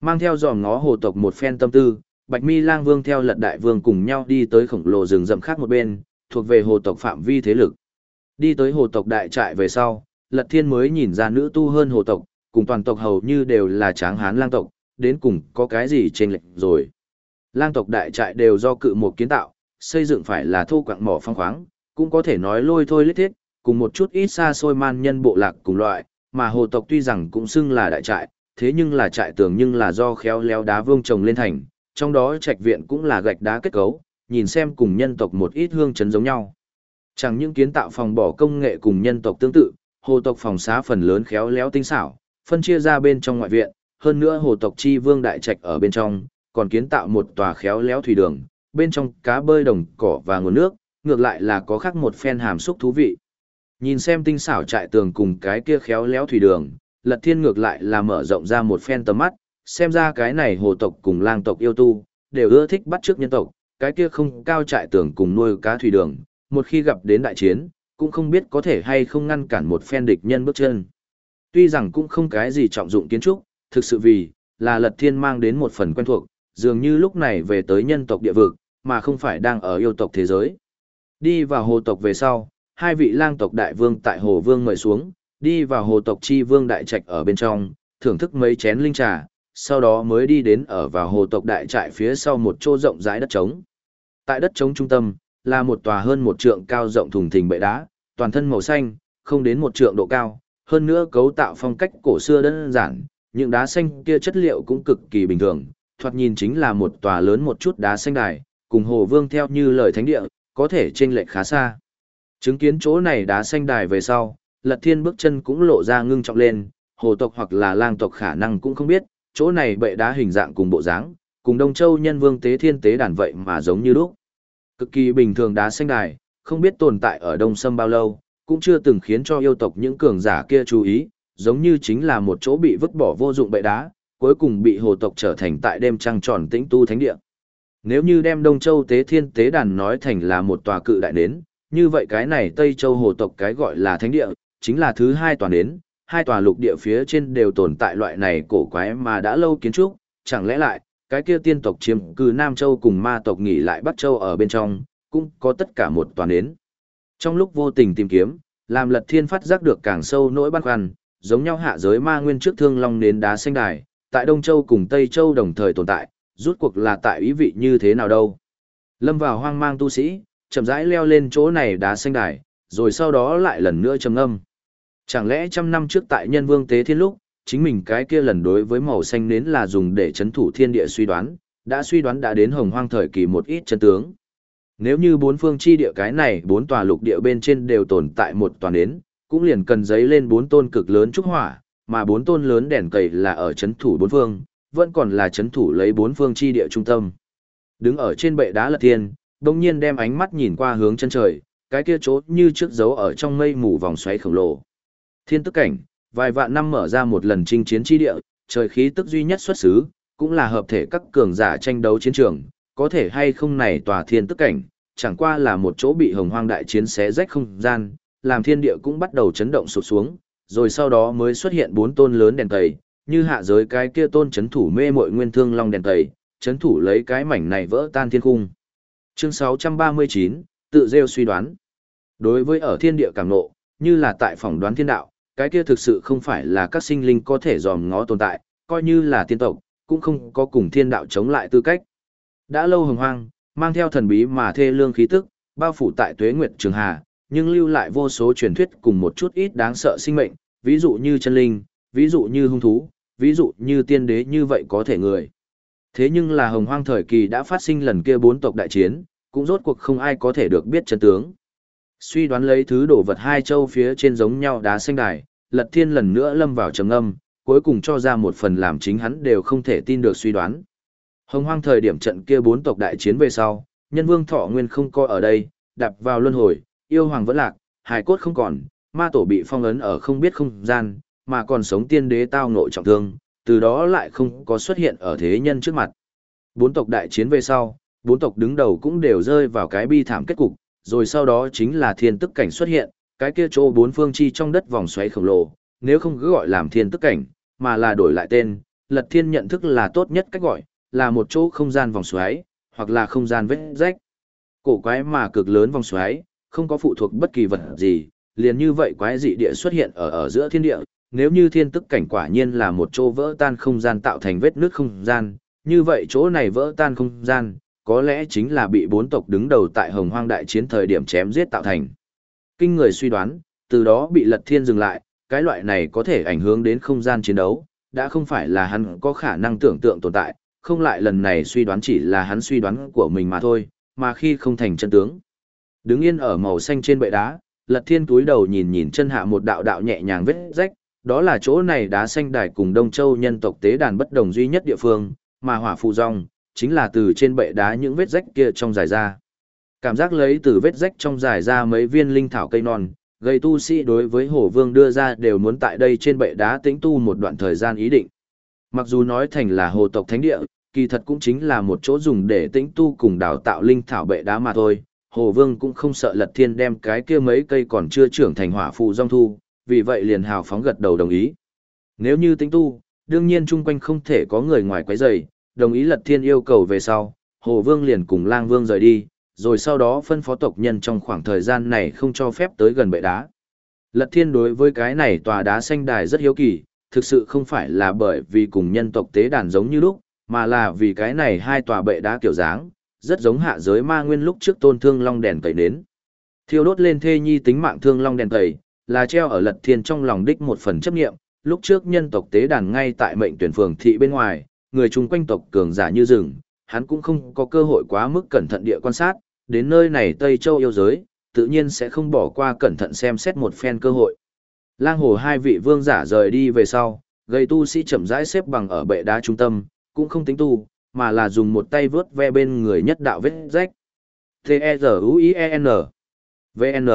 Mang theo dòm ngó hồ tộc một phen tâm tư, Bạch Mi Lang Vương theo Lật Đại Vương cùng nhau đi tới khổng lồ rừng rậm khác một bên, thuộc về hồ tộc phạm vi thế lực. Đi tới hồ tộc đại trại về sau, Lật Thiên mới nhìn ra nữ tu hơn hồ tộc, cùng toàn tộc hầu như đều là tráng hán lang tộc, đến cùng có cái gì chênh lệch rồi. Lang tộc đại trại đều do cự một kiến tạo, xây dựng phải là thô quặng mỏ phong khoáng, cũng có thể nói lôi thôi lít thiết, cùng một chút ít xa xôi man nhân bộ lạc cùng loại, mà hồ tộc tuy rằng cũng xưng là đại trại, thế nhưng là trại tường nhưng là do khéo léo đá vương trồng lên thành, trong đó trạch viện cũng là gạch đá kết cấu, nhìn xem cùng nhân tộc một ít hương chấn giống nhau. Chẳng những kiến tạo phòng bỏ công nghệ cùng nhân tộc tương tự, hồ tộc phòng xá phần lớn khéo léo tinh xảo, phân chia ra bên trong ngoại viện, hơn nữa hồ tộc chi vương đại trạch ở bên trong, còn kiến tạo một tòa khéo léo thủy đường, bên trong cá bơi đồng cỏ và nguồn nước, ngược lại là có khác một phen hàm xúc thú vị. Nhìn xem tinh xảo trại tường cùng cái kia khéo léo thủy đường, lật thiên ngược lại là mở rộng ra một phen tầm mắt, xem ra cái này hồ tộc cùng lang tộc yêu tu, đều ưa thích bắt chước nhân tộc, cái kia không cao trại tường cùng nuôi cá thủy đường, một khi gặp đến đại chiến, cũng không biết có thể hay không ngăn cản một phen địch nhân bước chân. Tuy rằng cũng không cái gì trọng dụng kiến trúc, thực sự vì, là lật thiên mang đến một phần quen thuộc, dường như lúc này về tới nhân tộc địa vực, mà không phải đang ở yêu tộc thế giới. Đi vào hồ tộc về sau, hai vị lang tộc đại vương tại hồ vương mời xuống, đi vào hồ tộc chi vương đại trạch ở bên trong, thưởng thức mấy chén linh trà, sau đó mới đi đến ở vào hồ tộc đại trại phía sau một chỗ rộng rãi đất trống. Tại đất trống trung tâm, là một tòa hơn một trượng cao rộng thùng thình bệ đá, toàn thân màu xanh, không đến một trượng độ cao, hơn nữa cấu tạo phong cách cổ xưa đơn giản, những đá xanh kia chất liệu cũng cực kỳ bình thường, thoạt nhìn chính là một tòa lớn một chút đá xanh đài, cùng hồ vương theo như lời thánh địa, có thể chênh lệch khá xa. Chứng kiến chỗ này đá xanh đài về sau, Lật Thiên bước chân cũng lộ ra ngưng trọng lên, hồ tộc hoặc là lang tộc khả năng cũng không biết, chỗ này bệ đá hình dạng cùng bộ dáng, cùng Đông Châu nhân vương tế thiên tế đàn vậy mà giống như lúc. Cực kỳ bình thường đá xanh đài, không biết tồn tại ở Đông Sâm bao lâu, cũng chưa từng khiến cho yêu tộc những cường giả kia chú ý, giống như chính là một chỗ bị vứt bỏ vô dụng bệ đá, cuối cùng bị hồ tộc trở thành tại đêm trăng tròn tĩnh tu thánh địa. Nếu như đem Đông Châu tế thiên tế đàn nói thành là một tòa cự đại nến, như vậy cái này Tây Châu hồ tộc cái gọi là thánh địa, chính là thứ hai tòa nến, hai tòa lục địa phía trên đều tồn tại loại này cổ quái mà đã lâu kiến trúc, chẳng lẽ lại, cái kia tiên tộc chiếm cư Nam Châu cùng ma tộc nghỉ lại Bắc Châu ở bên trong, cũng có tất cả một toàn đến. Trong lúc vô tình tìm kiếm, làm lật thiên phát giác được càng sâu nỗi băn khoăn, giống nhau hạ giới ma nguyên trước thương long nến đá xanh đài, tại Đông Châu cùng Tây Châu đồng thời tồn tại, rút cuộc là tại ý vị như thế nào đâu. Lâm vào hoang mang tu sĩ, chậm rãi leo lên chỗ này đá xanh đài, rồi sau đó lại lần nữa trầm âm. Chẳng lẽ trăm năm trước tại nhân vương tế thiên lúc, chính mình cái kia lần đối với màu xanh nến là dùng để chấn thủ thiên địa suy đoán, đã suy đoán đã đến hồng hoang thời kỳ một ít chân tướng. Nếu như bốn phương chi địa cái này bốn tòa lục địa bên trên đều tồn tại một tòa nến, cũng liền cần giấy lên bốn tôn cực lớn trúc hỏa, mà bốn tôn lớn đèn cầy là ở chấn thủ bốn phương, vẫn còn là chấn thủ lấy bốn phương chi địa trung tâm. Đứng ở trên bệ đá lật thiên, đồng nhiên đem ánh mắt nhìn qua hướng chân trời, cái kia chốt như trước dấu ở trong mây mù vòng xoáy khổng lồ. Thiên tức cảnh, vài vạn năm mở ra một lần chinh chiến chi địa, trời khí tức duy nhất xuất xứ, cũng là hợp thể các cường giả tranh đấu chiến trường, có thể hay không này tòa thiên tức cảnh, chẳng qua là một chỗ bị hồng hoang đại chiến xé rách không gian, làm thiên địa cũng bắt đầu chấn động sụp xuống, rồi sau đó mới xuất hiện bốn tôn lớn đèn tẩy, như hạ giới cái kia tôn chấn thủ mê muội nguyên thương long đèn tẩy, chấn thủ lấy cái mảnh này vỡ tan thiên cung. Chương 639, tự rêu suy đoán. Đối với ở thiên địa cảm nộ, như là tại phỏng đoán thiên đạo, cái kia thực sự không phải là các sinh linh có thể dòm ngó tồn tại, coi như là tiên tộc, cũng không có cùng thiên đạo chống lại tư cách. Đã lâu hồng hoang, mang theo thần bí mà thê lương khí tức, bao phủ tại tuế nguyệt trường hà, nhưng lưu lại vô số truyền thuyết cùng một chút ít đáng sợ sinh mệnh, ví dụ như chân linh, ví dụ như hung thú, ví dụ như tiên đế như vậy có thể người. Thế nhưng là hồng hoang thời kỳ đã phát sinh lần kia bốn tộc đại chiến, cũng rốt cuộc không ai có thể được biết chân tướng. Suy đoán lấy thứ đổ vật hai châu phía trên giống nhau đá xanh đài, lật thiên lần nữa lâm vào trầm âm, cuối cùng cho ra một phần làm chính hắn đều không thể tin được suy đoán. Hồng hoang thời điểm trận kia bốn tộc đại chiến về sau, nhân vương thọ nguyên không coi ở đây, đạp vào luân hồi, yêu hoàng vẫn lạc, hài cốt không còn, ma tổ bị phong ấn ở không biết không gian, mà còn sống tiên đế tao nội trọng thương, từ đó lại không có xuất hiện ở thế nhân trước mặt. Bốn tộc đại chiến về sau, bốn tộc đứng đầu cũng đều rơi vào cái bi thảm kết cục, rồi sau đó chính là thiên tức cảnh xuất hiện, cái kia chỗ bốn phương chi trong đất vòng xoáy khổng lồ, nếu không cứ gọi làm thiên tức cảnh, mà là đổi lại tên, lật thiên nhận thức là tốt nhất cách gọi, là một chỗ không gian vòng xoáy, hoặc là không gian vết rách. Cổ quái mà cực lớn vòng xoáy, không có phụ thuộc bất kỳ vật gì, liền như vậy quái dị địa xuất hiện ở ở giữa thiên địa, nếu như thiên tức cảnh quả nhiên là một chỗ vỡ tan không gian tạo thành vết nước không gian, như vậy chỗ này vỡ tan không gian, có lẽ chính là bị bốn tộc đứng đầu tại hồng hoang đại chiến thời điểm chém giết tạo thành. Kinh người suy đoán, từ đó bị lật thiên dừng lại, cái loại này có thể ảnh hưởng đến không gian chiến đấu, đã không phải là hắn có khả năng tưởng tượng tồn tại, không lại lần này suy đoán chỉ là hắn suy đoán của mình mà thôi, mà khi không thành chân tướng. Đứng yên ở màu xanh trên bệ đá, lật thiên túi đầu nhìn nhìn chân hạ một đạo đạo nhẹ nhàng vết rách, đó là chỗ này đá xanh đài cùng Đông Châu nhân tộc tế đàn bất đồng duy nhất địa phương, mà hỏa phù rong, chính là từ trên bệ đá những vết rách kia trong dài ra. Cảm giác lấy từ vết rách trong dài ra mấy viên linh thảo cây non, gây tu sĩ đối với hổ vương đưa ra đều muốn tại đây trên bệ đá tĩnh tu một đoạn thời gian ý định. Mặc dù nói thành là hồ tộc thánh địa, kỳ thật cũng chính là một chỗ dùng để tĩnh tu cùng đào tạo linh thảo bệ đá mà thôi. Hồ Vương cũng không sợ Lật Thiên đem cái kia mấy cây còn chưa trưởng thành hỏa phù rong thu, vì vậy liền hào phóng gật đầu đồng ý. Nếu như tĩnh tu, đương nhiên chung quanh không thể có người ngoài quấy rầy, đồng ý Lật Thiên yêu cầu về sau, Hồ Vương liền cùng Lang Vương rời đi, rồi sau đó phân phó tộc nhân trong khoảng thời gian này không cho phép tới gần bệ đá. Lật Thiên đối với cái này tòa đá xanh đài rất hiếu kỳ, thực sự không phải là bởi vì cùng nhân tộc tế đàn giống như lúc, mà là vì cái này hai tòa bệ đá kiểu dáng, rất giống hạ giới ma nguyên lúc trước tôn thương long đèn tẩy nến. Thiêu đốt lên thê nhi tính mạng thương long đèn tẩy là treo ở Lật Thiên trong lòng đích một phần chấp nghiệm, lúc trước nhân tộc tế đàn ngay tại mệnh tuyển phường thị bên ngoài, người chung quanh tộc cường giả như rừng, hắn cũng không có cơ hội quá mức cẩn thận địa quan sát, đến nơi này Tây Châu yêu giới, tự nhiên sẽ không bỏ qua cẩn thận xem xét một phen cơ hội. Lang hồ hai vị vương giả rời đi về sau, gây tu sĩ chậm rãi xếp bằng ở bệ đá trung tâm, cũng không tính tu, mà là dùng một tay vớt ve bên người nhất đạo vết rách. T-E-Z-U-I-E-N V-N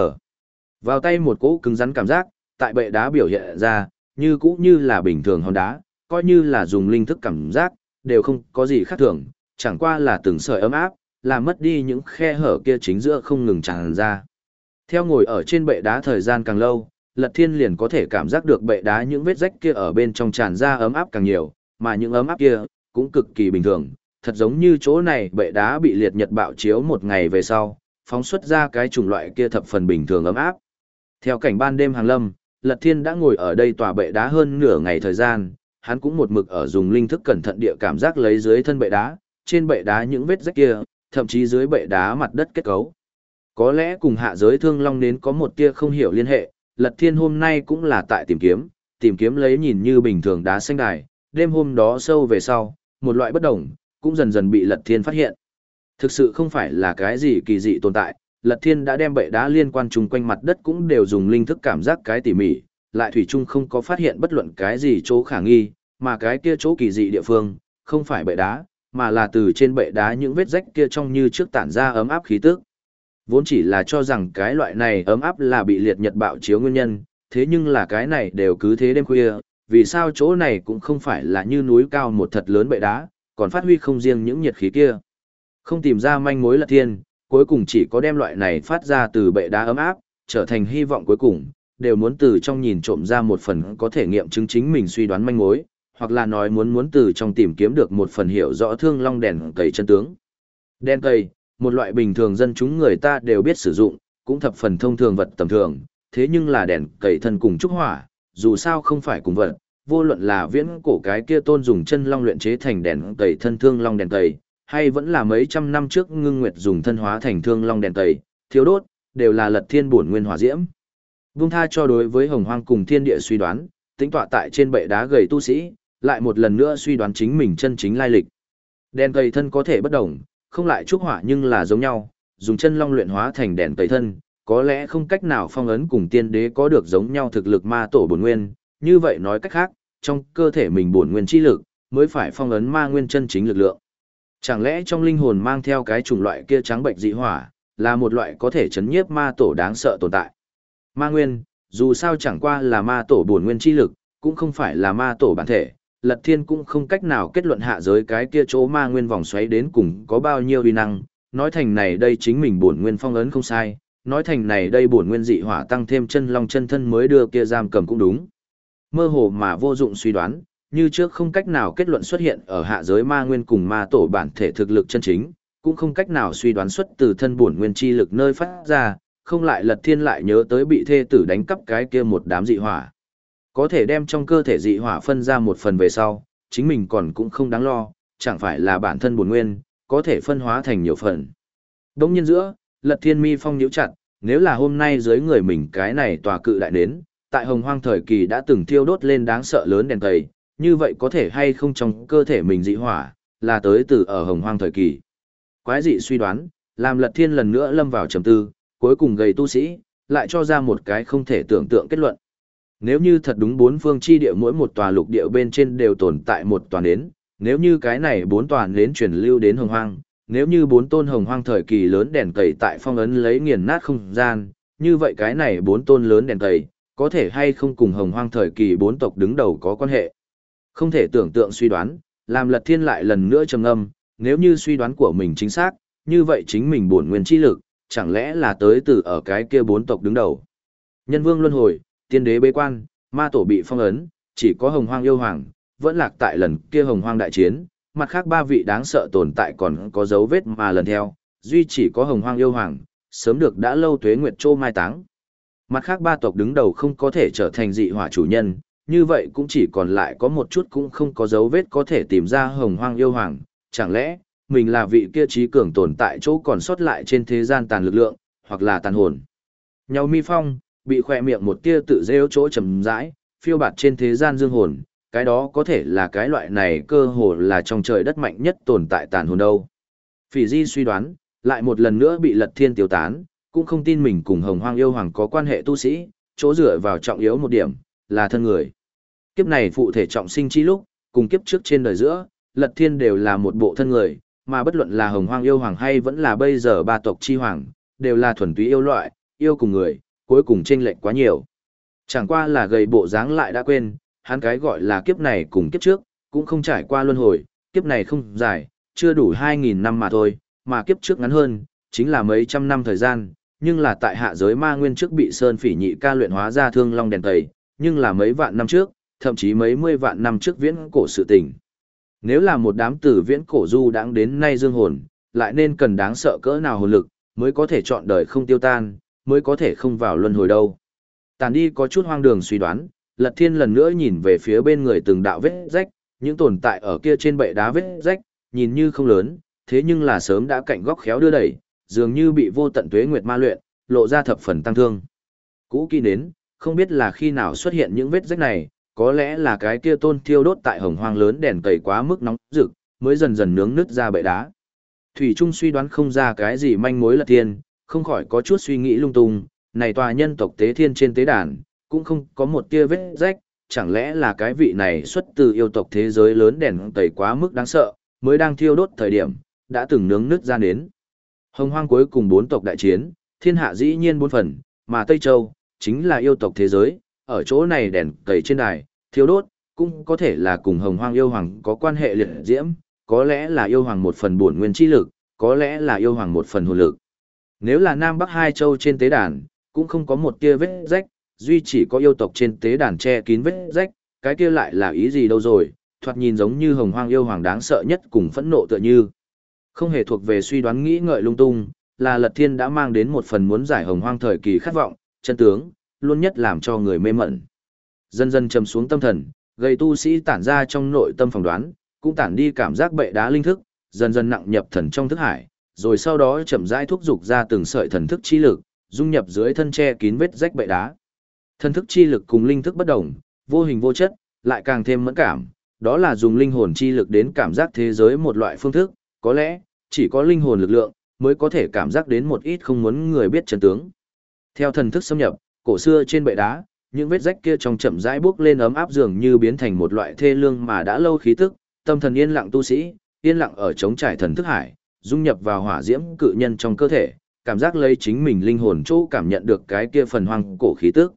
Vào tay một cỗ cứng rắn cảm giác, tại bệ đá biểu hiện ra, như cũ như là bình thường hòn đá, coi như là dùng linh thức cảm giác, đều không có gì khác thường, chẳng qua là từng sợi ấm áp, làm mất đi những khe hở kia chính giữa không ngừng tràn ra. Theo ngồi ở trên bệ đá thời gian càng lâu, Lật Thiên liền có thể cảm giác được bệ đá những vết rách kia ở bên trong tràn ra ấm áp càng nhiều, mà những ấm áp kia cũng cực kỳ bình thường, thật giống như chỗ này bệ đá bị liệt nhật bạo chiếu một ngày về sau, phóng xuất ra cái chủng loại kia thập phần bình thường ấm áp. Theo cảnh ban đêm hàng lâm, Lật Thiên đã ngồi ở đây tòa bệ đá hơn nửa ngày thời gian, hắn cũng một mực ở dùng linh thức cẩn thận địa cảm giác lấy dưới thân bệ đá, trên bệ đá những vết rách kia, thậm chí dưới bệ đá mặt đất kết cấu. Có lẽ cùng hạ giới thương long đến có một tia không hiểu liên hệ, Lật Thiên hôm nay cũng là tại tìm kiếm, tìm kiếm lấy nhìn như bình thường đá xanh đài, đêm hôm đó sâu về sau, một loại bất đồng, cũng dần dần bị Lật Thiên phát hiện. Thực sự không phải là cái gì kỳ dị tồn tại, Lật Thiên đã đem bệ đá liên quan chung quanh mặt đất cũng đều dùng linh thức cảm giác cái tỉ mỉ, lại thủy chung không có phát hiện bất luận cái gì chỗ khả nghi, mà cái kia chỗ kỳ dị địa phương, không phải bệ đá, mà là từ trên bệ đá những vết rách kia trong như trước tản ra ấm áp khí tức. Vốn chỉ là cho rằng cái loại này ấm áp là bị liệt nhật bạo chiếu nguyên nhân, thế nhưng là cái này đều cứ thế đêm khuya, vì sao chỗ này cũng không phải là như núi cao một thật lớn bệ đá, còn phát huy không riêng những nhiệt khí kia. Không tìm ra manh mối là thiên, cuối cùng chỉ có đem loại này phát ra từ bệ đá ấm áp, trở thành hy vọng cuối cùng, đều muốn từ trong nhìn trộm ra một phần có thể nghiệm chứng chính mình suy đoán manh mối, hoặc là nói muốn muốn từ trong tìm kiếm được một phần hiểu rõ thương long đèn cầy chân tướng. Đèn cầy, một loại bình thường dân chúng người ta đều biết sử dụng, cũng thập phần thông thường vật tầm thường, thế nhưng là đèn cầy thân cùng trúc hỏa, dù sao không phải cùng vật, vô luận là viễn cổ cái kia tôn dùng chân long luyện chế thành đèn cầy thân thương long đèn cầy, hay vẫn là mấy trăm năm trước ngưng nguyệt dùng thân hóa thành thương long đèn cầy, thiếu đốt, đều là lật thiên bổn nguyên hỏa diễm. Vung tha cho đối với hồng hoang cùng thiên địa suy đoán, tính tọa tại trên bệ đá gầy tu sĩ, lại một lần nữa suy đoán chính mình chân chính lai lịch. Đèn tẩy thân có thể bất đồng, không lại trúc hỏa nhưng là giống nhau, dùng chân long luyện hóa thành đèn tẩy thân, có lẽ không cách nào phong ấn cùng tiên đế có được giống nhau thực lực ma tổ bổn nguyên, như vậy nói cách khác, trong cơ thể mình bổn nguyên chi lực, mới phải phong ấn ma nguyên chân chính lực lượng. Chẳng lẽ trong linh hồn mang theo cái chủng loại kia trắng bệnh dị hỏa, là một loại có thể chấn nhiếp ma tổ đáng sợ tồn tại. Ma nguyên, dù sao chẳng qua là ma tổ bổn nguyên chi lực, cũng không phải là ma tổ bản thể, Lật Thiên cũng không cách nào kết luận hạ giới cái kia chỗ ma nguyên vòng xoáy đến cùng có bao nhiêu uy năng, nói thành này đây chính mình bổn nguyên phong ấn không sai, nói thành này đây bổn nguyên dị hỏa tăng thêm chân long chân thân mới đưa kia giam cầm cũng đúng. Mơ hồ mà vô dụng suy đoán, như trước không cách nào kết luận xuất hiện ở hạ giới ma nguyên cùng ma tổ bản thể thực lực chân chính, cũng không cách nào suy đoán xuất từ thân bổn nguyên chi lực nơi phát ra, không lại Lật Thiên lại nhớ tới bị thê tử đánh cắp cái kia một đám dị hỏa. Có thể đem trong cơ thể dị hỏa phân ra một phần về sau, chính mình còn cũng không đáng lo, chẳng phải là bản thân buồn nguyên, có thể phân hóa thành nhiều phần. Đông nhiên giữa, lật thiên mi phong nhíu chặt, nếu là hôm nay dưới người mình cái này tòa cự đại đến tại hồng hoang thời kỳ đã từng thiêu đốt lên đáng sợ lớn đèn tầy, như vậy có thể hay không trong cơ thể mình dị hỏa, là tới từ ở hồng hoang thời kỳ. Quái dị suy đoán, làm lật thiên lần nữa lâm vào trầm tư, cuối cùng gầy tu sĩ, lại cho ra một cái không thể tưởng tượng kết luận. Nếu như thật đúng bốn phương chi địa mỗi một tòa lục địa bên trên đều tồn tại một tòa nến, nếu như cái này bốn tòa nến truyền lưu đến hồng hoang, nếu như bốn tôn hồng hoang thời kỳ lớn đèn tẩy tại phong ấn lấy nghiền nát không gian, như vậy cái này bốn tôn lớn đèn tẩy, có thể hay không cùng hồng hoang thời kỳ bốn tộc đứng đầu có quan hệ. Không thể tưởng tượng suy đoán, làm lật thiên lại lần nữa trầm ngâm, nếu như suy đoán của mình chính xác, như vậy chính mình bổn nguyên chi lực, chẳng lẽ là tới từ ở cái kia bốn tộc đứng đầu. Nhân vương luân hồi, tiên đế bế quan, ma tổ bị phong ấn, chỉ có hồng hoang yêu hoàng, vẫn lạc tại lần kia hồng hoang đại chiến, mặt khác ba vị đáng sợ tồn tại còn có dấu vết mà lần theo, duy chỉ có hồng hoang yêu hoàng, sớm được đã lâu tuế nguyệt trô mai táng. Mặt khác ba tộc đứng đầu không có thể trở thành dị hỏa chủ nhân, như vậy cũng chỉ còn lại có một chút cũng không có dấu vết có thể tìm ra hồng hoang yêu hoàng, chẳng lẽ, mình là vị kia trí cường tồn tại chỗ còn sót lại trên thế gian tàn lực lượng, hoặc là tàn hồn. Nhau mi phong, bị khỏe miệng một tia tự rêu chỗ trầm rãi, phiêu bạt trên thế gian dương hồn, cái đó có thể là cái loại này cơ hồ là trong trời đất mạnh nhất tồn tại tàn hồn đâu. Phỉ Di suy đoán, lại một lần nữa bị lật thiên tiêu tán, cũng không tin mình cùng hồng hoang yêu hoàng có quan hệ tu sĩ, chỗ dựa vào trọng yếu một điểm, là thân người. Kiếp này phụ thể trọng sinh chi lúc, cùng kiếp trước trên đời giữa, lật thiên đều là một bộ thân người, mà bất luận là hồng hoang yêu hoàng hay vẫn là bây giờ ba tộc chi hoàng, đều là thuần túy yêu loại, yêu cùng người, cuối cùng chênh lệch quá nhiều. Chẳng qua là gầy bộ dáng lại đã quên, hắn cái gọi là kiếp này cùng kiếp trước, cũng không trải qua luân hồi, kiếp này không dài, chưa đủ 2.000 năm mà thôi, mà kiếp trước ngắn hơn, chính là mấy trăm năm thời gian, nhưng là tại hạ giới ma nguyên trước bị Sơn Phỉ Nhị ca luyện hóa ra thương long đèn tẩy, nhưng là mấy vạn năm trước, thậm chí mấy mươi vạn năm trước viễn cổ sự tình. Nếu là một đám tử viễn cổ du đáng đến nay dương hồn, lại nên cần đáng sợ cỡ nào hồn lực, mới có thể chọn đời không tiêu tan, mới có thể không vào luân hồi đâu. Tàn đi có chút hoang đường suy đoán, Lật Thiên lần nữa nhìn về phía bên người từng đạo vết rách, những tồn tại ở kia trên bệ đá vết rách, nhìn như không lớn, thế nhưng là sớm đã cạnh góc khéo đưa đẩy, dường như bị vô tận tuế nguyệt ma luyện, lộ ra thập phần tăng thương. Cũ kỹ đến, không biết là khi nào xuất hiện những vết rách này, có lẽ là cái kia tôn thiêu đốt tại hồng hoang lớn đèn cầy quá mức nóng rực, mới dần dần nướng nứt ra bệ đá. Thủy Trung suy đoán không ra cái gì manh mối lật thiên, không khỏi có chút suy nghĩ lung tung, này tòa nhân tộc tế thiên trên tế đàn, cũng không có một tia vết rách, chẳng lẽ là cái vị này xuất từ yêu tộc thế giới lớn đèn tẩy quá mức đáng sợ, mới đang thiêu đốt thời điểm, đã từng nướng nứt ra đến. Hồng hoang cuối cùng bốn tộc đại chiến, thiên hạ dĩ nhiên bốn phần, mà Tây Châu, chính là yêu tộc thế giới, ở chỗ này đèn tẩy trên đài, thiêu đốt, cũng có thể là cùng hồng hoang yêu hoàng có quan hệ liệt diễm, có lẽ là yêu hoàng một phần bổn nguyên chi lực, có lẽ là yêu hoàng một phần hồn lực. Nếu là Nam Bắc hai châu trên tế đàn, cũng không có một tia vết rách, duy chỉ có yêu tộc trên tế đàn che kín vết rách, cái kia lại là ý gì đâu rồi, thoạt nhìn giống như hồng hoang yêu hoàng đáng sợ nhất cùng phẫn nộ tựa như. Không hề thuộc về suy đoán nghĩ ngợi lung tung, là Lật Thiên đã mang đến một phần muốn giải hồng hoang thời kỳ khát vọng, chân tướng, luôn nhất làm cho người mê mẩn. Dần dần trầm xuống tâm thần, gây tu sĩ tản ra trong nội tâm phỏng đoán, cũng tản đi cảm giác bệ đá linh thức, dần dần nặng nhập thần trong thức hải, rồi sau đó chậm rãi thúc dục ra từng sợi thần thức chi lực, dung nhập dưới thân che kín vết rách bệ đá. Thần thức chi lực cùng linh thức bất đồng, vô hình vô chất, lại càng thêm mẫn cảm, đó là dùng linh hồn chi lực đến cảm giác thế giới một loại phương thức, có lẽ, chỉ có linh hồn lực lượng, mới có thể cảm giác đến một ít không muốn người biết chân tướng. Theo thần thức xâm nhập, cổ xưa trên bệ đá, những vết rách kia trong chậm rãi bước lên ấm áp dường như biến thành một loại thê lương mà đã lâu khí tức, tâm thần yên lặng tu sĩ, yên lặng ở chống trải thần thức hải, dung nhập vào hỏa diễm cự nhân trong cơ thể, cảm giác lấy chính mình linh hồn chỗ cảm nhận được cái kia phần hoang cổ khí tức.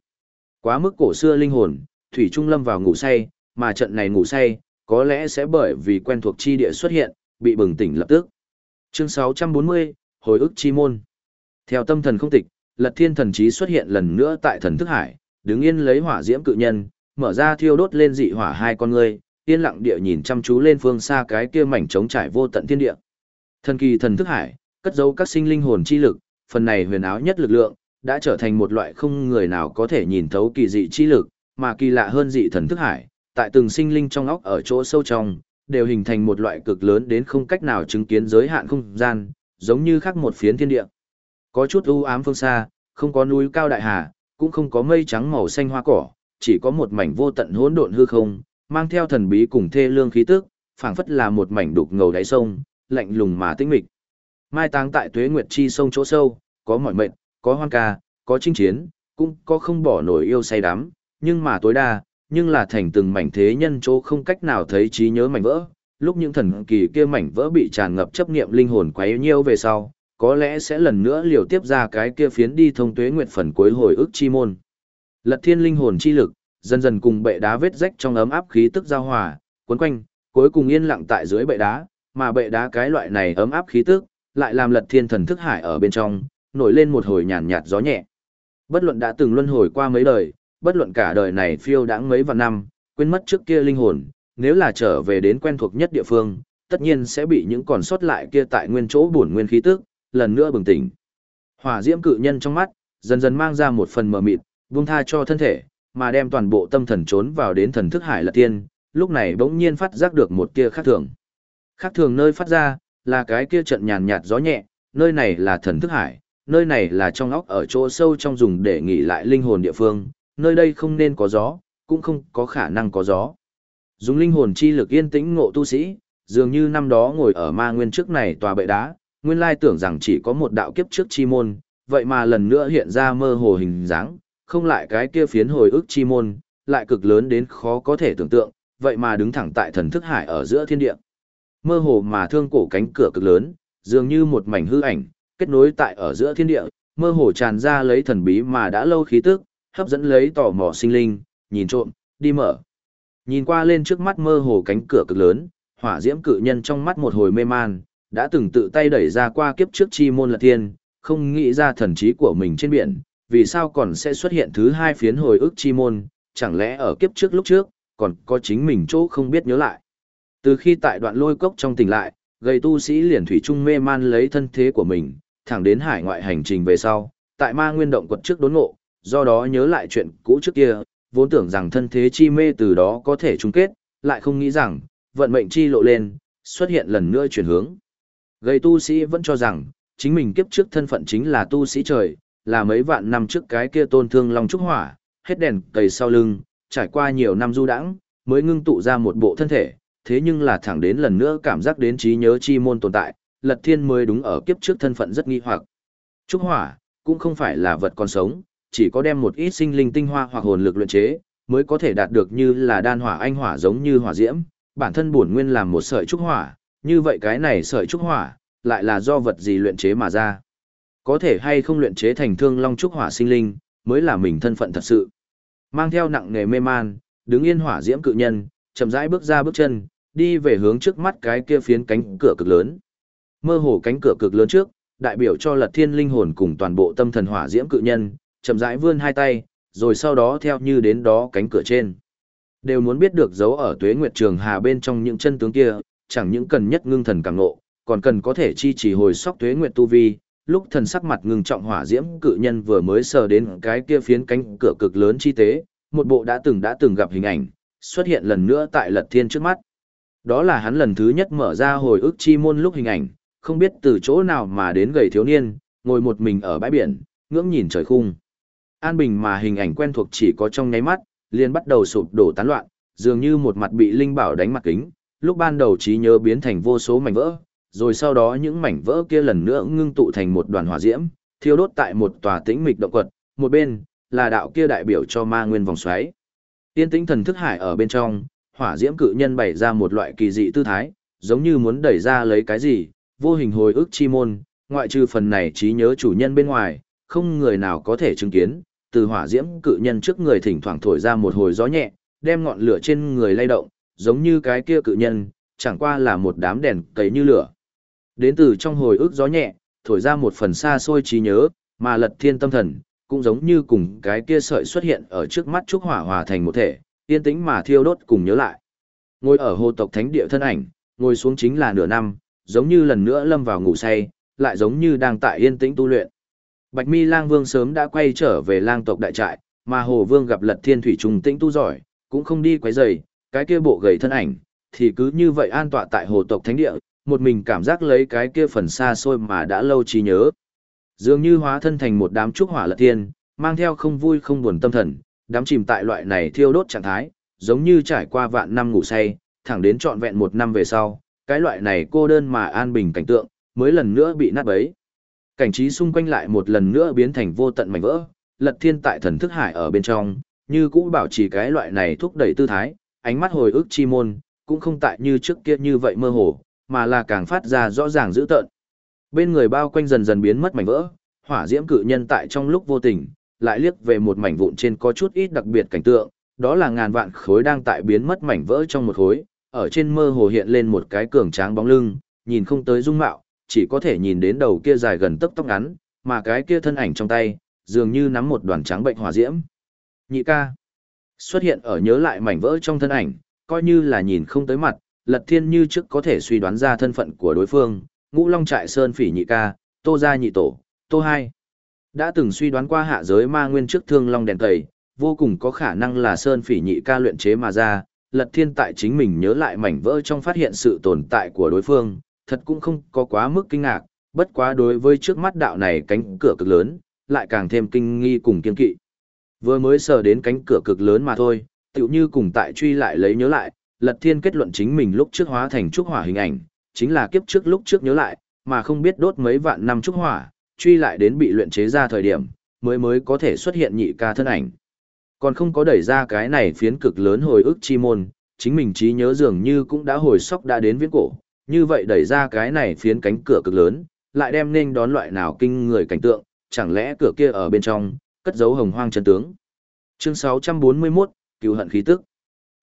Quá mức cổ xưa linh hồn, thủy trung lâm vào ngủ say, mà trận này ngủ say, có lẽ sẽ bởi vì quen thuộc chi địa xuất hiện, bị bừng tỉnh lập tức. Chương 640, hồi ức chi môn. Theo tâm thần không tịch, Lật Thiên thần trí xuất hiện lần nữa tại thần thức hải, đứng yên lấy hỏa diễm cự nhân, mở ra thiêu đốt lên dị hỏa hai con ngươi, yên lặng địa nhìn chăm chú lên phương xa cái kia mảnh trống trải vô tận thiên địa. Thần kỳ thần thức hải, cất giấu các sinh linh hồn chi lực, phần này huyền áo nhất lực lượng, đã trở thành một loại không người nào có thể nhìn thấu kỳ dị chi lực, mà kỳ lạ hơn dị thần thức hải, tại từng sinh linh trong óc ở chỗ sâu trong, đều hình thành một loại cực lớn đến không cách nào chứng kiến giới hạn không gian, giống như khác một phiến thiên địa. Có chút u ám phương xa, không có núi cao đại hà, cũng không có mây trắng màu xanh hoa cỏ, chỉ có một mảnh vô tận hỗn độn hư không, mang theo thần bí cùng thê lương khí tức, phảng phất là một mảnh đục ngầu đáy sông, lạnh lùng mà tĩnh mịch. Mai táng tại Tuế Nguyệt chi sông chỗ sâu, có mỏi mệt, có hoang ca, có chinh chiến, cũng có không bỏ nổi yêu say đắm, nhưng mà tối đa, nhưng là thành từng mảnh thế nhân chỗ không cách nào thấy trí nhớ mảnh vỡ. Lúc những thần kỳ kia mảnh vỡ bị tràn ngập chấp niệm linh hồn quấy nhiêu về sau, có lẽ sẽ lần nữa liều tiếp ra cái kia phiến đi thông tuế nguyệt phần cuối hồi ức chi môn. Lật thiên linh hồn chi lực, dần dần cùng bệ đá vết rách trong ấm áp khí tức giao hòa, cuốn quanh, cuối cùng yên lặng tại dưới bệ đá, mà bệ đá cái loại này ấm áp khí tức, lại làm lật thiên thần thức hải ở bên trong, nổi lên một hồi nhàn nhạt gió nhẹ. Bất luận đã từng luân hồi qua mấy đời, bất luận cả đời này phiêu đãng mấy vạn năm, quên mất trước kia linh hồn, nếu là trở về đến quen thuộc nhất địa phương, tất nhiên sẽ bị những còn sót lại kia tại nguyên chỗ buồn nguyên khí tức, lần nữa bừng tỉnh. Hỏa diễm cự nhân trong mắt, dần dần mang ra một phần mờ mịt, buông tha cho thân thể, mà đem toàn bộ tâm thần trốn vào đến thần thức hải lật tiên, lúc này bỗng nhiên phát giác được một tia khác thường. Khác thường nơi phát ra, là cái kia trận nhàn nhạt gió nhẹ, nơi này là thần thức hải, nơi này là trong óc ở chỗ sâu trong dùng để nghỉ lại linh hồn địa phương, nơi đây không nên có gió, cũng không có khả năng có gió. Dùng linh hồn chi lực yên tĩnh ngộ tu sĩ, dường như năm đó ngồi ở ma nguyên trước này tòa bệ đá, nguyên lai tưởng rằng chỉ có một đạo kiếp trước chi môn, vậy mà lần nữa hiện ra mơ hồ hình dáng, không lại cái kia phiến hồi ức chi môn, lại cực lớn đến khó có thể tưởng tượng, vậy mà đứng thẳng tại thần thức hải ở giữa thiên địa. Mơ hồ mà thương cổ cánh cửa cực lớn, dường như một mảnh hư ảnh, kết nối tại ở giữa thiên địa, mơ hồ tràn ra lấy thần bí mà đã lâu khí tức, hấp dẫn lấy tò mò sinh linh, nhìn trộm, đi mở. Nhìn qua lên trước mắt mơ hồ cánh cửa cực lớn, hỏa diễm cự nhân trong mắt một hồi mê man, đã từng tự tay đẩy ra qua kiếp trước chi môn lật thiên, không nghĩ ra thần trí của mình trên biển, vì sao còn sẽ xuất hiện thứ hai phiến hồi ức chi môn, chẳng lẽ ở kiếp trước lúc trước, còn có chính mình chỗ không biết nhớ lại. Từ khi tại đoạn lôi cốc trong tỉnh lại, gầy tu sĩ liền thủy trung mê man lấy thân thế của mình, thẳng đến hải ngoại hành trình về sau, tại ma nguyên động quật trước đốn ngộ, do đó nhớ lại chuyện cũ trước kia, vốn tưởng rằng thân thế chi mê từ đó có thể chung kết, lại không nghĩ rằng, vận mệnh chi lộ lên, xuất hiện lần nữa chuyển hướng. Gầy tu sĩ vẫn cho rằng, chính mình kiếp trước thân phận chính là tu sĩ trời, là mấy vạn năm trước cái kia tôn thương long trúc hỏa, hết đèn cầy sau lưng, trải qua nhiều năm du đãng, mới ngưng tụ ra một bộ thân thể, thế nhưng là thẳng đến lần nữa cảm giác đến trí nhớ chi môn tồn tại, Lật Thiên mới đúng ở kiếp trước thân phận rất nghi hoặc. Trúc hỏa cũng không phải là vật còn sống, chỉ có đem một ít sinh linh tinh hoa hoặc hồn lực luyện chế, mới có thể đạt được như là đan hỏa anh hỏa giống như hỏa diễm, bản thân bổn nguyên làm một sợi trúc hỏa, như vậy cái này sợi trúc hỏa, lại là do vật gì luyện chế mà ra. Có thể hay không luyện chế thành thương long trúc hỏa sinh linh, mới là mình thân phận thật sự. Mang theo nặng nghề mê man, đứng yên hỏa diễm cự nhân, chậm rãi bước ra bước chân, đi về hướng trước mắt cái kia phiến cánh cửa cực lớn. Mơ hồ cánh cửa cực lớn trước, đại biểu cho Lật Thiên linh hồn cùng toàn bộ tâm thần hỏa diễm cự nhân, chậm rãi vươn hai tay, rồi sau đó theo như đến đó cánh cửa trên. Đều muốn biết được dấu ở tuế nguyệt trường hà bên trong những chân tướng kia, chẳng những cần nhất ngưng thần càng ngộ, còn cần có thể chi trì hồi sóc tuế nguyệt tu vi. Lúc thần sắc mặt ngưng trọng hỏa diễm cự nhân vừa mới sờ đến cái kia phiến cánh cửa cực lớn chi tế, một bộ đã từng đã từng gặp hình ảnh, xuất hiện lần nữa tại lật thiên trước mắt. Đó là hắn lần thứ nhất mở ra hồi ức chi môn lúc hình ảnh, không biết từ chỗ nào mà đến gầy thiếu niên, ngồi một mình ở bãi biển, ngưỡng nhìn trời khung. An bình mà hình ảnh quen thuộc chỉ có trong nháy mắt, liền bắt đầu sụp đổ tán loạn, dường như một mặt bị linh bảo đánh mặt kính, lúc ban đầu trí nhớ biến thành vô số mảnh vỡ, rồi sau đó những mảnh vỡ kia lần nữa ngưng tụ thành một đoàn hỏa diễm, thiêu đốt tại một tòa tĩnh mịch động quật, một bên là đạo kia đại biểu cho ma nguyên vòng xoáy. Tiên tĩnh thần thức hải ở bên trong, hỏa diễm cự nhân bày ra một loại kỳ dị tư thái, giống như muốn đẩy ra lấy cái gì, vô hình hồi ức chi môn, ngoại trừ phần này trí nhớ chủ nhân bên ngoài, không người nào có thể chứng kiến, từ hỏa diễm cự nhân trước người thỉnh thoảng thổi ra một hồi gió nhẹ, đem ngọn lửa trên người lay động, giống như cái kia cự nhân, chẳng qua là một đám đèn cấy như lửa. Đến từ trong hồi ức gió nhẹ, thổi ra một phần xa xôi trí nhớ, mà lật thiên tâm thần, cũng giống như cùng cái kia sợi xuất hiện ở trước mắt trúc hỏa hòa thành một thể, yên tĩnh mà thiêu đốt cùng nhớ lại. Ngồi ở hồ tộc thánh địa thân ảnh, ngồi xuống chính là nửa năm, giống như lần nữa lâm vào ngủ say, lại giống như đang tại yên tĩnh tu luyện. Bạch Mi Lang Vương sớm đã quay trở về lang tộc đại trại, Mà Hồ Vương gặp Lật Thiên Thủy trùng tĩnh tu giỏi, cũng không đi quấy rầy, cái kia bộ gầy thân ảnh, thì cứ như vậy an tọa tại hồ tộc thánh địa, một mình cảm giác lấy cái kia phần xa xôi mà đã lâu trí nhớ. Dường như hóa thân thành một đám trúc hỏa lật thiên, mang theo không vui không buồn tâm thần, đám chìm tại loại này thiêu đốt trạng thái, giống như trải qua vạn năm ngủ say, thẳng đến trọn vẹn một năm về sau, cái loại này cô đơn mà an bình cảnh tượng, mới lần nữa bị nát bấy. Cảnh trí xung quanh lại một lần nữa biến thành vô tận mảnh vỡ, lật thiên tại thần thức hải ở bên trong, như cũ bảo trì cái loại này thúc đẩy tư thái, ánh mắt hồi ức chi môn, cũng không tại như trước kia như vậy mơ hồ, mà là càng phát ra rõ ràng dữ tợn. Bên người bao quanh dần dần biến mất mảnh vỡ, hỏa diễm cự nhân tại trong lúc vô tình, lại liếc về một mảnh vụn trên có chút ít đặc biệt cảnh tượng, đó là ngàn vạn khối đang tại biến mất mảnh vỡ trong một khối, ở trên mơ hồ hiện lên một cái cường tráng bóng lưng, nhìn không tới dung mạo, chỉ có thể nhìn đến đầu kia dài gần tấc tóc ngắn, mà cái kia thân ảnh trong tay, dường như nắm một đoàn trắng bệnh hỏa diễm. Nhị ca xuất hiện ở nhớ lại mảnh vỡ trong thân ảnh, coi như là nhìn không tới mặt, Lật Thiên như trước có thể suy đoán ra thân phận của đối phương, Ngũ Long Trại Sơn Phỉ Nhị ca, Tô gia nhị tổ, Tô hai. Đã từng suy đoán qua hạ giới ma nguyên trước thương long đèn tẩy, vô cùng có khả năng là Sơn Phỉ Nhị ca luyện chế mà ra, Lật Thiên tại chính mình nhớ lại mảnh vỡ trong phát hiện sự tồn tại của đối phương, thật cũng không có quá mức kinh ngạc, bất quá đối với trước mắt đạo này cánh cửa cực lớn, lại càng thêm kinh nghi cùng kiên kỵ. Vừa mới sờ đến cánh cửa cực lớn mà thôi, tựu như cùng tại truy lại lấy nhớ lại, Lật Thiên kết luận chính mình lúc trước hóa thành trúc hỏa hình ảnh, chính là kiếp trước lúc trước nhớ lại, mà không biết đốt mấy vạn năm trúc hỏa, truy lại đến bị luyện chế ra thời điểm, mới mới có thể xuất hiện nhị ca thân ảnh. Còn không có đẩy ra cái này phiến cực lớn hồi ức chi môn, chính mình trí nhớ dường như cũng đã hồi sóc đã đến viễn cổ, như vậy đẩy ra cái này phiến cánh cửa cực lớn, lại đem nên đón loại nào kinh người cảnh tượng, chẳng lẽ cửa kia ở bên trong, cất giấu hồng hoang chân tướng. Chương 641, cứu hận khí tức.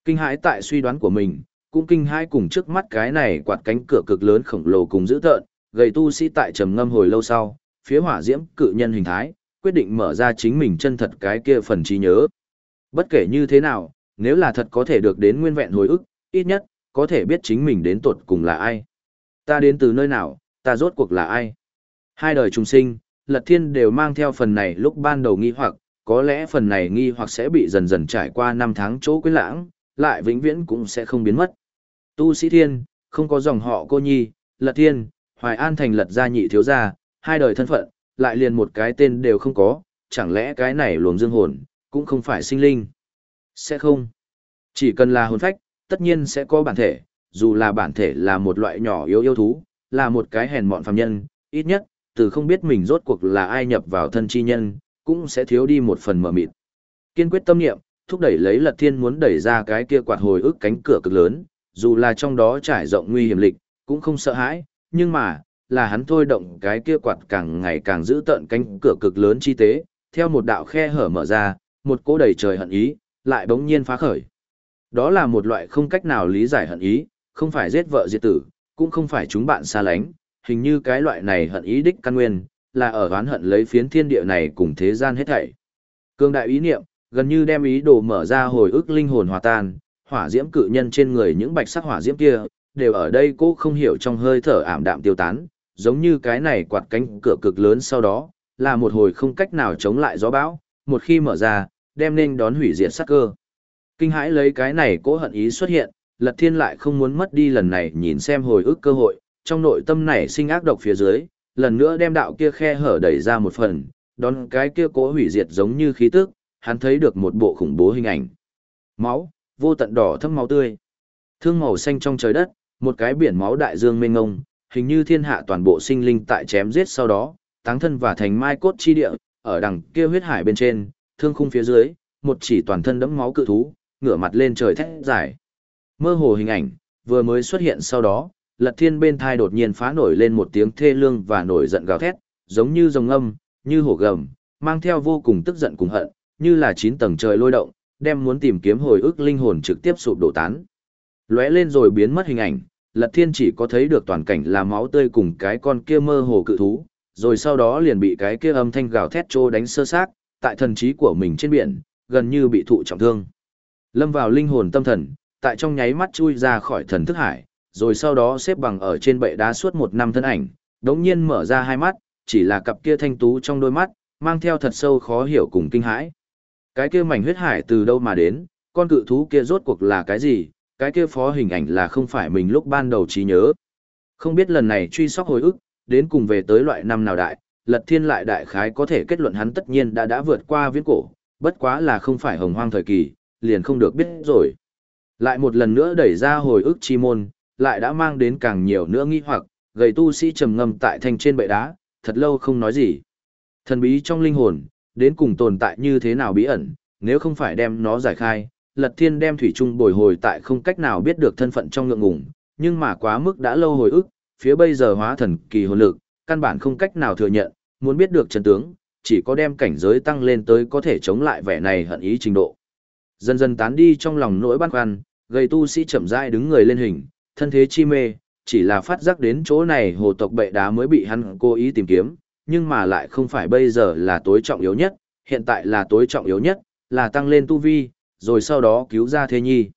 Kinh hãi tại suy đoán của mình, cũng kinh hãi cùng trước mắt cái này quạt cánh cửa cực lớn khổng lồ cùng dữ tợn, gầy tu sĩ tại trầm ngâm hồi lâu sau, phía hỏa diễm cự nhân hình thái, quyết định mở ra chính mình chân thật cái kia phần trí nhớ. Bất kể như thế nào, nếu là thật có thể được đến nguyên vẹn hồi ức, ít nhất, có thể biết chính mình đến tột cùng là ai. Ta đến từ nơi nào, ta rốt cuộc là ai. Hai đời trùng sinh, Lật Thiên đều mang theo phần này lúc ban đầu nghi hoặc, có lẽ phần này nghi hoặc sẽ bị dần dần trải qua năm tháng chỗ quên lãng, lại vĩnh viễn cũng sẽ không biến mất. Tu sĩ thiên, không có dòng họ cô nhi, lật thiên, hoài an thành lật gia nhị thiếu gia, hai đời thân phận, lại liền một cái tên đều không có, chẳng lẽ cái này luồng dương hồn, cũng không phải sinh linh. Sẽ không. Chỉ cần là hồn phách, tất nhiên sẽ có bản thể, dù là bản thể là một loại nhỏ yếu yêu thú, là một cái hèn mọn phàm nhân, ít nhất, từ không biết mình rốt cuộc là ai nhập vào thân chi nhân, cũng sẽ thiếu đi một phần mở mịt. Kiên quyết tâm niệm, thúc đẩy lấy lật thiên muốn đẩy ra cái kia quạt hồi ức cánh cửa cực lớn, dù là trong đó trải rộng nguy hiểm lịch, cũng không sợ hãi, nhưng mà, là hắn thôi động cái kia quạt càng ngày càng giữ tận cánh cửa cực lớn chi tế, theo một đạo khe hở mở ra, một cỗ đầy trời hận ý, lại bỗng nhiên phá khởi. Đó là một loại không cách nào lý giải hận ý, không phải giết vợ diệt tử, cũng không phải chúng bạn xa lánh, hình như cái loại này hận ý đích căn nguyên, là ở oán hận lấy phiến thiên địa này cùng thế gian hết thảy. Cương đại ý niệm, gần như đem ý đồ mở ra hồi ức linh hồn hòa tan, hỏa diễm cự nhân trên người những bạch sắc hỏa diễm kia, đều ở đây cô không hiểu trong hơi thở ảm đạm tiêu tán, giống như cái này quạt cánh cửa cực lớn sau đó, là một hồi không cách nào chống lại gió bão, một khi mở ra, đem nên đón hủy diệt sát cơ. Kinh hãi lấy cái này cố hận ý xuất hiện, Lật Thiên lại không muốn mất đi lần này nhìn xem hồi ức cơ hội, trong nội tâm này sinh ác độc phía dưới, lần nữa đem đạo kia khe hở đẩy ra một phần, đón cái kia cố hủy diệt giống như khí tức, hắn thấy được một bộ khủng bố hình ảnh. Máu, vô tận đỏ thâm máu tươi. Thương màu xanh trong trời đất, một cái biển máu đại dương mênh ngông, hình như thiên hạ toàn bộ sinh linh tại chém giết sau đó, táng thân và thành mai cốt chi địa, ở đằng kia huyết hải bên trên, thương khung phía dưới, một chỉ toàn thân đẫm máu cự thú, ngửa mặt lên trời thét dài. Mơ hồ hình ảnh, vừa mới xuất hiện sau đó, lật thiên bên thai đột nhiên phá nổi lên một tiếng thê lương và nổi giận gào thét, giống như rồng âm, như hổ gầm, mang theo vô cùng tức giận cùng hận, như là chín tầng trời lôi động, đem muốn tìm kiếm hồi ức linh hồn trực tiếp sụp đổ tán. Lóe lên rồi biến mất hình ảnh, Lật Thiên chỉ có thấy được toàn cảnh là máu tươi cùng cái con kia mơ hồ cự thú, rồi sau đó liền bị cái kia âm thanh gào thét trô đánh sơ xác, tại thần trí của mình trên biển, gần như bị thụ trọng thương. Lâm vào linh hồn tâm thần, tại trong nháy mắt chui ra khỏi thần thức hải, rồi sau đó xếp bằng ở trên bệ đá suốt một năm thân ảnh, đống nhiên mở ra hai mắt, chỉ là cặp kia thanh tú trong đôi mắt, mang theo thật sâu khó hiểu cùng kinh hãi. Cái kia mảnh huyết hải từ đâu mà đến, con cự thú kia rốt cuộc là cái gì, cái kia phó hình ảnh là không phải mình lúc ban đầu trí nhớ. Không biết lần này truy sóc hồi ức, đến cùng về tới loại năm nào đại, lật thiên lại đại khái có thể kết luận hắn tất nhiên đã đã vượt qua viễn cổ, bất quá là không phải hồng hoang thời kỳ, liền không được biết rồi. Lại một lần nữa đẩy ra hồi ức chi môn, lại đã mang đến càng nhiều nữa nghi hoặc, gầy tu sĩ trầm ngâm tại thanh trên bệ đá, thật lâu không nói gì. Thần bí trong linh hồn, đến cùng tồn tại như thế nào bí ẩn, nếu không phải đem nó giải khai, Lật Thiên đem thủy trung bồi hồi tại không cách nào biết được thân phận trong ngượng ngùng, nhưng mà quá mức đã lâu hồi ức, phía bây giờ hóa thần kỳ hồn lực, căn bản không cách nào thừa nhận, muốn biết được chân tướng, chỉ có đem cảnh giới tăng lên tới có thể chống lại vẻ này hận ý trình độ. Dần dần tán đi trong lòng nỗi băn khoăn, gây tu sĩ chậm rãi đứng người lên hình, thân thế chi mê, chỉ là phát giác đến chỗ này hồ tộc bệ đá mới bị hắn cố ý tìm kiếm, nhưng mà lại không phải bây giờ là tối trọng yếu nhất, hiện tại là tối trọng yếu nhất, là tăng lên tu vi, rồi sau đó cứu ra Thê nhi.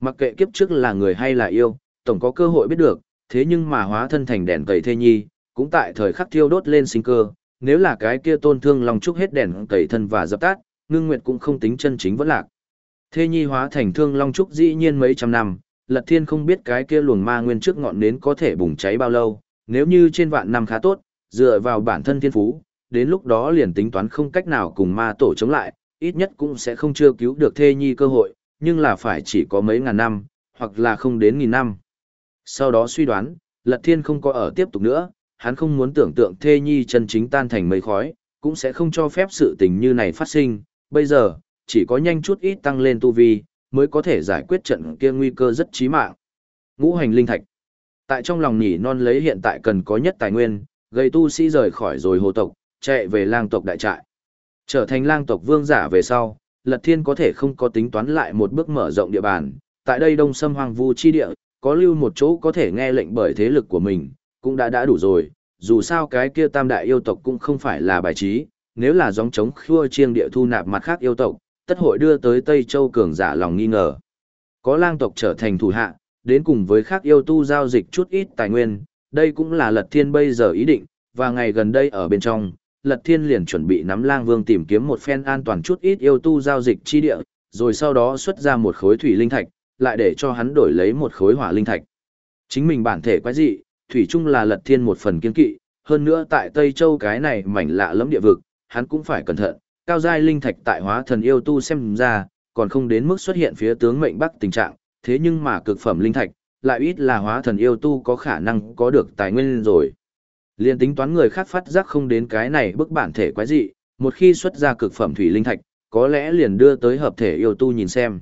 Mặc kệ kiếp trước là người hay là yêu, tổng có cơ hội biết được, thế nhưng mà hóa thân thành đèn tẩy Thê nhi, cũng tại thời khắc thiêu đốt lên sinh cơ, nếu là cái kia tôn thương lòng trúc hết đèn tẩy thân và dập tắt, ngưng nguyệt cũng không tính chân chính vẫn lạc. Thê nhi hóa thành thương long trúc dĩ nhiên mấy trăm năm, lật thiên không biết cái kia luồng ma nguyên trước ngọn nến có thể bùng cháy bao lâu, nếu như trên vạn năm khá tốt, dựa vào bản thân thiên phú, đến lúc đó liền tính toán không cách nào cùng ma tổ chống lại, ít nhất cũng sẽ không chưa cứu được thê nhi cơ hội, nhưng là phải chỉ có mấy ngàn năm, hoặc là không đến nghìn năm. Sau đó suy đoán, Lật Thiên không có ở tiếp tục nữa, hắn không muốn tưởng tượng thê nhi chân chính tan thành mây khói, cũng sẽ không cho phép sự tình như này phát sinh, bây giờ, chỉ có nhanh chút ít tăng lên tu vi, mới có thể giải quyết trận kia nguy cơ rất chí mạng. Ngũ hành linh thạch. Tại trong lòng nhỉ non lấy hiện tại cần có nhất tài nguyên, gây tu sĩ rời khỏi rồi hồ tộc, chạy về lang tộc đại trại. Trở thành lang tộc vương giả về sau, Lật Thiên có thể không có tính toán lại một bước mở rộng địa bàn, tại đây đông sâm hoang vu chi địa, có lưu một chỗ có thể nghe lệnh bởi thế lực của mình, cũng đã đã đủ rồi, dù sao cái kia tam đại yêu tộc cũng không phải là bài trí, nếu là gióng chống khua chiêng địa thu nạp mặt khác yêu tộc, tất hội đưa tới Tây Châu cường giả lòng nghi ngờ. Có lang tộc trở thành thủ hạ, đến cùng với khác yêu tu giao dịch chút ít tài nguyên, đây cũng là Lật Thiên bây giờ ý định, và ngày gần đây ở bên trong, Lật Thiên liền chuẩn bị nắm lang vương tìm kiếm một phen an toàn chút ít yêu tu giao dịch chi địa, rồi sau đó xuất ra một khối thủy linh thạch, lại để cho hắn đổi lấy một khối hỏa linh thạch. Chính mình bản thể quái dị, thủy chung là Lật Thiên một phần kiên kỵ, hơn nữa tại Tây Châu cái này mảnh lạ lẫm địa vực, hắn cũng phải cẩn thận, cao giai linh thạch tại hóa thần yêu tu xem ra, còn không đến mức xuất hiện phía tướng mệnh bắc tình trạng, thế nhưng mà cực phẩm linh thạch, lại ít là hóa thần yêu tu có khả năng có được tài nguyên rồi. Liên tính toán người khác phát giác không đến cái này bức bản thể quái dị, một khi xuất ra cực phẩm thủy linh thạch, có lẽ liền đưa tới hợp thể yêu tu nhìn xem.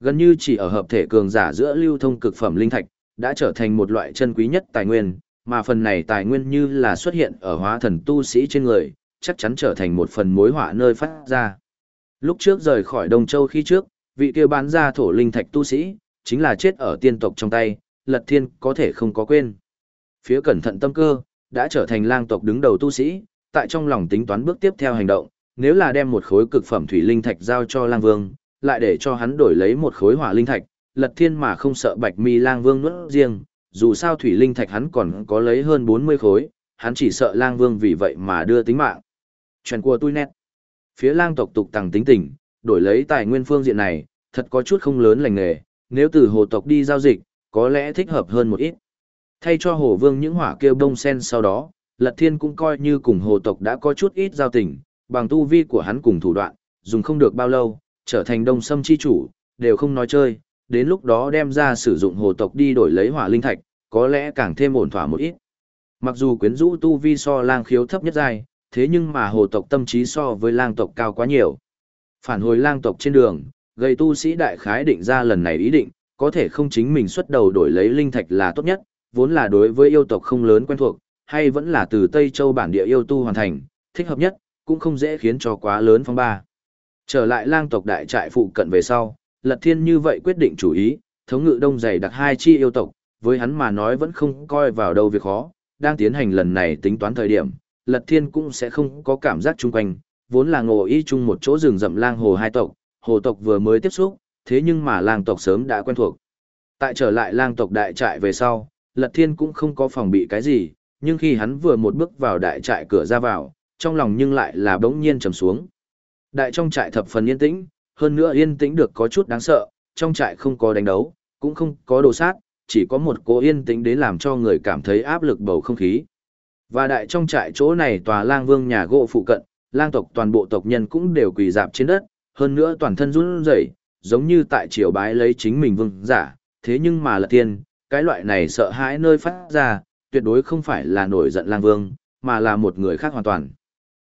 Gần như chỉ ở hợp thể cường giả giữa lưu thông cực phẩm linh thạch, đã trở thành một loại chân quý nhất tài nguyên, mà phần này tài nguyên như là xuất hiện ở hóa thần tu sĩ trên người, chắc chắn trở thành một phần mối họa nơi phát ra. Lúc trước rời khỏi Đông Châu khi trước, vị kia bán ra thổ linh thạch tu sĩ, chính là chết ở tiên tộc trong tay, Lật Thiên có thể không có quên. Phía cẩn thận tâm cơ, đã trở thành lang tộc đứng đầu tu sĩ, tại trong lòng tính toán bước tiếp theo hành động, nếu là đem một khối cực phẩm thủy linh thạch giao cho lang vương, lại để cho hắn đổi lấy một khối hỏa linh thạch, lật thiên mà không sợ bạch mi lang vương nuốt riêng, dù sao thủy linh thạch hắn còn có lấy hơn 40 khối, hắn chỉ sợ lang vương vì vậy mà đưa tính mạng. Chuyện của tôi nét. Phía lang tộc tục tăng tính tình, đổi lấy tài nguyên phương diện này, thật có chút không lớn lành nghề, nếu từ hồ tộc đi giao dịch, có lẽ thích hợp hơn một ít. Thay cho hồ vương những hỏa kêu bông sen sau đó, Lật Thiên cũng coi như cùng hồ tộc đã có chút ít giao tình, bằng tu vi của hắn cùng thủ đoạn, dùng không được bao lâu, trở thành đông sâm chi chủ, đều không nói chơi, đến lúc đó đem ra sử dụng hồ tộc đi đổi lấy hỏa linh thạch, có lẽ càng thêm ổn thỏa một ít. Mặc dù quyến rũ tu vi so lang khiếu thấp nhất giai, thế nhưng mà hồ tộc tâm trí so với lang tộc cao quá nhiều. Phản hồi lang tộc trên đường, gây tu sĩ đại khái định ra lần này ý định, có thể không chính mình xuất đầu đổi lấy linh thạch là tốt nhất, vốn là đối với yêu tộc không lớn quen thuộc, hay vẫn là từ Tây Châu bản địa yêu tu hoàn thành, thích hợp nhất, cũng không dễ khiến cho quá lớn phong ba. Trở lại lang tộc đại trại phụ cận về sau, Lật Thiên như vậy quyết định chủ ý, thống ngự đông dày đặc hai chi yêu tộc, với hắn mà nói vẫn không coi vào đâu việc khó, đang tiến hành lần này tính toán thời điểm, Lật Thiên cũng sẽ không có cảm giác chung quanh, vốn là ngồi y chung một chỗ rừng rậm lang hồ hai tộc, hồ tộc vừa mới tiếp xúc, thế nhưng mà lang tộc sớm đã quen thuộc. Tại trở lại lang tộc đại trại về sau, Lật Thiên cũng không có phòng bị cái gì, nhưng khi hắn vừa một bước vào đại trại cửa ra vào, trong lòng nhưng lại là bỗng nhiên trầm xuống. Đại trong trại thập phần yên tĩnh, hơn nữa yên tĩnh được có chút đáng sợ, trong trại không có đánh đấu, cũng không có đồ sát, chỉ có một cố yên tĩnh đến làm cho người cảm thấy áp lực bầu không khí. Và đại trong trại chỗ này tòa lang vương nhà gỗ phụ cận, lang tộc toàn bộ tộc nhân cũng đều quỳ dạp trên đất, hơn nữa toàn thân run rẩy, giống như tại triều bái lấy chính mình vương giả, thế nhưng mà Lật Thiên cái loại này sợ hãi nơi phát ra, tuyệt đối không phải là nổi giận lang vương, mà là một người khác hoàn toàn.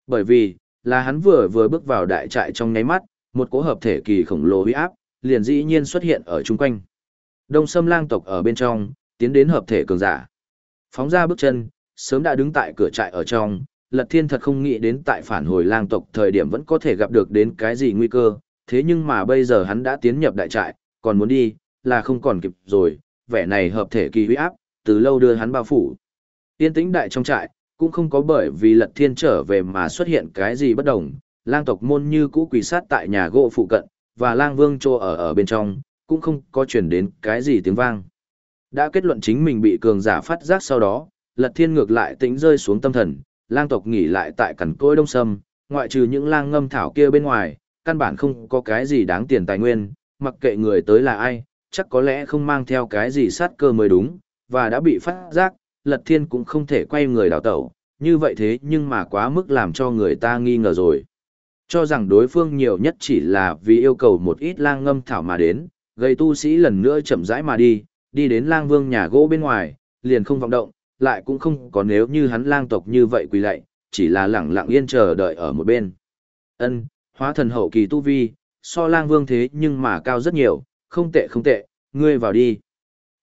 Bởi vì, là hắn vừa vừa bước vào đại trại trong nháy mắt, một cỗ hợp thể kỳ khổng lồ uy áp, liền dĩ nhiên xuất hiện ở chung quanh. Đông Sâm lang tộc ở bên trong, tiến đến hợp thể cường giả. Phóng ra bước chân, sớm đã đứng tại cửa trại ở trong, Lật Thiên thật không nghĩ đến tại phản hồi lang tộc thời điểm vẫn có thể gặp được đến cái gì nguy cơ, thế nhưng mà bây giờ hắn đã tiến nhập đại trại, còn muốn đi, là không còn kịp rồi, vẻ này hợp thể kỳ huy áp, từ lâu đưa hắn bao phủ. Tiên tĩnh đại trong trại, cũng không có bởi vì Lật Thiên trở về mà xuất hiện cái gì bất đồng, lang tộc môn như cũ quỳ sát tại nhà gỗ phụ cận, và lang vương trô ở ở bên trong, cũng không có chuyển đến cái gì tiếng vang. Đã kết luận chính mình bị cường giả phát giác sau đó, lật thiên ngược lại tĩnh rơi xuống tâm thần, lang tộc nghỉ lại tại cằn côi đông sâm, ngoại trừ những lang ngâm thảo kia bên ngoài, căn bản không có cái gì đáng tiền tài nguyên, mặc kệ người tới là ai, chắc có lẽ không mang theo cái gì sát cơ mới đúng, và đã bị phát giác, lật thiên cũng không thể quay người đào tẩu, như vậy thế nhưng mà quá mức làm cho người ta nghi ngờ rồi. Cho rằng đối phương nhiều nhất chỉ là vì yêu cầu một ít lang ngâm thảo mà đến, gây tu sĩ lần nữa chậm rãi mà đi, đi đến lang vương nhà gỗ bên ngoài, liền không vọng động, lại cũng không có nếu như hắn lang tộc như vậy quỳ lạy, chỉ là lẳng lặng yên chờ đợi ở một bên. Ân, hóa thần hậu kỳ tu vi, so lang vương thế nhưng mà cao rất nhiều, không tệ không tệ, ngươi vào đi.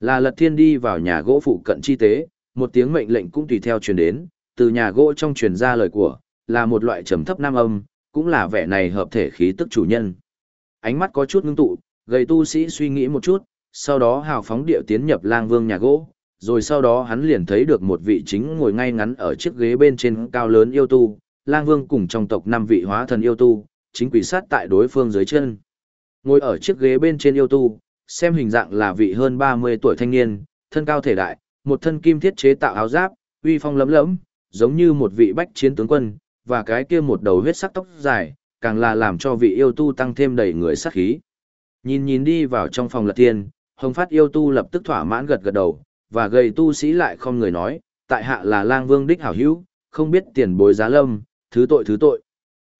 Là lật thiên đi vào nhà gỗ phụ cận chi tế, một tiếng mệnh lệnh cũng tùy theo truyền đến, từ nhà gỗ trong truyền ra lời của, là một loại trầm thấp nam âm, cũng là vẻ này hợp thể khí tức chủ nhân. Ánh mắt có chút ngưng tụ, gầy tu sĩ suy nghĩ một chút, sau đó hào phóng điệu tiến nhập lang vương nhà gỗ, rồi sau đó hắn liền thấy được một vị chính ngồi ngay ngắn ở chiếc ghế bên trên cao lớn yêu tu, lang vương cùng trong tộc năm vị hóa thần yêu tu, chính quỷ sát tại đối phương dưới chân. Ngồi ở chiếc ghế bên trên yêu tu, xem hình dạng là vị hơn 30 tuổi thanh niên, thân cao thể đại, một thân kim thiết chế tạo áo giáp, uy phong lấm lẫm, giống như một vị bách chiến tướng quân, và cái kia một đầu huyết sắc tóc dài, càng là làm cho vị yêu tu tăng thêm đầy người sát khí. Nhìn nhìn đi vào trong phòng lật tiên, hồng phát yêu tu lập tức thỏa mãn gật gật đầu, và gầy tu sĩ lại không người nói, tại hạ là lang vương đích hảo hữu, không biết tiền bối giá lâm, thứ tội thứ tội.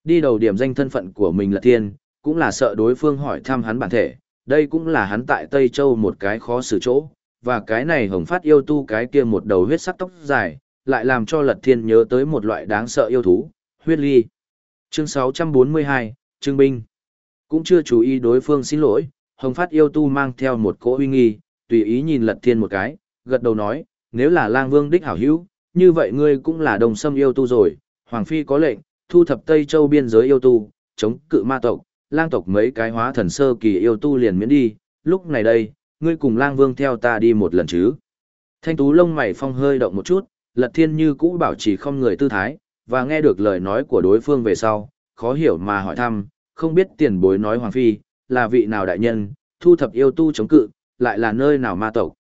Đi đầu điểm danh thân phận của mình là tiên, cũng là sợ đối phương hỏi thăm hắn bản thể, đây cũng là hắn tại Tây Châu một cái khó xử chỗ, và cái này hồng phát yêu tu cái kia một đầu huyết sắc tóc dài, lại làm cho lật thiên nhớ tới một loại đáng sợ yêu thú, huyết ly. Chương 642, Trương Binh. Cũng chưa chú ý đối phương xin lỗi, Hồng Phát yêu tu mang theo một cỗ uy nghi, tùy ý nhìn Lật Thiên một cái, gật đầu nói, nếu là lang vương đích hảo hữu, như vậy ngươi cũng là đồng sâm yêu tu rồi, Hoàng Phi có lệnh, thu thập Tây Châu biên giới yêu tu, chống cự ma tộc, lang tộc mấy cái hóa thần sơ kỳ yêu tu liền miễn đi, lúc này đây, ngươi cùng lang vương theo ta đi một lần chứ. Thanh tú lông mày phong hơi động một chút, Lật Thiên như cũ bảo trì không người tư thái, và nghe được lời nói của đối phương về sau, khó hiểu mà hỏi thăm, không biết tiền bối nói Hoàng Phi, là vị nào đại nhân, thu thập yêu tu chống cự, lại là nơi nào ma tộc.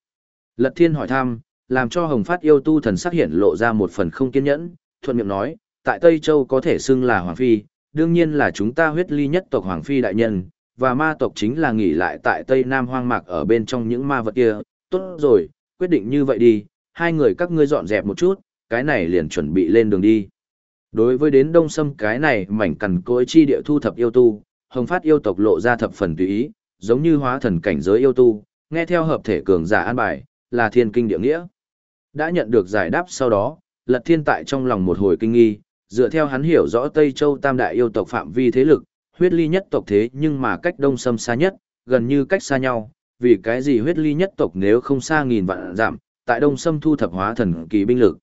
Lật Thiên hỏi thăm, làm cho Hồng Phát yêu tu thần sắc hiện lộ ra một phần không kiên nhẫn, thuận miệng nói, tại Tây Châu có thể xưng là Hoàng Phi, đương nhiên là chúng ta huyết ly nhất tộc Hoàng Phi đại nhân, và ma tộc chính là nghỉ lại tại Tây Nam hoang mạc ở bên trong những ma vật kia, tốt rồi, quyết định như vậy đi, hai người các ngươi dọn dẹp một chút, cái này liền chuẩn bị lên đường đi. Đối với đến đông sâm cái này mảnh cằn cối chi địa thu thập yêu tu, hồng phát yêu tộc lộ ra thập phần tùy ý, giống như hóa thần cảnh giới yêu tu, nghe theo hợp thể cường giả an bài, là thiên kinh địa nghĩa. Đã nhận được giải đáp sau đó, lật thiên tại trong lòng một hồi kinh nghi, dựa theo hắn hiểu rõ Tây Châu tam đại yêu tộc phạm vi thế lực, huyết ly nhất tộc thế nhưng mà cách đông sâm xa nhất, gần như cách xa nhau, vì cái gì huyết ly nhất tộc nếu không xa nghìn vạn giảm, tại đông sâm thu thập hóa thần kỳ binh lực.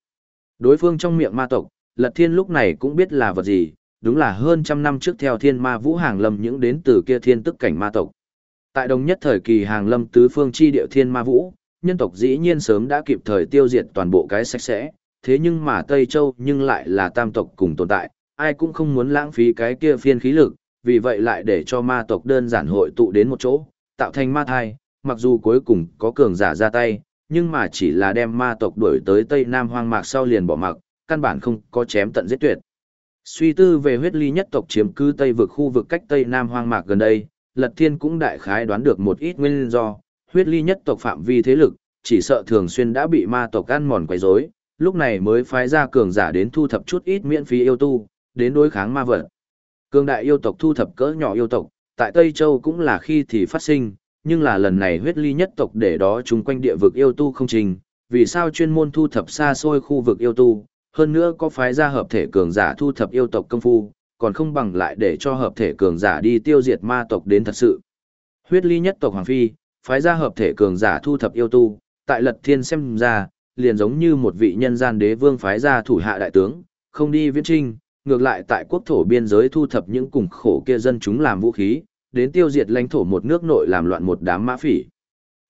Đối phương trong miệng ma tộc, Lật Thiên lúc này cũng biết là vật gì, đúng là hơn trăm năm trước theo thiên ma vũ hàng lâm những đến từ kia thiên tức cảnh ma tộc. Tại đồng nhất thời kỳ hàng lâm tứ phương chi địa thiên ma vũ, nhân tộc dĩ nhiên sớm đã kịp thời tiêu diệt toàn bộ cái sạch sẽ, thế nhưng mà Tây Châu nhưng lại là tam tộc cùng tồn tại, ai cũng không muốn lãng phí cái kia phiên khí lực, vì vậy lại để cho ma tộc đơn giản hội tụ đến một chỗ, tạo thành ma thai, mặc dù cuối cùng có cường giả ra tay, nhưng mà chỉ là đem ma tộc đuổi tới Tây Nam hoang mạc sau liền bỏ mặc, căn bản không có chém tận giết tuyệt. Suy tư về huyết ly nhất tộc chiếm cứ Tây vực khu vực cách Tây Nam hoang mạc gần đây, Lật Thiên cũng đại khái đoán được một ít nguyên do, huyết ly nhất tộc phạm vi thế lực, chỉ sợ thường xuyên đã bị ma tộc ăn mòn quấy rối, lúc này mới phái ra cường giả đến thu thập chút ít miễn phí yêu tu, đến đối kháng ma vật. Cường đại yêu tộc thu thập cỡ nhỏ yêu tộc, tại Tây Châu cũng là khi thì phát sinh, nhưng là lần này huyết ly nhất tộc để đó chung quanh địa vực yêu tu không trình, vì sao chuyên môn thu thập xa xôi khu vực yêu tu, hơn nữa có phái ra hợp thể cường giả thu thập yêu tộc công phu, còn không bằng lại để cho hợp thể cường giả đi tiêu diệt ma tộc đến thật sự. Huyết ly nhất tộc Hoàng Phi, phái ra hợp thể cường giả thu thập yêu tu, tại lật thiên xem ra, liền giống như một vị nhân gian đế vương phái ra thủ hạ đại tướng, không đi viễn trinh, ngược lại tại quốc thổ biên giới thu thập những cùng khổ kia dân chúng làm vũ khí, đến tiêu diệt lãnh thổ một nước nội làm loạn một đám mã phỉ.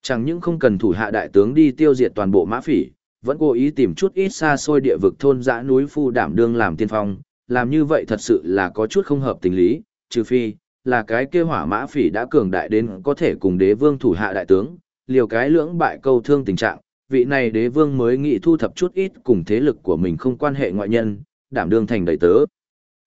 Chẳng những không cần thủ hạ đại tướng đi tiêu diệt toàn bộ mã phỉ, vẫn cố ý tìm chút ít xa xôi địa vực thôn dã núi phu đảm đương làm tiên phong, làm như vậy thật sự là có chút không hợp tình lý, trừ phi, là cái kia hỏa mã phỉ đã cường đại đến có thể cùng đế vương thủ hạ đại tướng, liều cái lưỡng bại câu thương tình trạng, vị này đế vương mới nghĩ thu thập chút ít cùng thế lực của mình không quan hệ ngoại nhân, đảm đương thành đầy tớ.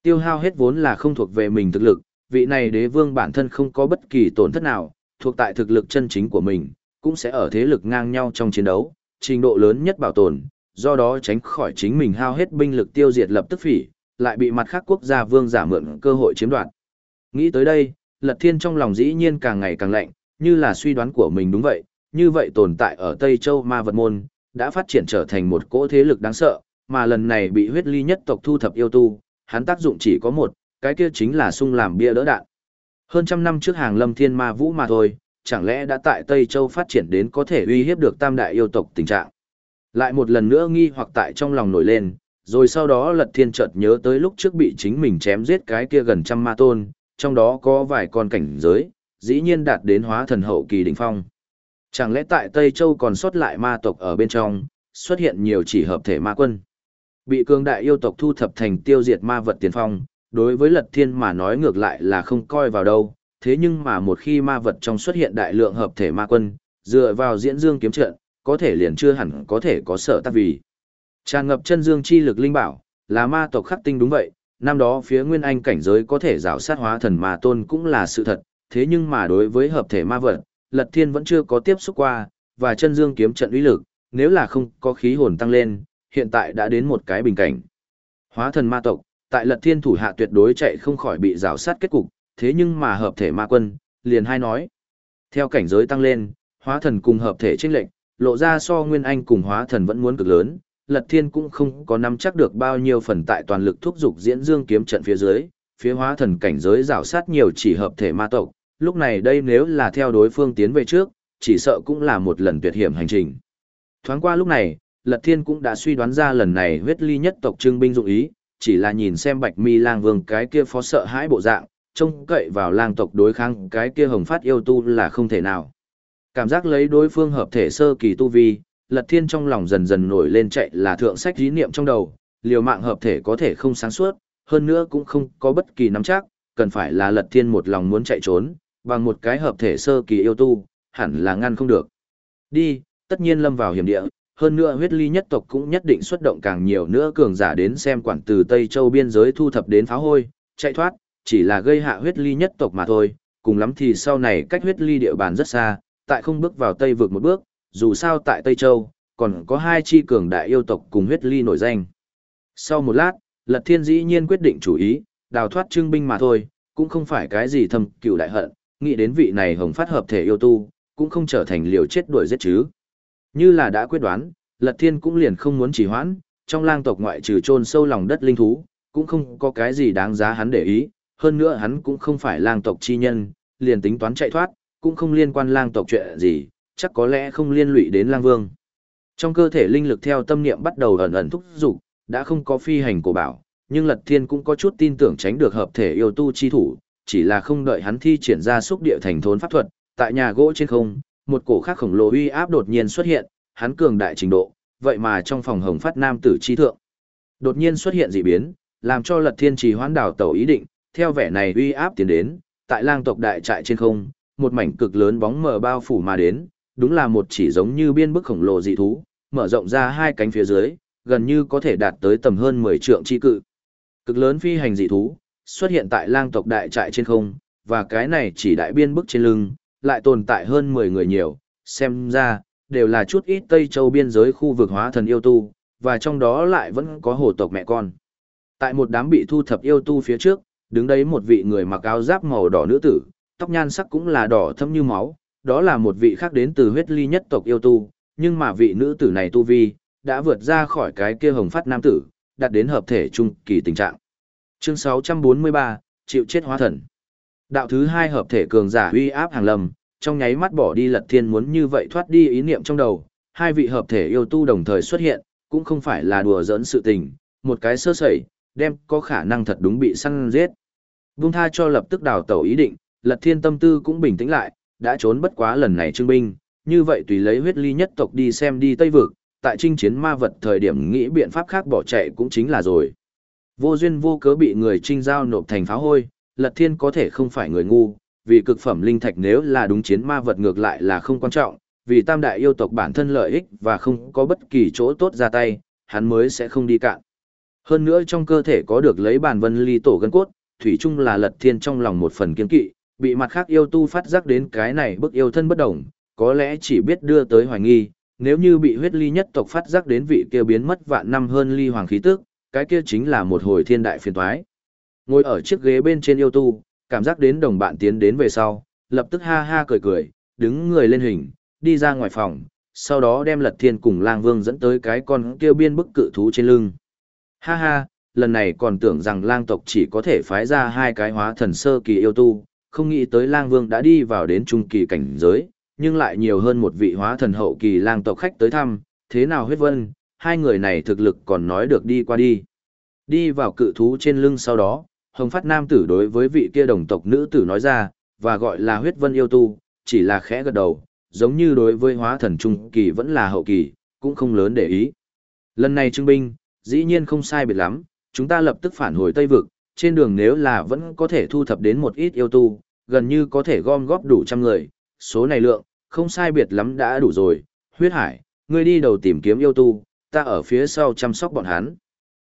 Tiêu hao hết vốn là không thuộc về mình thực lực, vị này đế vương bản thân không có bất kỳ tổn thất nào, thuộc tại thực lực chân chính của mình, cũng sẽ ở thế lực ngang nhau trong chiến đấu, trình độ lớn nhất bảo tồn, do đó tránh khỏi chính mình hao hết binh lực tiêu diệt lập tức phỉ, lại bị mặt khác quốc gia vương giả mượn cơ hội chiếm đoạt. Nghĩ tới đây, Lật Thiên trong lòng dĩ nhiên càng ngày càng lạnh, như là suy đoán của mình đúng vậy, như vậy tồn tại ở Tây Châu Ma Vật Môn, đã phát triển trở thành một cỗ thế lực đáng sợ, mà lần này bị huyết ly nhất tộc thu thập yêu tu, hắn tác dụng chỉ có một, cái kia chính là sung làm bia đỡ đạn. Hơn trăm năm trước hàng lâm thiên ma vũ mà thôi, chẳng lẽ đã tại Tây Châu phát triển đến có thể uy hiếp được tam đại yêu tộc tình trạng. Lại một lần nữa nghi hoặc tại trong lòng nổi lên, rồi sau đó lật thiên chợt nhớ tới lúc trước bị chính mình chém giết cái kia gần trăm ma tôn, trong đó có vài con cảnh giới, dĩ nhiên đạt đến hóa thần hậu kỳ đỉnh phong. Chẳng lẽ tại Tây Châu còn sót lại ma tộc ở bên trong, xuất hiện nhiều chỉ hợp thể ma quân. Bị cường đại yêu tộc thu thập thành tiêu diệt ma vật tiền phong, đối với lật thiên mà nói ngược lại là không coi vào đâu, thế nhưng mà một khi ma vật trong xuất hiện đại lượng hợp thể ma quân, dựa vào diễn dương kiếm trận, có thể liền chưa hẳn có thể có sở tác vì. Tràn ngập chân dương chi lực linh bảo, là ma tộc khắc tinh đúng vậy, năm đó phía nguyên anh cảnh giới có thể rào sát hóa thần ma tôn cũng là sự thật, thế nhưng mà đối với hợp thể ma vật, Lật Thiên vẫn chưa có tiếp xúc qua, và chân dương kiếm trận uy lực, nếu là không có khí hồn tăng lên, hiện tại đã đến một cái bình cảnh. Hóa thần ma tộc, tại Lật Thiên thủ hạ tuyệt đối chạy không khỏi bị rào sát kết cục, thế nhưng mà hợp thể ma quân, liền hai nói. Theo cảnh giới tăng lên, hóa thần cùng hợp thể chênh lệnh, lộ ra so nguyên anh cùng hóa thần vẫn muốn cực lớn, Lật Thiên cũng không có nắm chắc được bao nhiêu phần tại toàn lực thúc dục diễn dương kiếm trận phía dưới, phía hóa thần cảnh giới rào sát nhiều chỉ hợp thể ma tộc, lúc này đây nếu là theo đối phương tiến về trước, chỉ sợ cũng là một lần tuyệt hiểm hành trình. Thoáng qua lúc này, Lật Thiên cũng đã suy đoán ra lần này huyết ly nhất tộc trưng binh dụng ý, chỉ là nhìn xem Bạch Mi Lang Vương cái kia phó sợ hãi bộ dạng, trông cậy vào lang tộc đối kháng cái kia hồng phát yêu tu là không thể nào. Cảm giác lấy đối phương hợp thể sơ kỳ tu vi, Lật Thiên trong lòng dần dần nổi lên chạy là thượng sách ý niệm trong đầu, liều mạng hợp thể có thể không sáng suốt, hơn nữa cũng không có bất kỳ nắm chắc, cần phải là Lật Thiên một lòng muốn chạy trốn, bằng một cái hợp thể sơ kỳ yêu tu, hẳn là ngăn không được. Đi, tất nhiên lâm vào hiểm địa, hơn nữa huyết ly nhất tộc cũng nhất định xuất động càng nhiều nữa cường giả đến xem quản từ Tây Châu biên giới thu thập đến pháo hôi, chạy thoát, chỉ là gây hạ huyết ly nhất tộc mà thôi, cùng lắm thì sau này cách huyết ly địa bàn rất xa, tại không bước vào Tây vượt một bước, dù sao tại Tây Châu, còn có hai chi cường đại yêu tộc cùng huyết ly nổi danh. Sau một lát, Lật Thiên dĩ nhiên quyết định chủ ý, đào thoát trưng binh mà thôi, cũng không phải cái gì thầm cựu đại hận, nghĩ đến vị này hồng phát hợp thể yêu tu, cũng không trở thành liều chết đuổi giết chứ. Như là đã quyết đoán, Lật Thiên cũng liền không muốn trì hoãn, trong lang tộc ngoại trừ chôn sâu lòng đất linh thú, cũng không có cái gì đáng giá hắn để ý, hơn nữa hắn cũng không phải lang tộc chi nhân, liền tính toán chạy thoát, cũng không liên quan lang tộc chuyện gì, chắc có lẽ không liên lụy đến lang vương. Trong cơ thể linh lực theo tâm niệm bắt đầu ẩn ẩn thúc dục, đã không có phi hành của bảo, nhưng Lật Thiên cũng có chút tin tưởng tránh được hợp thể yêu tu chi thủ, chỉ là không đợi hắn thi triển ra xúc địa thành thốn pháp thuật, tại nhà gỗ trên không, một cổ khác khổng lồ uy áp đột nhiên xuất hiện, hắn cường đại trình độ, vậy mà trong phòng hồng phát nam tử chi thượng. Đột nhiên xuất hiện dị biến, làm cho Lật Thiên trì hoán đảo tàu ý định, theo vẻ này uy áp tiến đến, tại lang tộc đại trại trên không, một mảnh cực lớn bóng mờ bao phủ mà đến, đúng là một chỉ giống như biên bức khổng lồ dị thú, mở rộng ra hai cánh phía dưới, gần như có thể đạt tới tầm hơn 10 trượng chi cự. Cực lớn phi hành dị thú, xuất hiện tại lang tộc đại trại trên không, và cái này chỉ đại biên bức trên lưng, lại tồn tại hơn 10 người nhiều, xem ra, đều là chút ít Tây Châu biên giới khu vực hóa thần yêu tu, và trong đó lại vẫn có hồ tộc mẹ con. Tại một đám bị thu thập yêu tu phía trước, đứng đấy một vị người mặc áo giáp màu đỏ nữ tử, tóc nhan sắc cũng là đỏ thâm như máu, đó là một vị khác đến từ huyết ly nhất tộc yêu tu, nhưng mà vị nữ tử này tu vi, đã vượt ra khỏi cái kia hồng phát nam tử, đạt đến hợp thể trung kỳ tình trạng. Chương 643, chịu chết hóa thần. Đạo thứ hai hợp thể cường giả uy áp hàng lâm, trong nháy mắt bỏ đi lật thiên muốn như vậy thoát đi ý niệm trong đầu, hai vị hợp thể yêu tu đồng thời xuất hiện, cũng không phải là đùa giỡn sự tình, một cái sơ sẩy, đem có khả năng thật đúng bị săn giết. Vung tha cho lập tức đào tẩu ý định, lật thiên tâm tư cũng bình tĩnh lại, đã trốn bất quá lần này trưng binh, như vậy tùy lấy huyết ly nhất tộc đi xem đi Tây Vực, tại trinh chiến ma vật thời điểm nghĩ biện pháp khác bỏ chạy cũng chính là rồi. Vô duyên vô cớ bị người trinh giao nộp thành pháo hôi, lật thiên có thể không phải người ngu, vì cực phẩm linh thạch nếu là đúng chiến ma vật ngược lại là không quan trọng, vì tam đại yêu tộc bản thân lợi ích và không có bất kỳ chỗ tốt ra tay, hắn mới sẽ không đi cạn. Hơn nữa trong cơ thể có được lấy bản vân ly tổ gân cốt, thủy chung là lật thiên trong lòng một phần kiên kỵ, bị mặt khác yêu tu phát giác đến cái này bức yêu thân bất đồng, có lẽ chỉ biết đưa tới hoài nghi, nếu như bị huyết ly nhất tộc phát giác đến vị kia biến mất vạn năm hơn ly hoàng khí tức, cái kia chính là một hồi thiên đại phiền toái. Ngồi ở chiếc ghế bên trên yêu tu, cảm giác đến đồng bạn tiến đến về sau, lập tức ha ha cười cười, đứng người lên hình, đi ra ngoài phòng, sau đó đem lật thiên cùng lang vương dẫn tới cái con kia biên bức cự thú trên lưng. Ha ha, lần này còn tưởng rằng lang tộc chỉ có thể phái ra hai cái hóa thần sơ kỳ yêu tu, không nghĩ tới lang vương đã đi vào đến trung kỳ cảnh giới, nhưng lại nhiều hơn một vị hóa thần hậu kỳ lang tộc khách tới thăm, thế nào huyết vân, hai người này thực lực còn nói được đi qua đi. Đi vào cự thú trên lưng sau đó, hồng phát nam tử đối với vị kia đồng tộc nữ tử nói ra, và gọi là huyết vân yêu tu, chỉ là khẽ gật đầu, giống như đối với hóa thần trung kỳ vẫn là hậu kỳ, cũng không lớn để ý. Lần này trưng binh, dĩ nhiên không sai biệt lắm, chúng ta lập tức phản hồi Tây Vực, trên đường nếu là vẫn có thể thu thập đến một ít yêu tu, gần như có thể gom góp đủ trăm người, số này lượng, không sai biệt lắm đã đủ rồi, huyết hải, ngươi đi đầu tìm kiếm yêu tu, ta ở phía sau chăm sóc bọn hắn.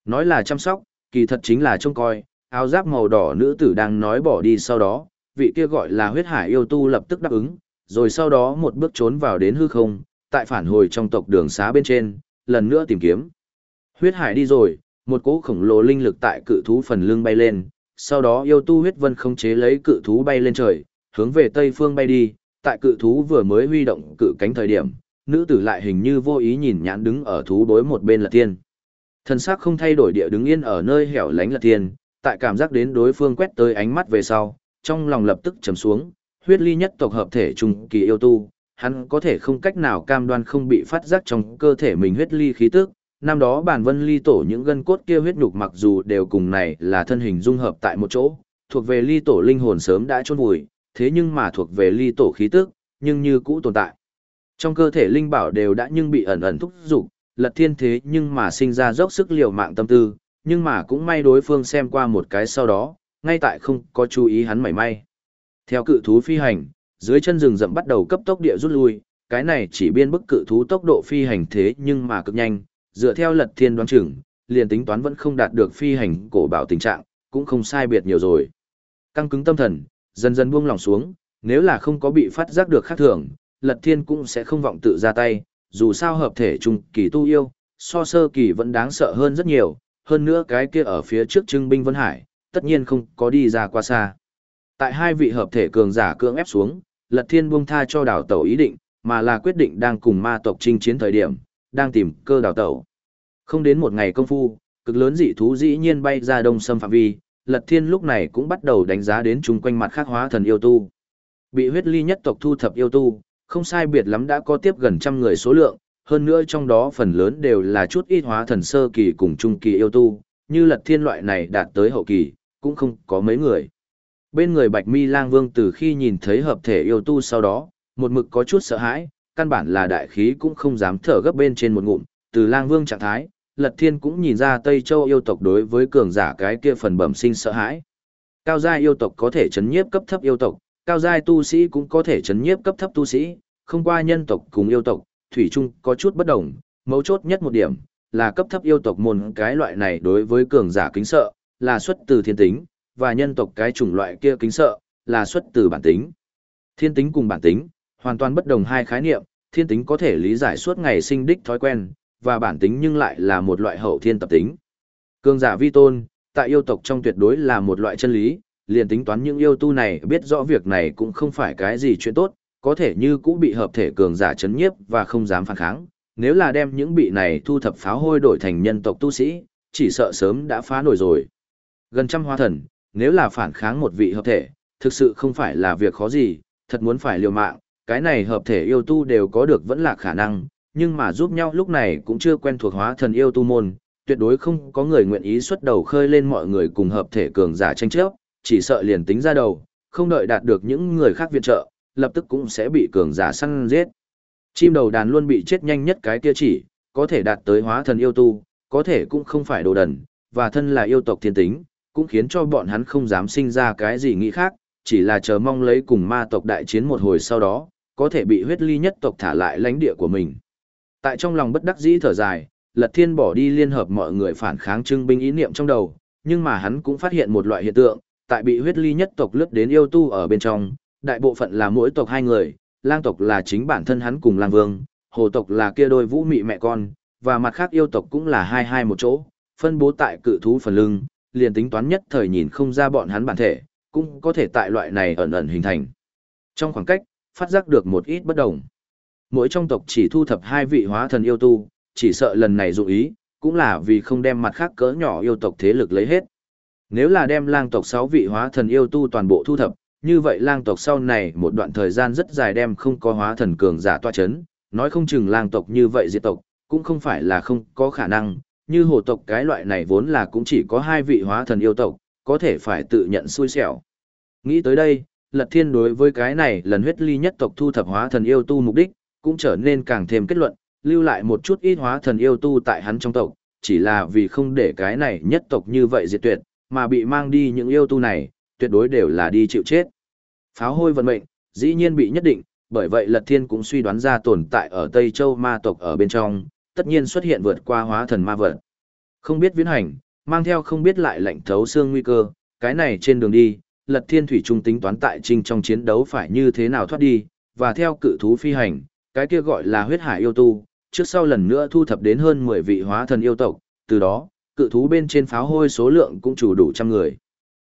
Nói là chăm sóc, kỳ thật chính là trông coi, áo giáp màu đỏ nữ tử đang nói bỏ đi sau đó, vị kia gọi là huyết hải yêu tu lập tức đáp ứng, rồi sau đó một bước trốn vào đến hư không, tại phản hồi trong tộc đường xá bên trên, lần nữa tìm kiếm. Huyết hải đi rồi, một cỗ khổng lồ linh lực tại cự thú phần lưng bay lên, sau đó yêu tu huyết vân không chế lấy cự thú bay lên trời, hướng về tây phương bay đi, tại cự thú vừa mới huy động cự cánh thời điểm, nữ tử lại hình như vô ý nhìn nhãn đứng ở thú đối một bên là tiên. Thân xác không thay đổi địa đứng yên ở nơi hẻo lánh là tiên, tại cảm giác đến đối phương quét tới ánh mắt về sau, trong lòng lập tức trầm xuống, huyết ly nhất tộc hợp thể trùng kỳ yêu tu, hắn có thể không cách nào cam đoan không bị phát giác trong cơ thể mình huyết ly khí tức. Năm đó bản vân ly tổ những gân cốt kia huyết nhục mặc dù đều cùng này là thân hình dung hợp tại một chỗ, thuộc về ly tổ linh hồn sớm đã chôn vùi, thế nhưng mà thuộc về ly tổ khí tức, nhưng như cũ tồn tại. Trong cơ thể linh bảo đều đã nhưng bị ẩn ẩn thúc dục, lật thiên thế nhưng mà sinh ra dốc sức liều mạng tâm tư, nhưng mà cũng may đối phương xem qua một cái sau đó, ngay tại không có chú ý hắn mảy may. Theo cự thú phi hành, dưới chân rừng rậm bắt đầu cấp tốc địa rút lui, cái này chỉ biên bức cự thú tốc độ phi hành thế nhưng mà cực nhanh, dựa theo lật thiên đoán chừng, liền tính toán vẫn không đạt được phi hành cổ bảo tình trạng, cũng không sai biệt nhiều rồi. Căng cứng tâm thần, dần dần buông lòng xuống, nếu là không có bị phát giác được khác thường, lật thiên cũng sẽ không vọng tự ra tay, dù sao hợp thể trung kỳ tu yêu, so sơ kỳ vẫn đáng sợ hơn rất nhiều, hơn nữa cái kia ở phía trước trưng binh Vân Hải, tất nhiên không có đi ra qua xa. Tại hai vị hợp thể cường giả cưỡng ép xuống, Lật Thiên buông tha cho đảo tẩu ý định, mà là quyết định đang cùng ma tộc chinh chiến thời điểm, đang tìm cơ đảo tẩu. Không đến một ngày công phu, cực lớn dị thú dĩ nhiên bay ra đông xâm phạm vi, Lật Thiên lúc này cũng bắt đầu đánh giá đến chung quanh mặt khác hóa thần yêu tu. Bị huyết ly nhất tộc thu thập yêu tu, không sai biệt lắm đã có tiếp gần trăm người số lượng, hơn nữa trong đó phần lớn đều là chút ít hóa thần sơ kỳ cùng trung kỳ yêu tu, như lật thiên loại này đạt tới hậu kỳ, cũng không có mấy người. Bên người Bạch Mi Lang Vương từ khi nhìn thấy hợp thể yêu tu sau đó, một mực có chút sợ hãi, căn bản là đại khí cũng không dám thở gấp bên trên một ngụm, từ Lang Vương trạng thái, Lật Thiên cũng nhìn ra Tây Châu yêu tộc đối với cường giả cái kia phần bẩm sinh sợ hãi. Cao gia yêu tộc có thể chấn nhiếp cấp thấp yêu tộc, cao giai tu sĩ cũng có thể chấn nhiếp cấp thấp tu sĩ, không qua nhân tộc cùng yêu tộc, thủy chung có chút bất đồng, mấu chốt nhất một điểm là cấp thấp yêu tộc môn cái loại này đối với cường giả kính sợ, là xuất từ thiên tính, và nhân tộc cái chủng loại kia kính sợ, là xuất từ bản tính. Thiên tính cùng bản tính, hoàn toàn bất đồng hai khái niệm, thiên tính có thể lý giải suốt ngày sinh đích thói quen, và bản tính nhưng lại là một loại hậu thiên tập tính. Cường giả vi tôn, tại yêu tộc trong tuyệt đối là một loại chân lý, liền tính toán những yêu tu này biết rõ việc này cũng không phải cái gì chuyện tốt, có thể như cũ bị hợp thể cường giả chấn nhiếp và không dám phản kháng. Nếu là đem những bị này thu thập pháo hôi đổi thành nhân tộc tu sĩ, chỉ sợ sớm đã phá nổi rồi. Gần trăm hoa thần, nếu là phản kháng một vị hợp thể, thực sự không phải là việc khó gì, thật muốn phải liều mạng, cái này hợp thể yêu tu đều có được vẫn là khả năng, nhưng mà giúp nhau lúc này cũng chưa quen thuộc hóa thần yêu tu môn, tuyệt đối không có người nguyện ý xuất đầu khơi lên mọi người cùng hợp thể cường giả tranh chấp, chỉ sợ liền tính ra đầu, không đợi đạt được những người khác viện trợ, lập tức cũng sẽ bị cường giả săn giết. Chim đầu đàn luôn bị chết nhanh nhất cái kia chỉ, có thể đạt tới hóa thần yêu tu, có thể cũng không phải đồ đần, và thân là yêu tộc thiên tính, cũng khiến cho bọn hắn không dám sinh ra cái gì nghĩ khác, chỉ là chờ mong lấy cùng ma tộc đại chiến một hồi sau đó, có thể bị huyết ly nhất tộc thả lại lãnh địa của mình. Tại trong lòng bất đắc dĩ thở dài, Lật Thiên bỏ đi liên hợp mọi người phản kháng trưng binh ý niệm trong đầu, nhưng mà hắn cũng phát hiện một loại hiện tượng, tại bị huyết ly nhất tộc lướt đến yêu tu ở bên trong, đại bộ phận là mỗi tộc hai người, lang tộc là chính bản thân hắn cùng lang vương, hồ tộc là kia đôi vũ mị mẹ con, và mặt khác yêu tộc cũng là hai hai một chỗ, phân bố tại cự thú phần lưng, liền tính toán nhất thời nhìn không ra bọn hắn bản thể, cũng có thể tại loại này ẩn ẩn hình thành. Trong khoảng cách, phát giác được một ít bất đồng. Mỗi trong tộc chỉ thu thập hai vị hóa thần yêu tu, chỉ sợ lần này dụ ý, cũng là vì không đem mặt khác cỡ nhỏ yêu tộc thế lực lấy hết. Nếu là đem lang tộc 6 vị hóa thần yêu tu toàn bộ thu thập, như vậy lang tộc sau này một đoạn thời gian rất dài đem không có hóa thần cường giả toa chấn, nói không chừng lang tộc như vậy diệt tộc, cũng không phải là không có khả năng, như hồ tộc cái loại này vốn là cũng chỉ có hai vị hóa thần yêu tộc, có thể phải tự nhận xui xẻo. Nghĩ tới đây, Lật Thiên đối với cái này lần huyết ly nhất tộc thu thập hóa thần yêu tu mục đích, cũng trở nên càng thêm kết luận, lưu lại một chút ít hóa thần yêu tu tại hắn trong tộc, chỉ là vì không để cái này nhất tộc như vậy diệt tuyệt, mà bị mang đi những yêu tu này, tuyệt đối đều là đi chịu chết. Pháo hôi vận mệnh, dĩ nhiên bị nhất định, bởi vậy Lật Thiên cũng suy đoán ra tồn tại ở Tây Châu ma tộc ở bên trong, tất nhiên xuất hiện vượt qua hóa thần ma vật. Không biết viễn hành, mang theo không biết lại lệnh thấu xương nguy cơ, cái này trên đường đi, Lật Thiên Thủy Trung tính toán tại trình trong chiến đấu phải như thế nào thoát đi, và theo cự thú phi hành, cái kia gọi là huyết hải yêu tu, trước sau lần nữa thu thập đến hơn 10 vị hóa thần yêu tộc, từ đó, cự thú bên trên pháo hôi số lượng cũng chủ đủ trăm người.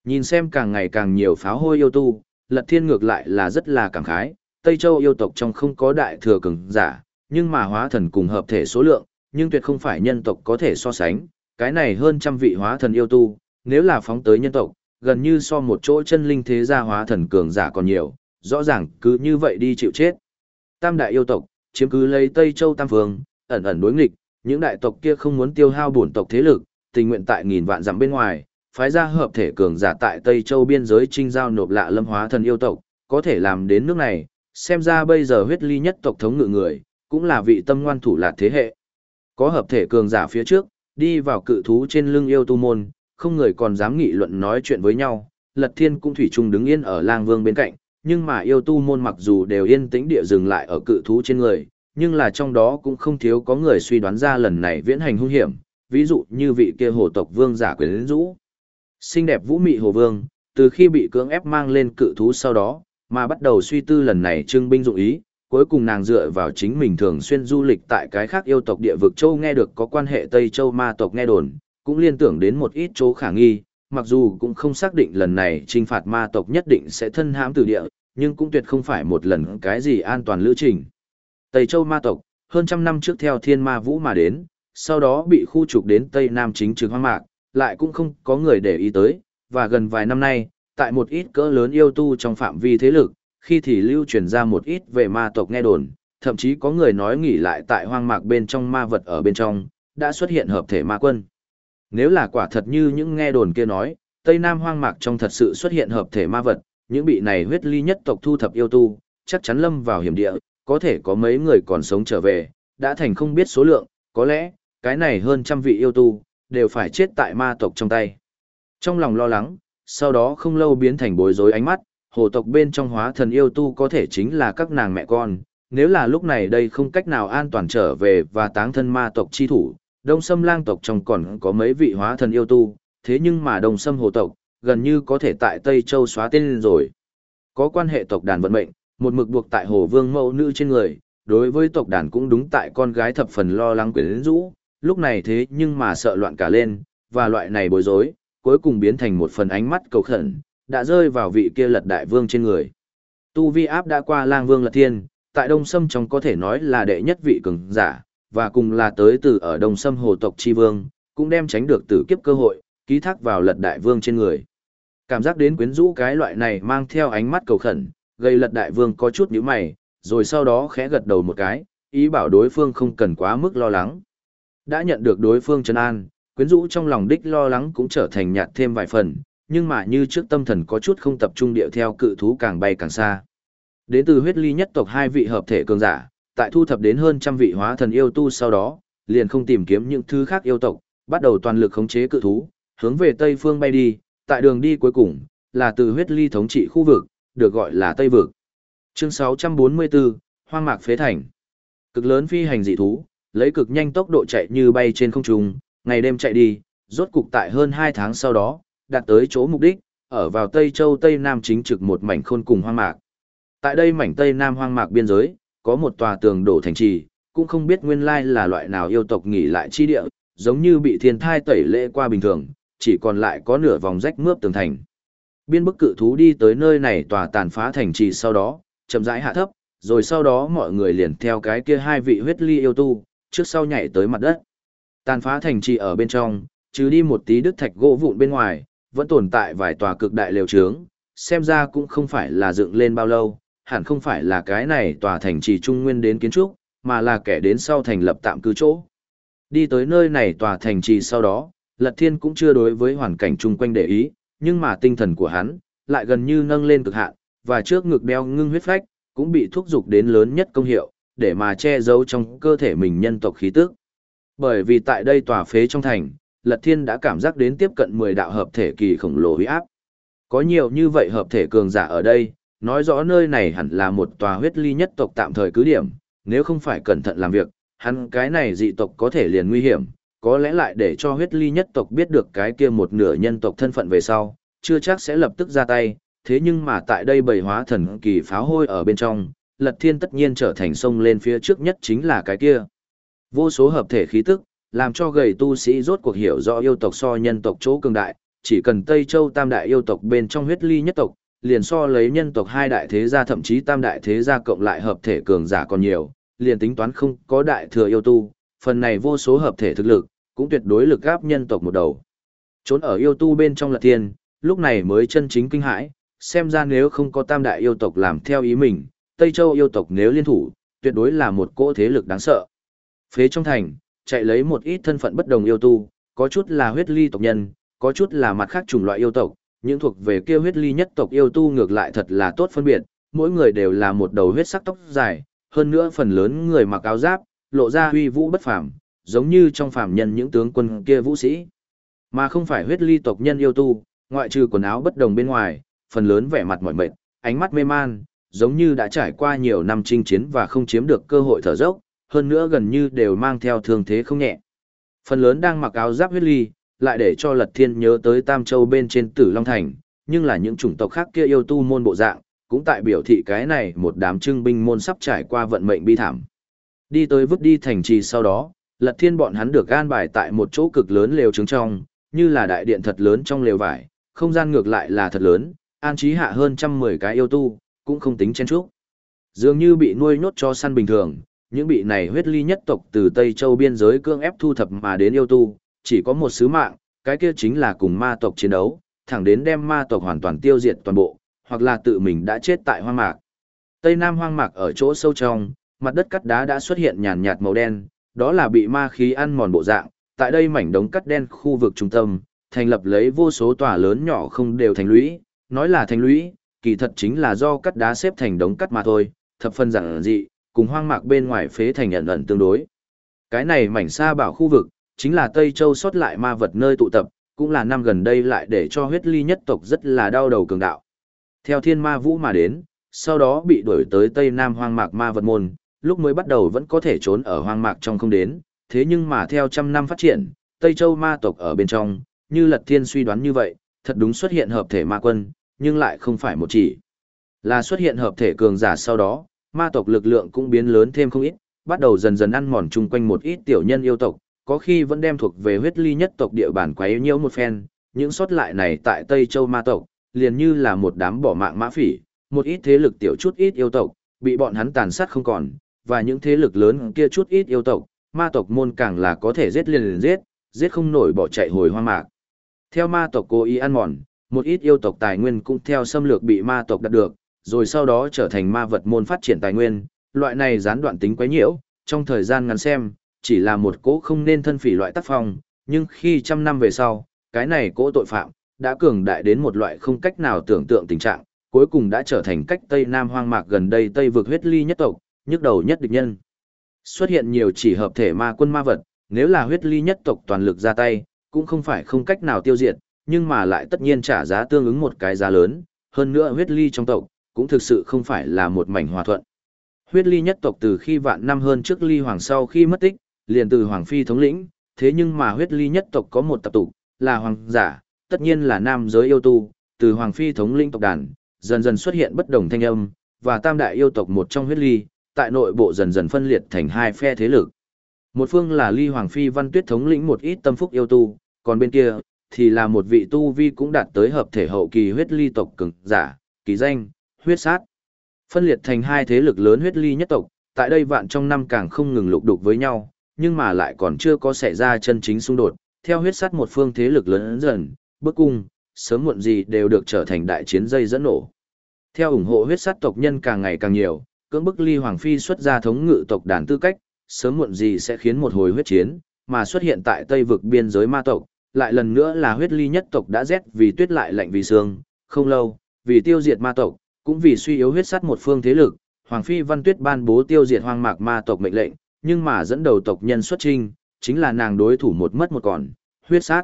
Nhìn xem càng ngày càng nhiều pháo hôi yêu tu, Lật Thiên ngược lại là rất là cảm khái, Tây Châu yêu tộc trong không có đại thừa cường giả, nhưng mà hóa thần cùng hợp thể số lượng, nhưng tuyệt không phải nhân tộc có thể so sánh, cái này hơn trăm vị hóa thần yêu tu, nếu là phóng tới nhân tộc, gần như so một chỗ chân linh thế gia hóa thần cường giả còn nhiều, rõ ràng cứ như vậy đi chịu chết. Tam đại yêu tộc, chiếm cứ lấy Tây Châu Tam Phương, ẩn ẩn đối nghịch, những đại tộc kia không muốn tiêu hao bổn tộc thế lực, tình nguyện tại nghìn vạn dặm bên ngoài, phái ra hợp thể cường giả tại Tây Châu biên giới trinh giao nộp lạ lâm hóa thần yêu tộc, có thể làm đến nước này, xem ra bây giờ huyết ly nhất tộc thống ngự người, cũng là vị tâm ngoan thủ lạt thế hệ. Có hợp thể cường giả phía trước, đi vào cự thú trên lưng yêu tu môn, không người còn dám nghị luận nói chuyện với nhau, Lật Thiên cũng thủy chung đứng yên ở lang vương bên cạnh, nhưng mà yêu tu môn mặc dù đều yên tĩnh địa dừng lại ở cự thú trên người, nhưng là trong đó cũng không thiếu có người suy đoán ra lần này viễn hành hung hiểm, ví dụ như vị kia hồ tộc vương giả quyến rũ. Xinh đẹp vũ mị hồ vương, từ khi bị cưỡng ép mang lên cự thú sau đó, mà bắt đầu suy tư lần này trưng binh dụng ý, cuối cùng nàng dựa vào chính mình thường xuyên du lịch tại cái khác yêu tộc địa vực châu nghe được có quan hệ Tây Châu ma tộc nghe đồn, cũng liên tưởng đến một ít chỗ khả nghi, mặc dù cũng không xác định lần này trinh phạt ma tộc nhất định sẽ thân hãm từ địa, nhưng cũng tuyệt không phải một lần cái gì an toàn lữ trình. Tây Châu ma tộc, hơn trăm năm trước theo thiên ma vũ mà đến, sau đó bị khu trục đến Tây Nam chính trường hoang mạc, lại cũng không có người để ý tới, và gần vài năm nay, tại một ít cỡ lớn yêu tu trong phạm vi thế lực, khi thì lưu truyền ra một ít về ma tộc nghe đồn, thậm chí có người nói nghỉ lại tại hoang mạc bên trong ma vật ở bên trong, đã xuất hiện hợp thể ma quân. Nếu là quả thật như những nghe đồn kia nói, Tây Nam hoang mạc trong thật sự xuất hiện hợp thể ma vật, những bị này huyết ly nhất tộc thu thập yêu tu, chắc chắn lâm vào hiểm địa, có thể có mấy người còn sống trở về, đã thành không biết số lượng, có lẽ, cái này hơn trăm vị yêu tu, đều phải chết tại ma tộc trong tay. Trong lòng lo lắng, sau đó không lâu biến thành bối rối ánh mắt, hồ tộc bên trong hóa thần yêu tu có thể chính là các nàng mẹ con, nếu là lúc này đây không cách nào an toàn trở về và táng thân ma tộc chi thủ, đông sâm lang tộc trong còn có mấy vị hóa thần yêu tu, thế nhưng mà đông sâm hồ tộc, gần như có thể tại Tây Châu xóa tên rồi. Có quan hệ tộc đàn vận mệnh, một mực buộc tại hồ vương mẫu nữ trên người, đối với tộc đàn cũng đúng tại con gái thập phần lo lắng quyến rũ, lúc này thế nhưng mà sợ loạn cả lên, và loại này bối rối, cuối cùng biến thành một phần ánh mắt cầu khẩn, đã rơi vào vị kia lật đại vương trên người. Tu vi áp đã qua lang vương lật thiên, tại Đông Sâm trong có thể nói là đệ nhất vị cường giả, và cùng là tới từ ở Đông Sâm hồ tộc chi vương, cũng đem tránh được tử kiếp cơ hội, ký thác vào lật đại vương trên người. Cảm giác đến quyến rũ cái loại này mang theo ánh mắt cầu khẩn, gây lật đại vương có chút nhíu mày, rồi sau đó khẽ gật đầu một cái, ý bảo đối phương không cần quá mức lo lắng. Đã nhận được đối phương trấn an, quyến rũ trong lòng đích lo lắng cũng trở thành nhạt thêm vài phần, nhưng mà như trước tâm thần có chút không tập trung điệu theo cự thú càng bay càng xa. Đến từ huyết ly nhất tộc hai vị hợp thể cường giả, tại thu thập đến hơn trăm vị hóa thần yêu tu sau đó, liền không tìm kiếm những thứ khác yêu tộc, bắt đầu toàn lực khống chế cự thú, hướng về tây phương bay đi, tại đường đi cuối cùng, là từ huyết ly thống trị khu vực, được gọi là Tây Vực. Chương 644, Hoang mạc phế thành. Cực lớn phi hành dị thú, lấy cực nhanh tốc độ chạy như bay trên không trung, ngày đêm chạy đi, rốt cục tại hơn 2 tháng sau đó, đạt tới chỗ mục đích, ở vào Tây Châu Tây Nam chính trực một mảnh khôn cùng hoang mạc. Tại đây mảnh Tây Nam hoang mạc biên giới, có một tòa tường đổ thành trì, cũng không biết nguyên lai là loại nào yêu tộc nghỉ lại chi địa, giống như bị thiên thai tẩy lệ qua bình thường, chỉ còn lại có nửa vòng rách mướp tường thành. Biên bức cự thú đi tới nơi này tòa tàn phá thành trì sau đó, chậm rãi hạ thấp, rồi sau đó mọi người liền theo cái kia hai vị huyết ly yêu tu, trước sau nhảy tới mặt đất. Tàn phá thành trì ở bên trong, trừ đi một tí đứt thạch gỗ vụn bên ngoài, vẫn tồn tại vài tòa cực đại lều trướng, xem ra cũng không phải là dựng lên bao lâu, hẳn không phải là cái này tòa thành trì trung nguyên đến kiến trúc, mà là kẻ đến sau thành lập tạm cư chỗ. Đi tới nơi này tòa thành trì sau đó, Lật Thiên cũng chưa đối với hoàn cảnh chung quanh để ý, nhưng mà tinh thần của hắn lại gần như nâng lên cực hạn, và trước ngực đeo ngưng huyết phách cũng bị thúc dục đến lớn nhất công hiệu, để mà che giấu trong cơ thể mình nhân tộc khí tức. Bởi vì tại đây tòa phế trong thành, Lật Thiên đã cảm giác đến tiếp cận 10 đạo hợp thể kỳ khổng lồ uy áp. Có nhiều như vậy hợp thể cường giả ở đây, nói rõ nơi này hẳn là một tòa huyết ly nhất tộc tạm thời cứ điểm, nếu không phải cẩn thận làm việc, hắn cái này dị tộc có thể liền nguy hiểm, có lẽ lại để cho huyết ly nhất tộc biết được cái kia một nửa nhân tộc thân phận về sau, chưa chắc sẽ lập tức ra tay, thế nhưng mà tại đây bầy hóa thần kỳ pháo hôi ở bên trong, lật thiên tất nhiên trở thành sông lên phía trước nhất chính là cái kia. Vô số hợp thể khí tức, làm cho gầy tu sĩ rốt cuộc hiểu rõ yêu tộc so nhân tộc chỗ cường đại, chỉ cần Tây Châu tam đại yêu tộc bên trong huyết ly nhất tộc, liền so lấy nhân tộc hai đại thế gia thậm chí tam đại thế gia cộng lại hợp thể cường giả còn nhiều, liền tính toán không có đại thừa yêu tu, phần này vô số hợp thể thực lực, cũng tuyệt đối lực gáp nhân tộc một đầu. Trốn ở yêu tu bên trong lật thiên, lúc này mới chân chính kinh hãi, xem ra nếu không có tam đại yêu tộc làm theo ý mình, Tây Châu yêu tộc nếu liên thủ, tuyệt đối là một cỗ thế lực đáng sợ. Phế trong thành, chạy lấy một ít thân phận bất đồng yêu tu, có chút là huyết ly tộc nhân, có chút là mặt khác chủng loại yêu tộc, những thuộc về kia huyết ly nhất tộc yêu tu ngược lại thật là tốt phân biệt, mỗi người đều là một đầu huyết sắc tóc dài, hơn nữa phần lớn người mặc áo giáp, lộ ra huy vũ bất phàm, giống như trong phàm nhân những tướng quân kia vũ sĩ. Mà không phải huyết ly tộc nhân yêu tu, ngoại trừ quần áo bất đồng bên ngoài, phần lớn vẻ mặt mỏi mệt, ánh mắt mê man, giống như đã trải qua nhiều năm chinh chiến và không chiếm được cơ hội thở dốc, hơn nữa gần như đều mang theo thương thế không nhẹ. Phần lớn đang mặc áo giáp huyết ly, lại để cho Lật Thiên nhớ tới Tam Châu bên trên Tử Long Thành, nhưng là những chủng tộc khác kia yêu tu môn bộ dạng, cũng tại biểu thị cái này một đám trưng binh môn sắp trải qua vận mệnh bi thảm. Đi tới vứt đi thành trì sau đó, Lật Thiên bọn hắn được gan bài tại một chỗ cực lớn lều trứng trong, như là đại điện thật lớn trong lều vải, không gian ngược lại là thật lớn, an trí hạ hơn trăm mười cái yêu tu, cũng không tính chen chúc. Dường như bị nuôi nhốt cho săn bình thường, những bị này huyết ly nhất tộc từ Tây Châu biên giới cương ép thu thập mà đến yêu tu, chỉ có một sứ mạng, cái kia chính là cùng ma tộc chiến đấu, thẳng đến đem ma tộc hoàn toàn tiêu diệt toàn bộ, hoặc là tự mình đã chết tại hoang mạc. Tây Nam hoang mạc ở chỗ sâu trong, mặt đất cắt đá đã xuất hiện nhàn nhạt màu đen, đó là bị ma khí ăn mòn bộ dạng, tại đây mảnh đống cắt đen khu vực trung tâm, thành lập lấy vô số tòa lớn nhỏ không đều thành lũy, nói là thành lũy, kỳ thật chính là do cắt đá xếp thành đống cắt mà thôi, thập phân giản dị, cùng hoang mạc bên ngoài phế thành nhận ẩn tương đối. Cái này mảnh xa bảo khu vực, chính là Tây Châu sót lại ma vật nơi tụ tập, cũng là năm gần đây lại để cho huyết ly nhất tộc rất là đau đầu cường đạo. Theo thiên ma vũ mà đến, sau đó bị đuổi tới Tây Nam hoang mạc ma vật môn, lúc mới bắt đầu vẫn có thể trốn ở hoang mạc trong không đến, thế nhưng mà theo trăm năm phát triển, Tây Châu ma tộc ở bên trong, như Lật Thiên suy đoán như vậy, thật đúng xuất hiện hợp thể ma quân, nhưng lại không phải một chỉ. Là xuất hiện hợp thể cường giả sau đó, ma tộc lực lượng cũng biến lớn thêm không ít, bắt đầu dần dần ăn mòn chung quanh một ít tiểu nhân yêu tộc, có khi vẫn đem thuộc về huyết ly nhất tộc địa bàn quấy nhiễu một phen, những sót lại này tại Tây Châu ma tộc, liền như là một đám bỏ mạng mã phỉ, một ít thế lực tiểu chút ít yêu tộc, bị bọn hắn tàn sát không còn, và những thế lực lớn kia chút ít yêu tộc, ma tộc môn càng là có thể giết liền liền giết, giết không nổi bỏ chạy hồi hoa mạc. Theo ma tộc cố ý ăn mòn, một ít yêu tộc tài nguyên cũng theo xâm lược bị ma tộc đạt được, rồi sau đó trở thành ma vật môn phát triển tài nguyên, loại này gián đoạn tính quấy nhiễu, trong thời gian ngắn xem, chỉ là một cỗ không nên thân phỉ loại tác phong, nhưng khi trăm năm về sau, cái này cỗ tội phạm, đã cường đại đến một loại không cách nào tưởng tượng tình trạng, cuối cùng đã trở thành cách Tây Nam hoang mạc gần đây Tây vực huyết ly nhất tộc, nhức đầu nhất địch nhân. Xuất hiện nhiều chỉ hợp thể ma quân ma vật, nếu là huyết ly nhất tộc toàn lực ra tay, cũng không phải không cách nào tiêu diệt, nhưng mà lại tất nhiên trả giá tương ứng một cái giá lớn, hơn nữa huyết ly trong tộc, cũng thực sự không phải là một mảnh hòa thuận. Huyết ly nhất tộc từ khi vạn năm hơn trước ly hoàng sau khi mất tích, liền từ hoàng phi thống lĩnh, thế nhưng mà huyết ly nhất tộc có một tập tục, là hoàng giả, tất nhiên là nam giới yêu tu, từ hoàng phi thống lĩnh tộc đàn, dần dần xuất hiện bất đồng thanh âm, và tam đại yêu tộc một trong huyết ly, tại nội bộ dần dần phân liệt thành hai phe thế lực. Một phương là ly hoàng phi văn tuyết thống lĩnh một ít tâm phúc yêu tu, còn bên kia, thì là một vị tu vi cũng đạt tới hợp thể hậu kỳ huyết ly tộc cường giả, kỳ danh, huyết sát. Phân liệt thành hai thế lực lớn huyết ly nhất tộc, tại đây vạn trong năm càng không ngừng lục đục với nhau, nhưng mà lại còn chưa có xảy ra chân chính xung đột, theo huyết sát một phương thế lực lớn dần, bước cung, sớm muộn gì đều được trở thành đại chiến dây dẫn nổ. Theo ủng hộ huyết sát tộc nhân càng ngày càng nhiều, cưỡng bức ly hoàng phi xuất ra thống ngự tộc đàn tư cách, sớm muộn gì sẽ khiến một hồi huyết chiến, mà xuất hiện tại Tây vực biên giới ma tộc, lại lần nữa là huyết ly nhất tộc đã rét vì tuyết lại lạnh vì sương, không lâu, vì tiêu diệt ma tộc, cũng vì suy yếu huyết sắt một phương thế lực, Hoàng Phi Văn Tuyết ban bố tiêu diệt hoang mạc ma tộc mệnh lệnh, nhưng mà dẫn đầu tộc nhân xuất trinh, chính là nàng đối thủ một mất một còn, huyết sát.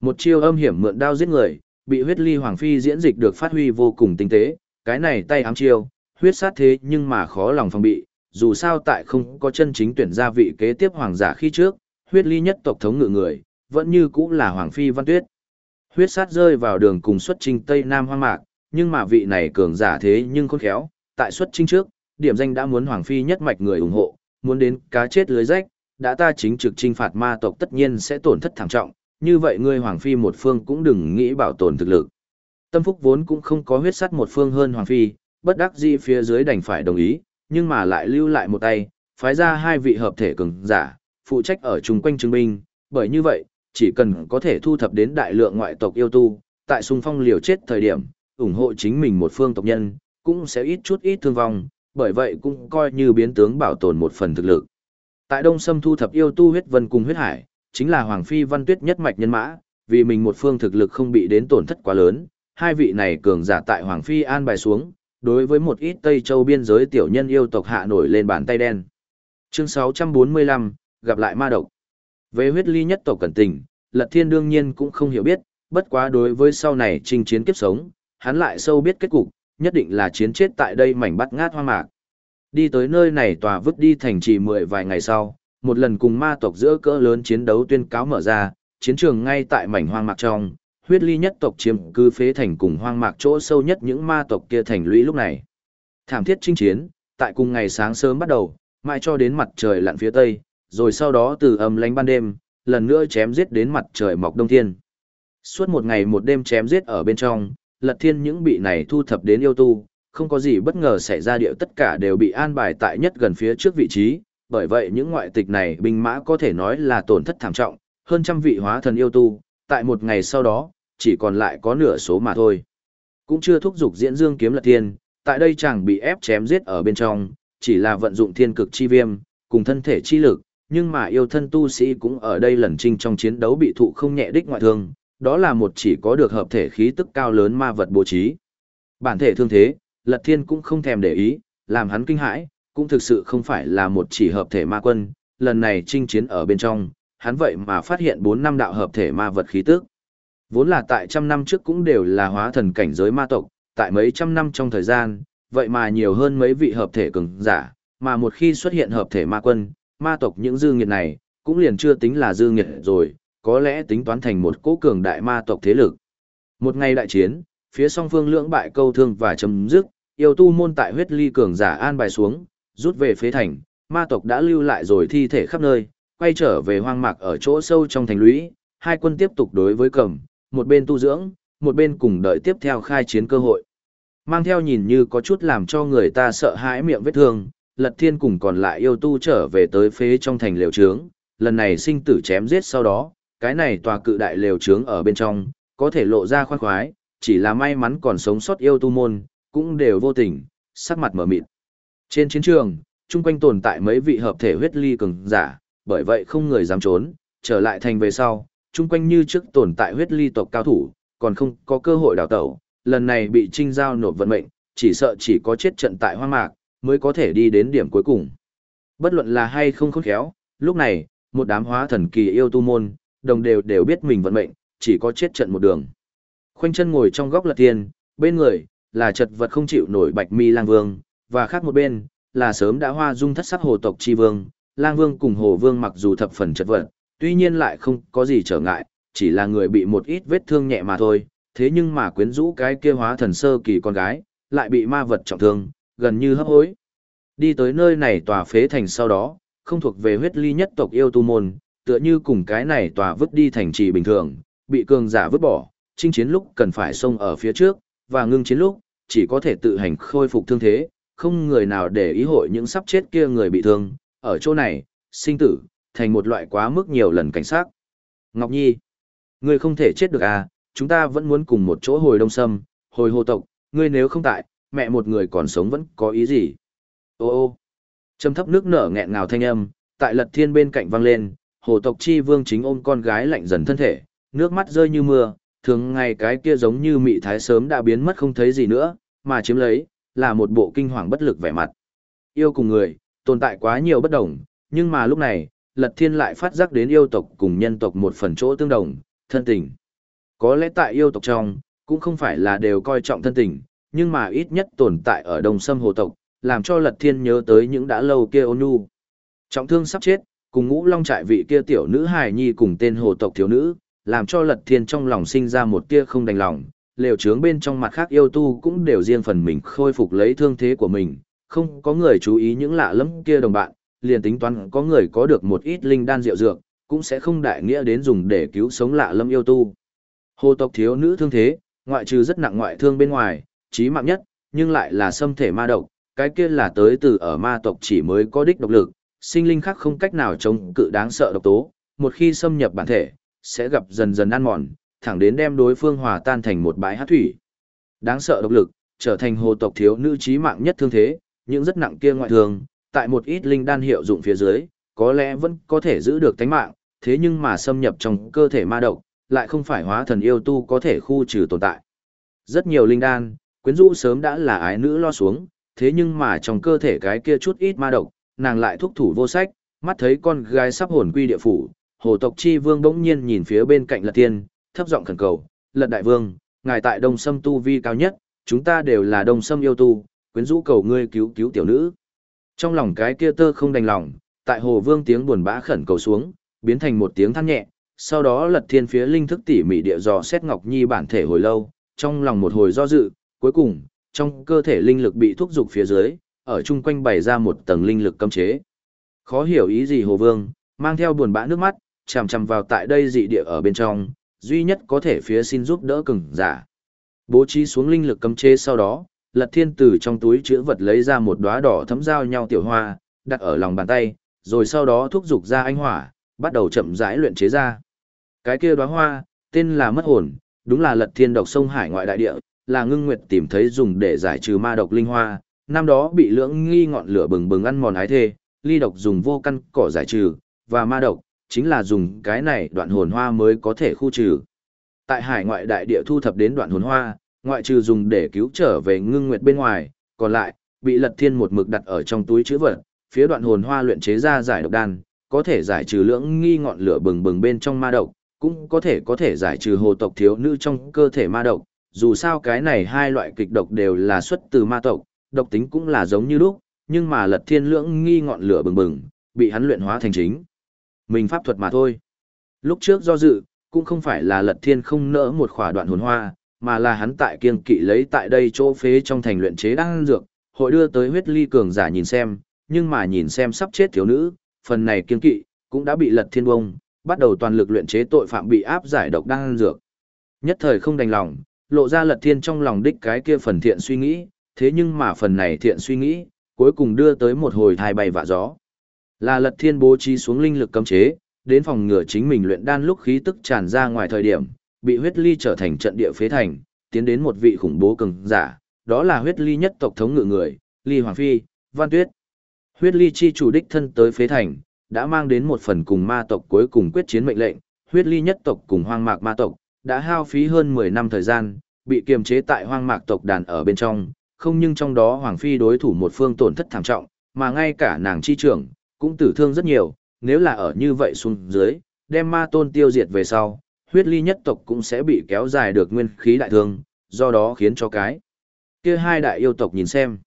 Một chiêu âm hiểm mượn đao giết người, bị huyết ly Hoàng Phi diễn dịch được phát huy vô cùng tinh tế, cái này tay ám chiêu, huyết sát thế nhưng mà khó lòng phòng bị, dù sao tại không có chân chính tuyển gia vị kế tiếp hoàng giả khi trước, huyết ly nhất tộc thống ngự người, vẫn như cũng là Hoàng Phi Văn Tuyết. Huyết sát rơi vào đường cùng xuất trình Tây Nam hoang mạc, nhưng mà vị này cường giả thế nhưng khôn khéo, tại xuất trình trước, điểm danh đã muốn Hoàng Phi nhất mạch người ủng hộ, muốn đến cá chết lưới rách, đã ta chính trực trinh phạt ma tộc tất nhiên sẽ tổn thất thảm trọng, như vậy ngươi Hoàng Phi một phương cũng đừng nghĩ bảo tồn thực lực. Tâm Phúc vốn cũng không có huyết sắt một phương hơn Hoàng Phi, bất đắc dĩ phía dưới đành phải đồng ý, nhưng mà lại lưu lại một tay, phái ra hai vị hợp thể cường giả, phụ trách ở chung quanh chứng minh, bởi như vậy, chỉ cần có thể thu thập đến đại lượng ngoại tộc yêu tu, tại xung phong liều chết thời điểm, ủng hộ chính mình một phương tộc nhân, cũng sẽ ít chút ít thương vong, bởi vậy cũng coi như biến tướng bảo tồn một phần thực lực. Tại Đông Sâm thu thập yêu tu huyết vân cùng huyết hải, chính là Hoàng Phi Văn Tuyết nhất mạch nhân mã, vì mình một phương thực lực không bị đến tổn thất quá lớn, hai vị này cường giả tại Hoàng Phi an bài xuống, đối với một ít Tây Châu biên giới tiểu nhân yêu tộc hạ nổi lên bàn tay đen. Chương 645, gặp lại ma độc. Về huyết ly nhất tộc cẩn tình, Lật Thiên đương nhiên cũng không hiểu biết, bất quá đối với sau này trình chiến kiếp sống, hắn lại sâu biết kết cục, nhất định là chiến chết tại đây mảnh bắt ngát hoang mạc. Đi tới nơi này tòa vứt đi thành trì mười vài ngày sau, một lần cùng ma tộc giữa cỡ lớn chiến đấu tuyên cáo mở ra, chiến trường ngay tại mảnh hoang mạc trong, huyết ly nhất tộc chiếm cư phế thành cùng hoang mạc chỗ sâu nhất những ma tộc kia thành lũy lúc này. Thảm thiết chinh chiến, tại cùng ngày sáng sớm bắt đầu, mãi cho đến mặt trời lặn phía tây, rồi sau đó từ âm lánh ban đêm, lần nữa chém giết đến mặt trời mọc đông thiên. Suốt một ngày một đêm chém giết ở bên trong, lật thiên những bị này thu thập đến yêu tu, không có gì bất ngờ xảy ra điệu tất cả đều bị an bài tại nhất gần phía trước vị trí, bởi vậy những ngoại tịch này binh mã có thể nói là tổn thất thảm trọng, hơn trăm vị hóa thần yêu tu, tại một ngày sau đó, chỉ còn lại có nửa số mà thôi. Cũng chưa thúc giục diễn dương kiếm lật thiên, tại đây chẳng bị ép chém giết ở bên trong, chỉ là vận dụng thiên cực chi viêm, cùng thân thể chi lực, nhưng mà yêu thân tu sĩ cũng ở đây lần trinh trong chiến đấu bị thụ không nhẹ đích ngoại thương, đó là một chỉ có được hợp thể khí tức cao lớn ma vật bố trí. Bản thể thương thế, Lật Thiên cũng không thèm để ý, làm hắn kinh hãi, cũng thực sự không phải là một chỉ hợp thể ma quân, lần này chinh chiến ở bên trong, hắn vậy mà phát hiện 4 năm đạo hợp thể ma vật khí tức. Vốn là tại trăm năm trước cũng đều là hóa thần cảnh giới ma tộc, tại mấy trăm năm trong thời gian, vậy mà nhiều hơn mấy vị hợp thể cường giả, mà một khi xuất hiện hợp thể ma quân, ma tộc những dư nghiệt này, cũng liền chưa tính là dư nghiệt rồi, có lẽ tính toán thành một cố cường đại ma tộc thế lực. Một ngày đại chiến, phía song phương lưỡng bại câu thương và chấm dứt, yêu tu môn tại huyết ly cường giả an bài xuống, rút về phế thành, ma tộc đã lưu lại rồi thi thể khắp nơi, quay trở về hoang mạc ở chỗ sâu trong thành lũy, hai quân tiếp tục đối với cầm, một bên tu dưỡng, một bên cùng đợi tiếp theo khai chiến cơ hội. Mang theo nhìn như có chút làm cho người ta sợ hãi miệng vết thương, Lật Thiên cùng còn lại yêu tu trở về tới phế trong thành liều trướng, lần này sinh tử chém giết sau đó, cái này tòa cự đại liều trướng ở bên trong, có thể lộ ra khoan khoái, chỉ là may mắn còn sống sót yêu tu môn, cũng đều vô tình, sắc mặt mở mịt. Trên chiến trường, chung quanh tồn tại mấy vị hợp thể huyết ly cường giả, bởi vậy không người dám trốn, trở lại thành về sau, chung quanh như trước tồn tại huyết ly tộc cao thủ, còn không có cơ hội đào tẩu, lần này bị trinh giao nộp vận mệnh, chỉ sợ chỉ có chết trận tại hoang mạc, mới có thể đi đến điểm cuối cùng. Bất luận là hay không khôn khéo, lúc này, một đám hóa thần kỳ yêu tu môn, đồng đều đều biết mình vận mệnh, chỉ có chết trận một đường. Khoanh chân ngồi trong góc lật tiền, bên người, là chật vật không chịu nổi bạch mi lang vương, và khác một bên, là sớm đã hoa dung thất sắc hồ tộc chi vương, lang vương cùng hồ vương mặc dù thập phần chật vật, tuy nhiên lại không có gì trở ngại, chỉ là người bị một ít vết thương nhẹ mà thôi, thế nhưng mà quyến rũ cái kia hóa thần sơ kỳ con gái, lại bị ma vật trọng thương, gần như hấp hối. Đi tới nơi này tòa phế thành sau đó, không thuộc về huyết ly nhất tộc yêu tu môn, tựa như cùng cái này tòa vứt đi thành trì bình thường, bị cường giả vứt bỏ, chinh chiến lúc cần phải xông ở phía trước, và ngưng chiến lúc, chỉ có thể tự hành khôi phục thương thế, không người nào để ý hội những sắp chết kia người bị thương, ở chỗ này, sinh tử, thành một loại quá mức nhiều lần cảnh sát. Ngọc Nhi, ngươi không thể chết được à, chúng ta vẫn muốn cùng một chỗ hồi đông sâm, hồi hồ tộc, ngươi nếu không tại, mẹ một người còn sống vẫn có ý gì. Ô ô, trầm thấp nước nở nghẹn ngào thanh âm, tại lật thiên bên cạnh vang lên, hồ tộc chi vương chính ôm con gái lạnh dần thân thể, nước mắt rơi như mưa, thường ngày cái kia giống như mị thái sớm đã biến mất không thấy gì nữa, mà chiếm lấy, là một bộ kinh hoàng bất lực vẻ mặt. Yêu cùng người, tồn tại quá nhiều bất đồng, nhưng mà lúc này, Lật Thiên lại phát giác đến yêu tộc cùng nhân tộc một phần chỗ tương đồng, thân tình. Có lẽ tại yêu tộc trong, cũng không phải là đều coi trọng thân tình, nhưng mà ít nhất tồn tại ở đồng sâm hồ tộc, làm cho Lật Thiên nhớ tới những đã lâu kia ôn nhu. Trọng thương sắp chết, cùng ngũ long trại vị kia tiểu nữ hài nhi cùng tên hồ tộc thiếu nữ, làm cho Lật Thiên trong lòng sinh ra một tia không đành lòng, lều trướng bên trong mặt khác yêu tu cũng đều riêng phần mình khôi phục lấy thương thế của mình, không có người chú ý những lạ lẫm kia đồng bạn, liền tính toán có người có được một ít linh đan rượu dược, cũng sẽ không đại nghĩa đến dùng để cứu sống lạ lẫm yêu tu. Hồ tộc thiếu nữ thương thế, ngoại trừ rất nặng ngoại thương bên ngoài, chí mạng nhất, nhưng lại là xâm thể ma độc, cái kia là tới từ ở ma tộc chỉ mới có đích độc lực, sinh linh khác không cách nào chống cự đáng sợ độc tố, một khi xâm nhập bản thể, sẽ gặp dần dần ăn mòn, thẳng đến đem đối phương hòa tan thành một bãi hát thủy. Đáng sợ độc lực, trở thành hồ tộc thiếu nữ chí mạng nhất thương thế, những rất nặng kia ngoại thường tại một ít linh đan hiệu dụng phía dưới, có lẽ vẫn có thể giữ được tánh mạng, thế nhưng mà xâm nhập trong cơ thể ma độc, lại không phải hóa thần yêu tu có thể khu trừ tồn tại. Rất nhiều linh đan, quyến rũ sớm đã là ái nữ lo xuống, thế nhưng mà trong cơ thể cái kia chút ít ma độc, nàng lại thúc thủ vô sách, mắt thấy con gái sắp hồn quy địa phủ, hồ tộc chi vương bỗng nhiên nhìn phía bên cạnh lật tiên, thấp giọng khẩn cầu, lật đại vương, ngài tại đông sâm tu vi cao nhất, chúng ta đều là đông sâm yêu tu, quyến rũ cầu ngươi cứu cứu tiểu nữ. Trong lòng cái kia tơ không đành lòng, tại hồ vương tiếng buồn bã khẩn cầu xuống, biến thành một tiếng than nhẹ, sau đó lật thiên phía linh thức tỉ mỉ địa dò xét Ngọc Nhi bản thể hồi lâu, trong lòng một hồi do dự, cuối cùng, trong cơ thể linh lực bị thúc dục phía dưới, ở chung quanh bày ra một tầng linh lực cấm chế. Khó hiểu ý gì Hồ Vương, mang theo buồn bã nước mắt, chằm chằm vào tại đây dị địa ở bên trong, duy nhất có thể phía xin giúp đỡ cứng giả. Bố trí xuống linh lực cấm chế sau đó, Lật Thiên từ trong túi chữ vật lấy ra một đóa đỏ thấm giao nhau tiểu hoa, đặt ở lòng bàn tay, rồi sau đó thúc dục ra ánh hỏa, bắt đầu chậm rãi luyện chế ra. Cái kia đóa hoa, tên là mất hồn, đúng là Lật Thiên độc sông hải ngoại đại địa, là ngưng nguyệt tìm thấy dùng để giải trừ ma độc linh hoa, năm đó bị lưỡng nghi ngọn lửa bừng bừng ăn mòn ái thê, ly độc dùng vô căn cỏ giải trừ, và ma độc, chính là dùng cái này đoạn hồn hoa mới có thể khu trừ. Tại hải ngoại đại địa thu thập đến đoạn hồn hoa, ngoại trừ dùng để cứu trở về ngưng nguyệt bên ngoài, còn lại, bị lật thiên một mực đặt ở trong túi chữ vật, phía đoạn hồn hoa luyện chế ra giải độc đan, có thể giải trừ lưỡng nghi ngọn lửa bừng bừng bên trong ma độc, cũng có thể có thể giải trừ hồ tộc thiếu nữ trong cơ thể ma độc, dù sao cái này hai loại kịch độc đều là xuất từ ma tộc, độc tính cũng là giống như lúc, nhưng mà lật thiên lưỡng nghi ngọn lửa bừng bừng, bị hắn luyện hóa thành chính. Mình pháp thuật mà thôi. Lúc trước do dự, cũng không phải là lật thiên không nỡ một khỏa đoạn hồn hoa, mà là hắn tại kiên kỵ lấy tại đây chỗ phế trong thành luyện chế đan dược, hội đưa tới huyết ly cường giả nhìn xem, nhưng mà nhìn xem sắp chết thiếu nữ, phần này kiên kỵ, cũng đã bị lật thiên bông, bắt đầu toàn lực luyện chế tội phạm bị áp giải độc đan dược. Nhất thời không đành lòng, lộ ra lật thiên trong lòng đích cái kia phần thiện suy nghĩ, thế nhưng mà phần này thiện suy nghĩ, cuối cùng đưa tới một hồi thai bay vạ gió. Là lật thiên bố trí xuống linh lực cấm chế, đến phòng ngừa chính mình luyện đan lúc khí tức tràn ra ngoài thời điểm, bị huyết ly trở thành trận địa phế thành, tiến đến một vị khủng bố cường giả, đó là huyết ly nhất tộc thống ngự người, ly hoàng phi, văn tuyết. Huyết ly chi chủ đích thân tới phế thành, đã mang đến một phần cùng ma tộc cuối cùng quyết chiến mệnh lệnh, huyết ly nhất tộc cùng hoang mạc ma tộc, đã hao phí hơn 10 năm thời gian, bị kiềm chế tại hoang mạc tộc đàn ở bên trong, không nhưng trong đó Hoàng Phi đối thủ một phương tổn thất thảm trọng, mà ngay cả nàng chi trưởng, cũng tử thương rất nhiều, nếu là ở như vậy xuống dưới, đem ma tôn tiêu diệt về sau, huyết ly nhất tộc cũng sẽ bị kéo dài được nguyên khí đại thương, do đó khiến cho cái kia hai đại yêu tộc nhìn xem.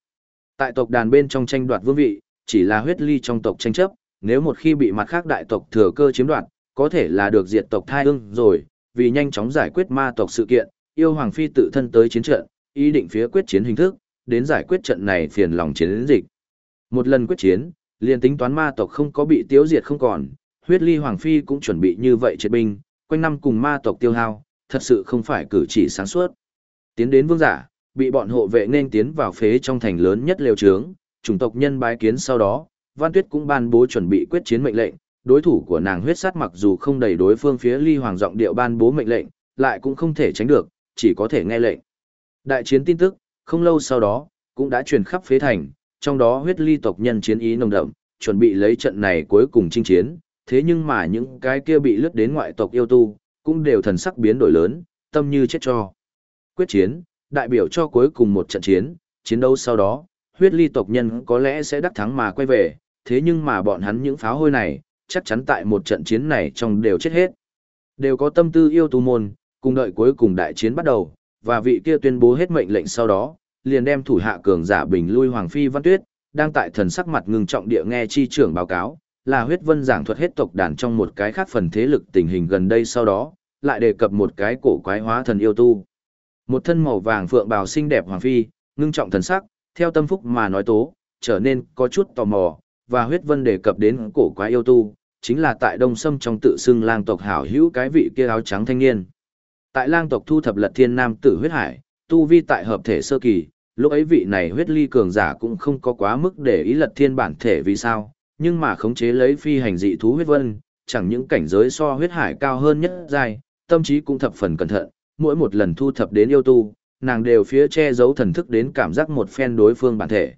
Tại tộc đàn bên trong tranh đoạt vương vị, chỉ là huyết ly trong tộc tranh chấp, nếu một khi bị mặt khác đại tộc thừa cơ chiếm đoạt, có thể là được diệt tộc thai ương rồi, vì nhanh chóng giải quyết ma tộc sự kiện, yêu hoàng phi tự thân tới chiến trận, ý định phía quyết chiến hình thức, đến giải quyết trận này phiền lòng chiến dịch. Một lần quyết chiến, liền tính toán ma tộc không có bị tiêu diệt không còn, huyết ly hoàng phi cũng chuẩn bị như vậy triệt binh, quanh năm cùng ma tộc tiêu hao, thật sự không phải cử chỉ sáng suốt. Tiến đến vương giả, bị bọn hộ vệ nên tiến vào phế trong thành lớn nhất liều trướng, chủng tộc nhân bái kiến sau đó, Văn Tuyết cũng ban bố chuẩn bị quyết chiến mệnh lệnh, đối thủ của nàng huyết sát mặc dù không đầy đối phương phía ly hoàng giọng điệu ban bố mệnh lệnh, lại cũng không thể tránh được, chỉ có thể nghe lệnh. Đại chiến tin tức, không lâu sau đó, cũng đã truyền khắp phế thành, trong đó huyết ly tộc nhân chiến ý nồng đậm, chuẩn bị lấy trận này cuối cùng chinh chiến, thế nhưng mà những cái kia bị lướt đến ngoại tộc yêu tu, cũng đều thần sắc biến đổi lớn, tâm như chết cho. Quyết chiến, đại biểu cho cuối cùng một trận chiến, chiến đấu sau đó, huyết ly tộc nhân có lẽ sẽ đắc thắng mà quay về, thế nhưng mà bọn hắn những pháo hôi này, chắc chắn tại một trận chiến này trong đều chết hết. Đều có tâm tư yêu tu môn, cùng đợi cuối cùng đại chiến bắt đầu, và vị kia tuyên bố hết mệnh lệnh sau đó, liền đem thủ hạ cường giả bình lui Hoàng Phi Văn Tuyết, đang tại thần sắc mặt ngưng trọng địa nghe chi trưởng báo cáo, là huyết vân giảng thuật hết tộc đàn trong một cái khác phần thế lực tình hình gần đây sau đó, lại đề cập một cái cổ quái hóa thần yêu tu. Một thân màu vàng phượng bào xinh đẹp Hoàng Phi, ngưng trọng thần sắc, theo tâm phúc mà nói tố, trở nên có chút tò mò, và huyết vân đề cập đến cổ quái yêu tu, chính là tại Đông Sâm trong tự xưng lang tộc hảo hữu cái vị kia áo trắng thanh niên. Tại lang tộc thu thập lật thiên nam tử huyết hải, tu vi tại hợp thể sơ kỳ, lúc ấy vị này huyết ly cường giả cũng không có quá mức để ý lật thiên bản thể vì sao, nhưng mà khống chế lấy phi hành dị thú huyết vân, chẳng những cảnh giới so huyết hải cao hơn nhất giai, tâm trí cũng thập phần cẩn thận, mỗi một lần thu thập đến yêu tu, nàng đều phía che giấu thần thức đến cảm giác một phen đối phương bản thể.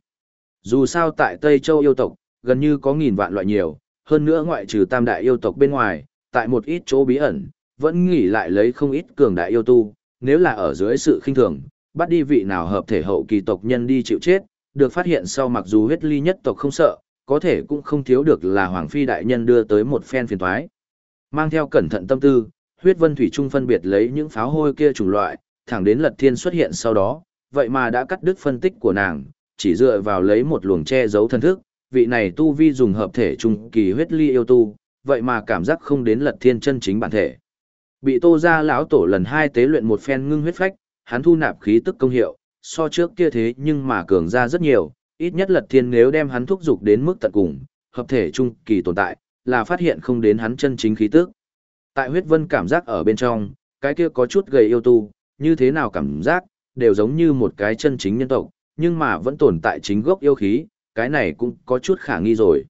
Dù sao tại Tây Châu yêu tộc, gần như có nghìn vạn loại nhiều, hơn nữa ngoại trừ tam đại yêu tộc bên ngoài, tại một ít chỗ bí ẩn, vẫn nghỉ lại lấy không ít cường đại yêu tu, nếu là ở dưới sự khinh thường, bắt đi vị nào hợp thể hậu kỳ tộc nhân đi chịu chết, được phát hiện sau mặc dù huyết ly nhất tộc không sợ, có thể cũng không thiếu được là Hoàng Phi đại nhân đưa tới một phen phiền toái. Mang theo cẩn thận tâm tư, huyết vân thủy trung phân biệt lấy những pháo hôi kia chủng loại, thẳng đến lật thiên xuất hiện sau đó, vậy mà đã cắt đứt phân tích của nàng, chỉ dựa vào lấy một luồng che giấu thân thức, vị này tu vi dùng hợp thể trung kỳ huyết ly yêu tu, vậy mà cảm giác không đến lật thiên chân chính bản thể. Bị tô ra lão tổ lần hai tế luyện một phen ngưng huyết phách, hắn thu nạp khí tức công hiệu, so trước kia thế nhưng mà cường ra rất nhiều, ít nhất lật thiên nếu đem hắn thúc dục đến mức tận cùng, hợp thể trung kỳ tồn tại, là phát hiện không đến hắn chân chính khí tức. Tại huyết vân cảm giác ở bên trong, cái kia có chút gầy yêu tu, như thế nào cảm giác, đều giống như một cái chân chính nhân tộc, nhưng mà vẫn tồn tại chính gốc yêu khí, cái này cũng có chút khả nghi rồi.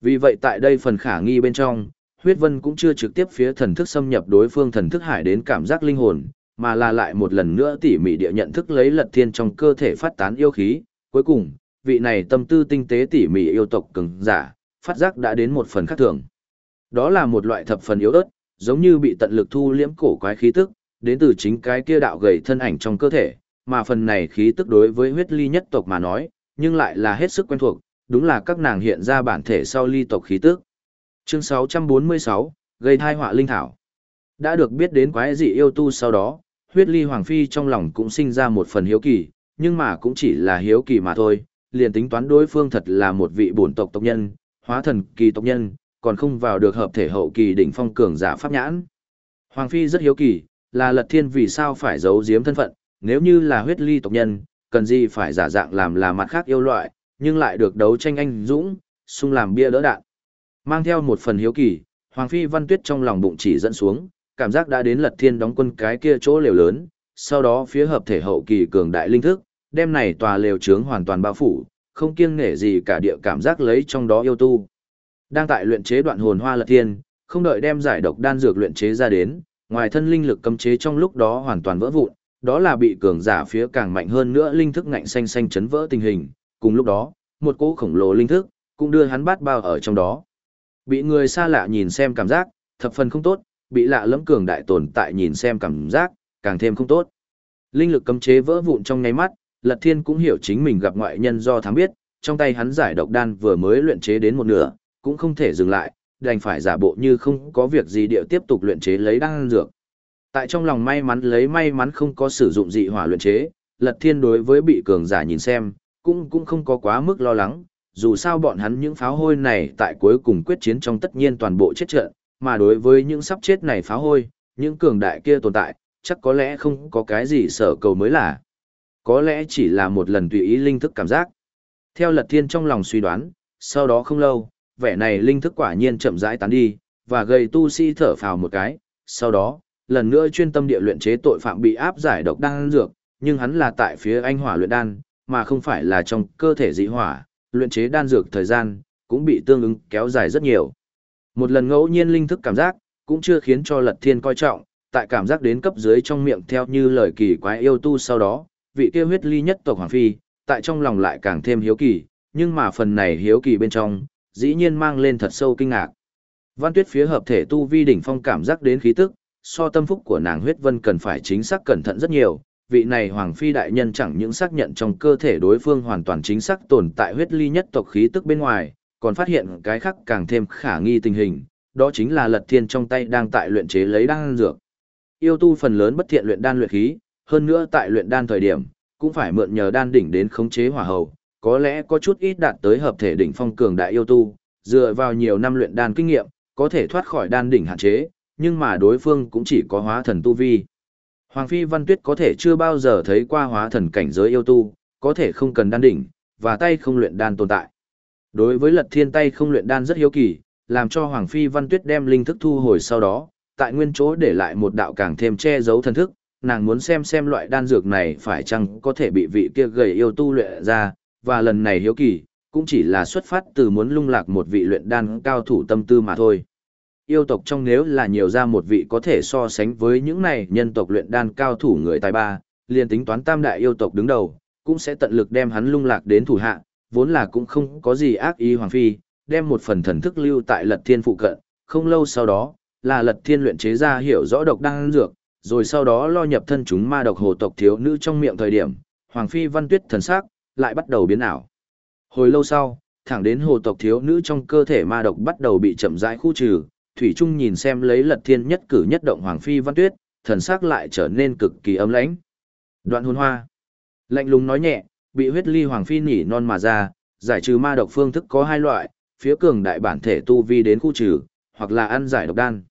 Vì vậy tại đây phần khả nghi bên trong, huyết vân cũng chưa trực tiếp phía thần thức xâm nhập đối phương thần thức hải đến cảm giác linh hồn, mà là lại một lần nữa tỉ mỉ địa nhận thức lấy lật thiên trong cơ thể phát tán yêu khí. Cuối cùng, vị này tâm tư tinh tế tỉ mỉ yêu tộc cứng giả, phát giác đã đến một phần khác thường. Đó là một loại thập phần yếu ớt, giống như bị tận lực thu liễm cổ quái khí tức, đến từ chính cái kia đạo gầy thân ảnh trong cơ thể, mà phần này khí tức đối với huyết ly nhất tộc mà nói, nhưng lại là hết sức quen thuộc, đúng là các nàng hiện ra bản thể sau ly tộc khí tức. Chương 646, gây thai họa linh thảo. Đã được biết đến quái dị yêu tu sau đó, huyết ly hoàng phi trong lòng cũng sinh ra một phần hiếu kỳ, nhưng mà cũng chỉ là hiếu kỳ mà thôi, liền tính toán đối phương thật là một vị bổn tộc tộc nhân, hóa thần kỳ tộc nhân, còn không vào được hợp thể hậu kỳ đỉnh phong cường giả pháp nhãn. Hoàng Phi rất hiếu kỳ, là Lật Thiên vì sao phải giấu giếm thân phận, nếu như là huyết ly tộc nhân, cần gì phải giả dạng làm là mặt khác yêu loại, nhưng lại được đấu tranh anh dũng, sung làm bia đỡ đạn. Mang theo một phần hiếu kỳ, Hoàng Phi Văn Tuyết trong lòng bụng chỉ dẫn xuống, cảm giác đã đến Lật Thiên đóng quân cái kia chỗ lều lớn, sau đó phía hợp thể hậu kỳ cường đại linh thức, đem này tòa lều trướng hoàn toàn bao phủ, không kiêng nể gì cả địa cảm giác lấy trong đó yêu tu. Đang tại luyện chế đoạn hồn hoa Lật Thiên, không đợi đem giải độc đan dược luyện chế ra đến, ngoài thân linh lực cấm chế trong lúc đó hoàn toàn vỡ vụn, đó là bị cường giả phía càng mạnh hơn nữa linh thức ngạnh xanh xanh chấn vỡ tình hình, cùng lúc đó, một cỗ khổng lồ linh thức cũng đưa hắn bát bao ở trong đó. Bị người xa lạ nhìn xem cảm giác, thập phần không tốt, bị lạ lẫm cường đại tồn tại nhìn xem cảm giác, càng thêm không tốt. Linh lực cấm chế vỡ vụn trong nháy mắt, Lật Thiên cũng hiểu chính mình gặp ngoại nhân do thám biết, trong tay hắn giải độc đan vừa mới luyện chế đến một nửa, cũng không thể dừng lại, đành phải giả bộ như không có việc gì điệu tiếp tục luyện chế lấy đan dược. Tại trong lòng may mắn lấy may mắn không có sử dụng dị hỏa luyện chế, Lật Thiên đối với bị cường giả nhìn xem, cũng cũng không có quá mức lo lắng, dù sao bọn hắn những pháo hôi này tại cuối cùng quyết chiến trong tất nhiên toàn bộ chết trận, mà đối với những sắp chết này pháo hôi, những cường đại kia tồn tại, chắc có lẽ không có cái gì sở cầu mới là. Có lẽ chỉ là một lần tùy ý linh thức cảm giác. Theo Lật Thiên trong lòng suy đoán, sau đó không lâu, vẻ này linh thức quả nhiên chậm rãi tán đi, và gầy tu sĩ thở phào một cái, sau đó, lần nữa chuyên tâm địa luyện chế tội phạm bị áp giải độc đan dược, nhưng hắn là tại phía anh hỏa luyện đan, mà không phải là trong cơ thể dị hỏa, luyện chế đan dược thời gian cũng bị tương ứng kéo dài rất nhiều. Một lần ngẫu nhiên linh thức cảm giác, cũng chưa khiến cho Lật Thiên coi trọng, tại cảm giác đến cấp dưới trong miệng theo như lời kỳ quái yêu tu sau đó, vị kia huyết ly nhất tộc hoàng phi, tại trong lòng lại càng thêm hiếu kỳ, nhưng mà phần này hiếu kỳ bên trong, dĩ nhiên mang lên thật sâu kinh ngạc. Văn Tuyết phía hợp thể tu vi đỉnh phong cảm giác đến khí tức, so tâm phúc của nàng huyết vân cần phải chính xác cẩn thận rất nhiều, vị này hoàng phi đại nhân chẳng những xác nhận trong cơ thể đối phương hoàn toàn chính xác tồn tại huyết ly nhất tộc khí tức bên ngoài, còn phát hiện cái khác càng thêm khả nghi tình hình, đó chính là Lật Thiên trong tay đang tại luyện chế lấy đan dược. Yêu tu phần lớn bất thiện luyện đan luyện khí, hơn nữa tại luyện đan thời điểm, cũng phải mượn nhờ đan đỉnh đến khống chế hỏa hầu, có lẽ có chút ít đạt tới hợp thể đỉnh phong cường đại yêu tu, dựa vào nhiều năm luyện đan kinh nghiệm, có thể thoát khỏi đan đỉnh hạn chế, nhưng mà đối phương cũng chỉ có hóa thần tu vi. Hoàng Phi Văn Tuyết có thể chưa bao giờ thấy qua hóa thần cảnh giới yêu tu, có thể không cần đan đỉnh, và tay không luyện đan tồn tại. Đối với lật thiên tay không luyện đan rất hiếu kỳ, làm cho Hoàng Phi Văn Tuyết đem linh thức thu hồi sau đó, tại nguyên chỗ để lại một đạo càng thêm che giấu thần thức, nàng muốn xem xem loại đan dược này phải chăng có thể bị vị kia gầy yêu tu luyện ra, và lần này hiếu kỳ, cũng chỉ là xuất phát từ muốn lung lạc một vị luyện đan cao thủ tâm tư mà thôi. Yêu tộc trong nếu là nhiều ra một vị có thể so sánh với những này nhân tộc luyện đan cao thủ người tài ba, liền tính toán tam đại yêu tộc đứng đầu, cũng sẽ tận lực đem hắn lung lạc đến thủ hạ, vốn là cũng không có gì ác ý hoàng phi, đem một phần thần thức lưu tại lật thiên phụ cận, không lâu sau đó, là lật thiên luyện chế ra hiểu rõ độc đan dược, rồi sau đó lo nhập thân chúng ma độc hồ tộc thiếu nữ trong miệng thời điểm, hoàng phi văn tuyết thần sắc lại bắt đầu biến ảo. Hồi lâu sau, thẳng đến hồ tộc thiếu nữ trong cơ thể ma độc bắt đầu bị chậm rãi khu trừ, Thủy Trung nhìn xem lấy lật thiên nhất cử nhất động Hoàng Phi Văn Tuyết, thần sắc lại trở nên cực kỳ ấm lãnh. Đoạn hôn hoa. Lạnh lùng nói nhẹ, bị huyết ly Hoàng Phi nỉ non mà ra, giải trừ ma độc phương thức có hai loại, phía cường đại bản thể tu vi đến khu trừ, hoặc là ăn giải độc đan.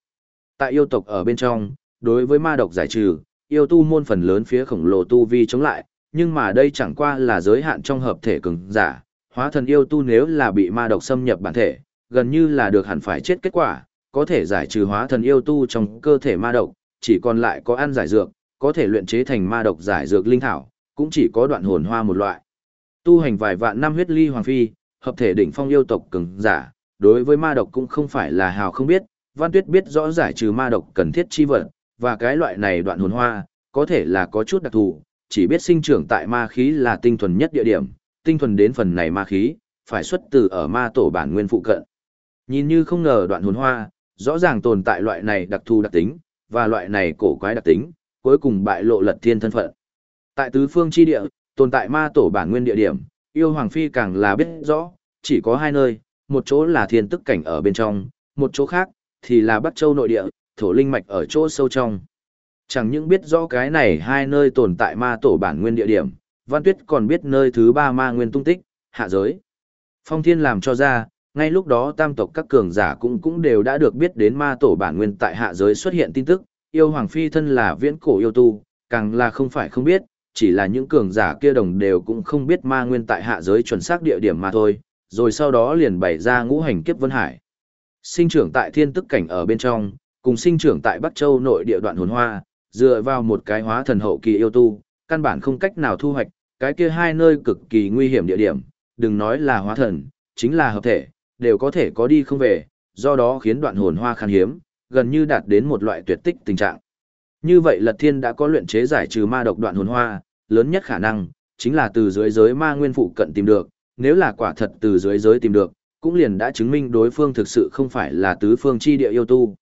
Tại yêu tộc ở bên trong, đối với ma độc giải trừ, yêu tu môn phần lớn phía khổng lồ tu vi chống lại, nhưng mà đây chẳng qua là giới hạn trong hợp thể cường giả, hóa thần yêu tu nếu là bị ma độc xâm nhập bản thể, gần như là được hẳn phải chết kết quả, có thể giải trừ hóa thần yêu tu trong cơ thể ma độc, chỉ còn lại có ăn giải dược, có thể luyện chế thành ma độc giải dược linh thảo, cũng chỉ có đoạn hồn hoa một loại. Tu hành vài vạn năm huyết ly hoàng phi, hợp thể đỉnh phong yêu tộc cường giả, đối với ma độc cũng không phải là hào không biết, Văn Tuyết biết rõ giải trừ ma độc cần thiết chi vật, và cái loại này đoạn hồn hoa, có thể là có chút đặc thù, chỉ biết sinh trưởng tại ma khí là tinh thuần nhất địa điểm, tinh thuần đến phần này ma khí, phải xuất từ ở ma tổ bản nguyên phụ cận. Nhìn như không ngờ đoạn hồn hoa, rõ ràng tồn tại loại này đặc thù đặc tính, và loại này cổ quái đặc tính, cuối cùng bại lộ lật thiên thân phận. Tại tứ phương chi địa, tồn tại ma tổ bản nguyên địa điểm, yêu hoàng phi càng là biết rõ, chỉ có hai nơi, một chỗ là thiên tức cảnh ở bên trong, một chỗ khác, thì là Bắc Châu nội địa, thổ linh mạch ở chỗ sâu trong. Chẳng những biết rõ cái này hai nơi tồn tại ma tổ bản nguyên địa điểm, Văn Tuyết còn biết nơi thứ ba ma nguyên tung tích, hạ giới. Phong Thiên làm cho ra, ngay lúc đó tam tộc các cường giả cũng cũng đều đã được biết đến ma tổ bản nguyên tại hạ giới xuất hiện tin tức, yêu hoàng phi thân là viễn cổ yêu tu, càng là không phải không biết, chỉ là những cường giả kia đồng đều cũng không biết ma nguyên tại hạ giới chuẩn xác địa điểm mà thôi, rồi sau đó liền bày ra ngũ hành kiếp vân hải. Sinh trưởng tại thiên tức cảnh ở bên trong, cùng sinh trưởng tại Bắc Châu nội địa đoạn hồn hoa, dựa vào một cái hóa thần hậu kỳ yêu tu, căn bản không cách nào thu hoạch, cái kia hai nơi cực kỳ nguy hiểm địa điểm, đừng nói là hóa thần, chính là hợp thể, đều có thể có đi không về, do đó khiến đoạn hồn hoa khan hiếm, gần như đạt đến một loại tuyệt tích tình trạng. Như vậy Lật Thiên đã có luyện chế giải trừ ma độc đoạn hồn hoa, lớn nhất khả năng chính là từ dưới giới ma nguyên phụ cận tìm được, nếu là quả thật từ dưới giới tìm được, cũng liền đã chứng minh đối phương thực sự không phải là tứ phương chi địa yêu tu.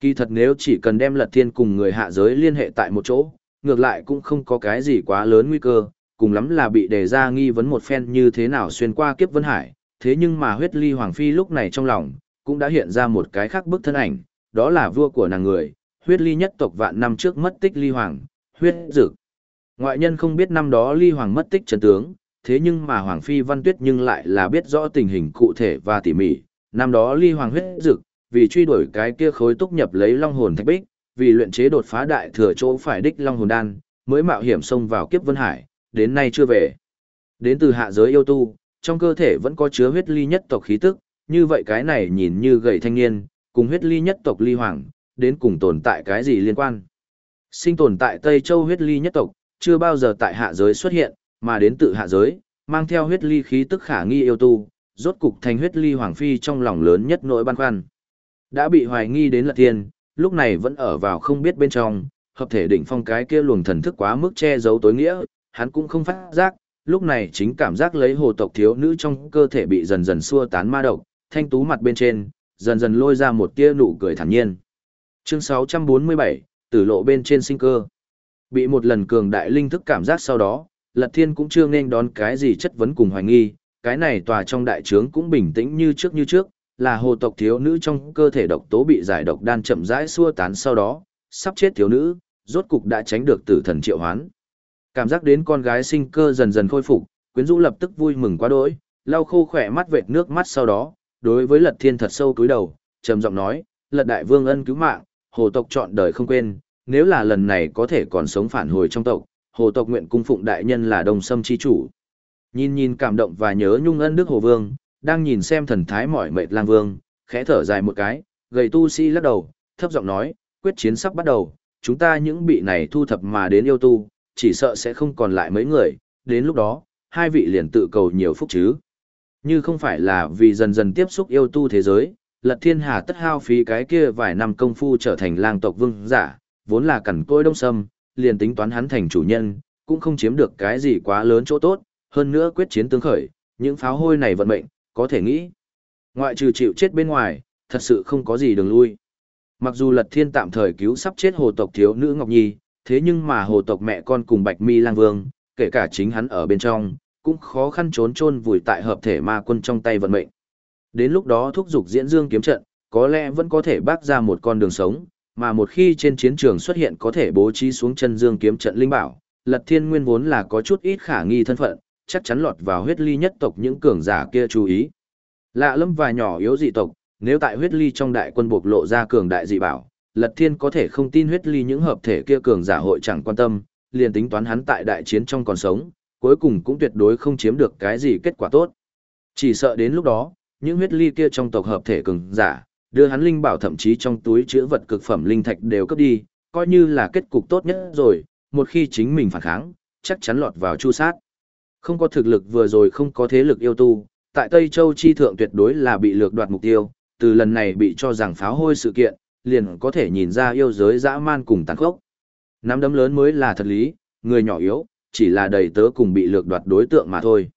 Kỳ thật nếu chỉ cần đem Lật Thiên cùng người hạ giới liên hệ tại một chỗ, ngược lại cũng không có cái gì quá lớn nguy cơ, cùng lắm là bị đề ra nghi vấn một phen như thế nào xuyên qua kiếp vân hải, thế nhưng mà huyết ly hoàng phi lúc này trong lòng, cũng đã hiện ra một cái khác bức thân ảnh, đó là vua của nàng người, huyết ly nhất tộc vạn năm trước mất tích ly hoàng, huyết dực. Ngoại nhân không biết năm đó ly hoàng mất tích chân tướng, thế nhưng mà hoàng phi văn tuyết nhưng lại là biết rõ tình hình cụ thể và tỉ mỉ, năm đó ly hoàng huyết dực, vì truy đuổi cái kia khối túc nhập lấy long hồn thạch bích, vì luyện chế đột phá đại thừa chỗ phải đích long hồn đan, mới mạo hiểm xông vào kiếp vân hải, đến nay chưa về. Đến từ hạ giới yêu tu, trong cơ thể vẫn có chứa huyết ly nhất tộc khí tức, như vậy cái này nhìn như gầy thanh niên, cùng huyết ly nhất tộc ly hoàng, đến cùng tồn tại cái gì liên quan. Sinh tồn tại Tây Châu huyết ly nhất tộc, chưa bao giờ tại hạ giới xuất hiện, mà đến tự hạ giới, mang theo huyết ly khí tức khả nghi yêu tu, rốt cục thành huyết ly hoàng phi trong lòng lớn nhất nỗi băn khoăn. Đã bị hoài nghi đến lật thiên, lúc này vẫn ở vào không biết bên trong, hợp thể đỉnh phong cái kia luồng thần thức quá mức che giấu tối nghĩa, hắn cũng không phát giác, lúc này chính cảm giác lấy hồ tộc thiếu nữ trong cơ thể bị dần dần xua tán ma độc, thanh tú mặt bên trên, dần dần lôi ra một tia nụ cười thản nhiên. Chương 647, tử lộ bên trên sinh cơ. Bị một lần cường đại linh thức cảm giác sau đó, Lật Thiên cũng chưa nên đón cái gì chất vấn cùng hoài nghi, cái này tòa trong đại trướng cũng bình tĩnh như trước như trước, là hồ tộc thiếu nữ trong cơ thể độc tố bị giải độc đan chậm rãi xua tán sau đó, sắp chết thiếu nữ, rốt cục đã tránh được tử thần triệu hoán. Cảm giác đến con gái sinh cơ dần dần khôi phục, quyến rũ lập tức vui mừng quá đỗi, lau khô khỏe mắt vệt nước mắt sau đó, đối với Lật Thiên thật sâu cúi đầu, trầm giọng nói, Lật Đại Vương ân cứu mạng, hồ tộc chọn đời không quên, nếu là lần này có thể còn sống phản hồi trong tộc, hồ tộc nguyện cung phụng đại nhân là đồng sâm chi chủ. Nhìn nhìn cảm động và nhớ nhung ân đức hồ vương, đang nhìn xem thần thái mỏi mệt lang vương, khẽ thở dài một cái, gầy tu si lắc đầu, thấp giọng nói, quyết chiến sắp bắt đầu, chúng ta những bị này thu thập mà đến yêu tu, chỉ sợ sẽ không còn lại mấy người, đến lúc đó, hai vị liền tự cầu nhiều phúc chứ. Như không phải là vì dần dần tiếp xúc yêu tu thế giới, lật thiên hà tất hao phí cái kia vài năm công phu trở thành lang tộc vương giả, vốn là cẩn côi đông sâm, liền tính toán hắn thành chủ nhân, cũng không chiếm được cái gì quá lớn chỗ tốt, hơn nữa quyết chiến tương khởi, những pháo hôi này vận mệnh, có thể nghĩ. Ngoại trừ chịu chết bên ngoài, thật sự không có gì đường lui. Mặc dù Lật Thiên tạm thời cứu sắp chết hồ tộc thiếu nữ Ngọc Nhi, thế nhưng mà hồ tộc mẹ con cùng Bạch Mi Lang Vương, kể cả chính hắn ở bên trong, cũng khó khăn trốn chôn vùi tại hợp thể ma quân trong tay vận mệnh. Đến lúc đó thúc dục diễn dương kiếm trận, có lẽ vẫn có thể bác ra một con đường sống, mà một khi trên chiến trường xuất hiện có thể bố trí xuống chân dương kiếm trận linh bảo, Lật Thiên Nguyên vốn là có chút ít khả nghi thân phận, chắc chắn lọt vào huyết ly nhất tộc những cường giả kia chú ý. Lạ lâm và nhỏ yếu dị tộc, nếu tại huyết ly trong đại quân bộc lộ ra cường đại dị bảo, Lật Thiên có thể không tin huyết ly những hợp thể kia cường giả hội chẳng quan tâm, liền tính toán hắn tại đại chiến trong còn sống, cuối cùng cũng tuyệt đối không chiếm được cái gì kết quả tốt. Chỉ sợ đến lúc đó, những huyết ly kia trong tộc hợp thể cường giả, đưa hắn linh bảo thậm chí trong túi chứa vật cực phẩm linh thạch đều cấp đi, coi như là kết cục tốt nhất rồi, một khi chính mình phản kháng, chắc chắn lọt vào chu sát. Không có thực lực vừa rồi không có thế lực yêu tu, tại Tây Châu chi thượng tuyệt đối là bị lược đoạt mục tiêu, từ lần này bị cho rằng pháo hôi sự kiện, liền có thể nhìn ra yêu giới dã man cùng tàn khốc. Nắm đấm lớn mới là thật lý, người nhỏ yếu, chỉ là đầy tớ cùng bị lược đoạt đối tượng mà thôi.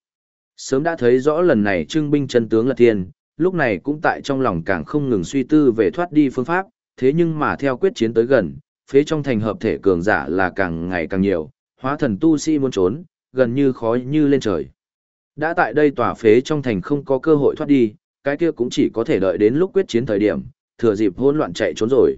Sớm đã thấy rõ lần này trưng binh chân tướng là thiên, lúc này cũng tại trong lòng càng không ngừng suy tư về thoát đi phương pháp, thế nhưng mà theo quyết chiến tới gần, phế trong thành hợp thể cường giả là càng ngày càng nhiều, hóa thần tu sĩ muốn trốn, gần như khói như lên trời. Đã tại đây tòa phế trong thành không có cơ hội thoát đi, cái kia cũng chỉ có thể đợi đến lúc quyết chiến thời điểm, thừa dịp hỗn loạn chạy trốn rồi.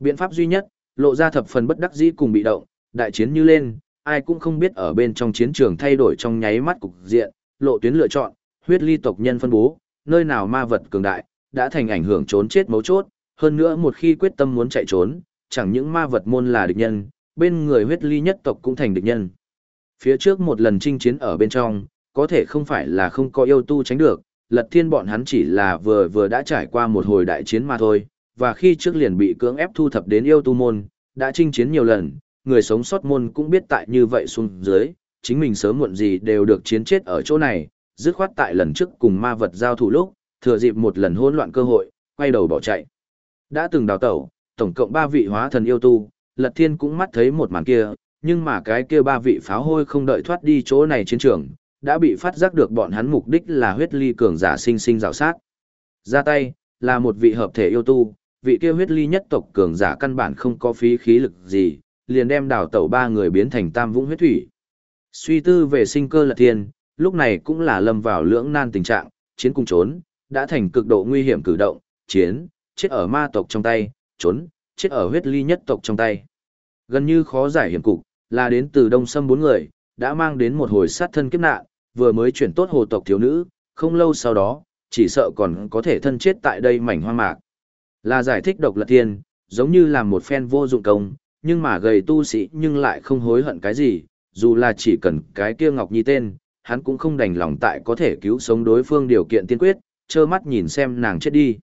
Biện pháp duy nhất, lộ ra thập phần bất đắc dĩ cùng bị động, đại chiến như lên, ai cũng không biết ở bên trong chiến trường thay đổi trong nháy mắt cục diện, lộ tuyến lựa chọn, huyết ly tộc nhân phân bố, nơi nào ma vật cường đại, đã thành ảnh hưởng trốn chết mấu chốt, hơn nữa một khi quyết tâm muốn chạy trốn, chẳng những ma vật môn là địch nhân, bên người huyết ly nhất tộc cũng thành địch nhân. Phía trước một lần chinh chiến ở bên trong, có thể không phải là không có yêu tu tránh được, lật thiên bọn hắn chỉ là vừa vừa đã trải qua một hồi đại chiến mà thôi, và khi trước liền bị cưỡng ép thu thập đến yêu tu môn, đã chinh chiến nhiều lần, người sống sót môn cũng biết tại như vậy xuống dưới, chính mình sớm muộn gì đều được chiến chết ở chỗ này, dứt khoát tại lần trước cùng ma vật giao thủ lúc, thừa dịp một lần hỗn loạn cơ hội, quay đầu bỏ chạy. Đã từng đào tẩu, tổng cộng ba vị hóa thần yêu tu, Lật Thiên cũng mắt thấy một màn kia, nhưng mà cái kia ba vị pháo hôi không đợi thoát đi chỗ này chiến trường, đã bị phát giác được bọn hắn mục đích là huyết ly cường giả sinh sinh rào sát. Ra tay, là một vị hợp thể yêu tu, vị kia huyết ly nhất tộc cường giả căn bản không có phí khí lực gì, liền đem đào tẩu ba người biến thành tam vũng huyết thủy. Suy tư về sinh cơ lật thiên, lúc này cũng là lâm vào lưỡng nan tình trạng, chiến cung trốn, đã thành cực độ nguy hiểm cử động, chiến, chết ở ma tộc trong tay, trốn, chết ở huyết ly nhất tộc trong tay. Gần như khó giải hiểm cục, là đến từ đông sâm bốn người, đã mang đến một hồi sát thân kiếp nạn, vừa mới chuyển tốt hồ tộc thiếu nữ, không lâu sau đó, chỉ sợ còn có thể thân chết tại đây mảnh hoang mạc. Là giải thích độc lật thiên, giống như là một phen vô dụng công, nhưng mà gầy tu sĩ nhưng lại không hối hận cái gì, dù là chỉ cần cái kia Ngọc Nhi tên, hắn cũng không đành lòng tại có thể cứu sống đối phương điều kiện tiên quyết, trơ mắt nhìn xem nàng chết đi.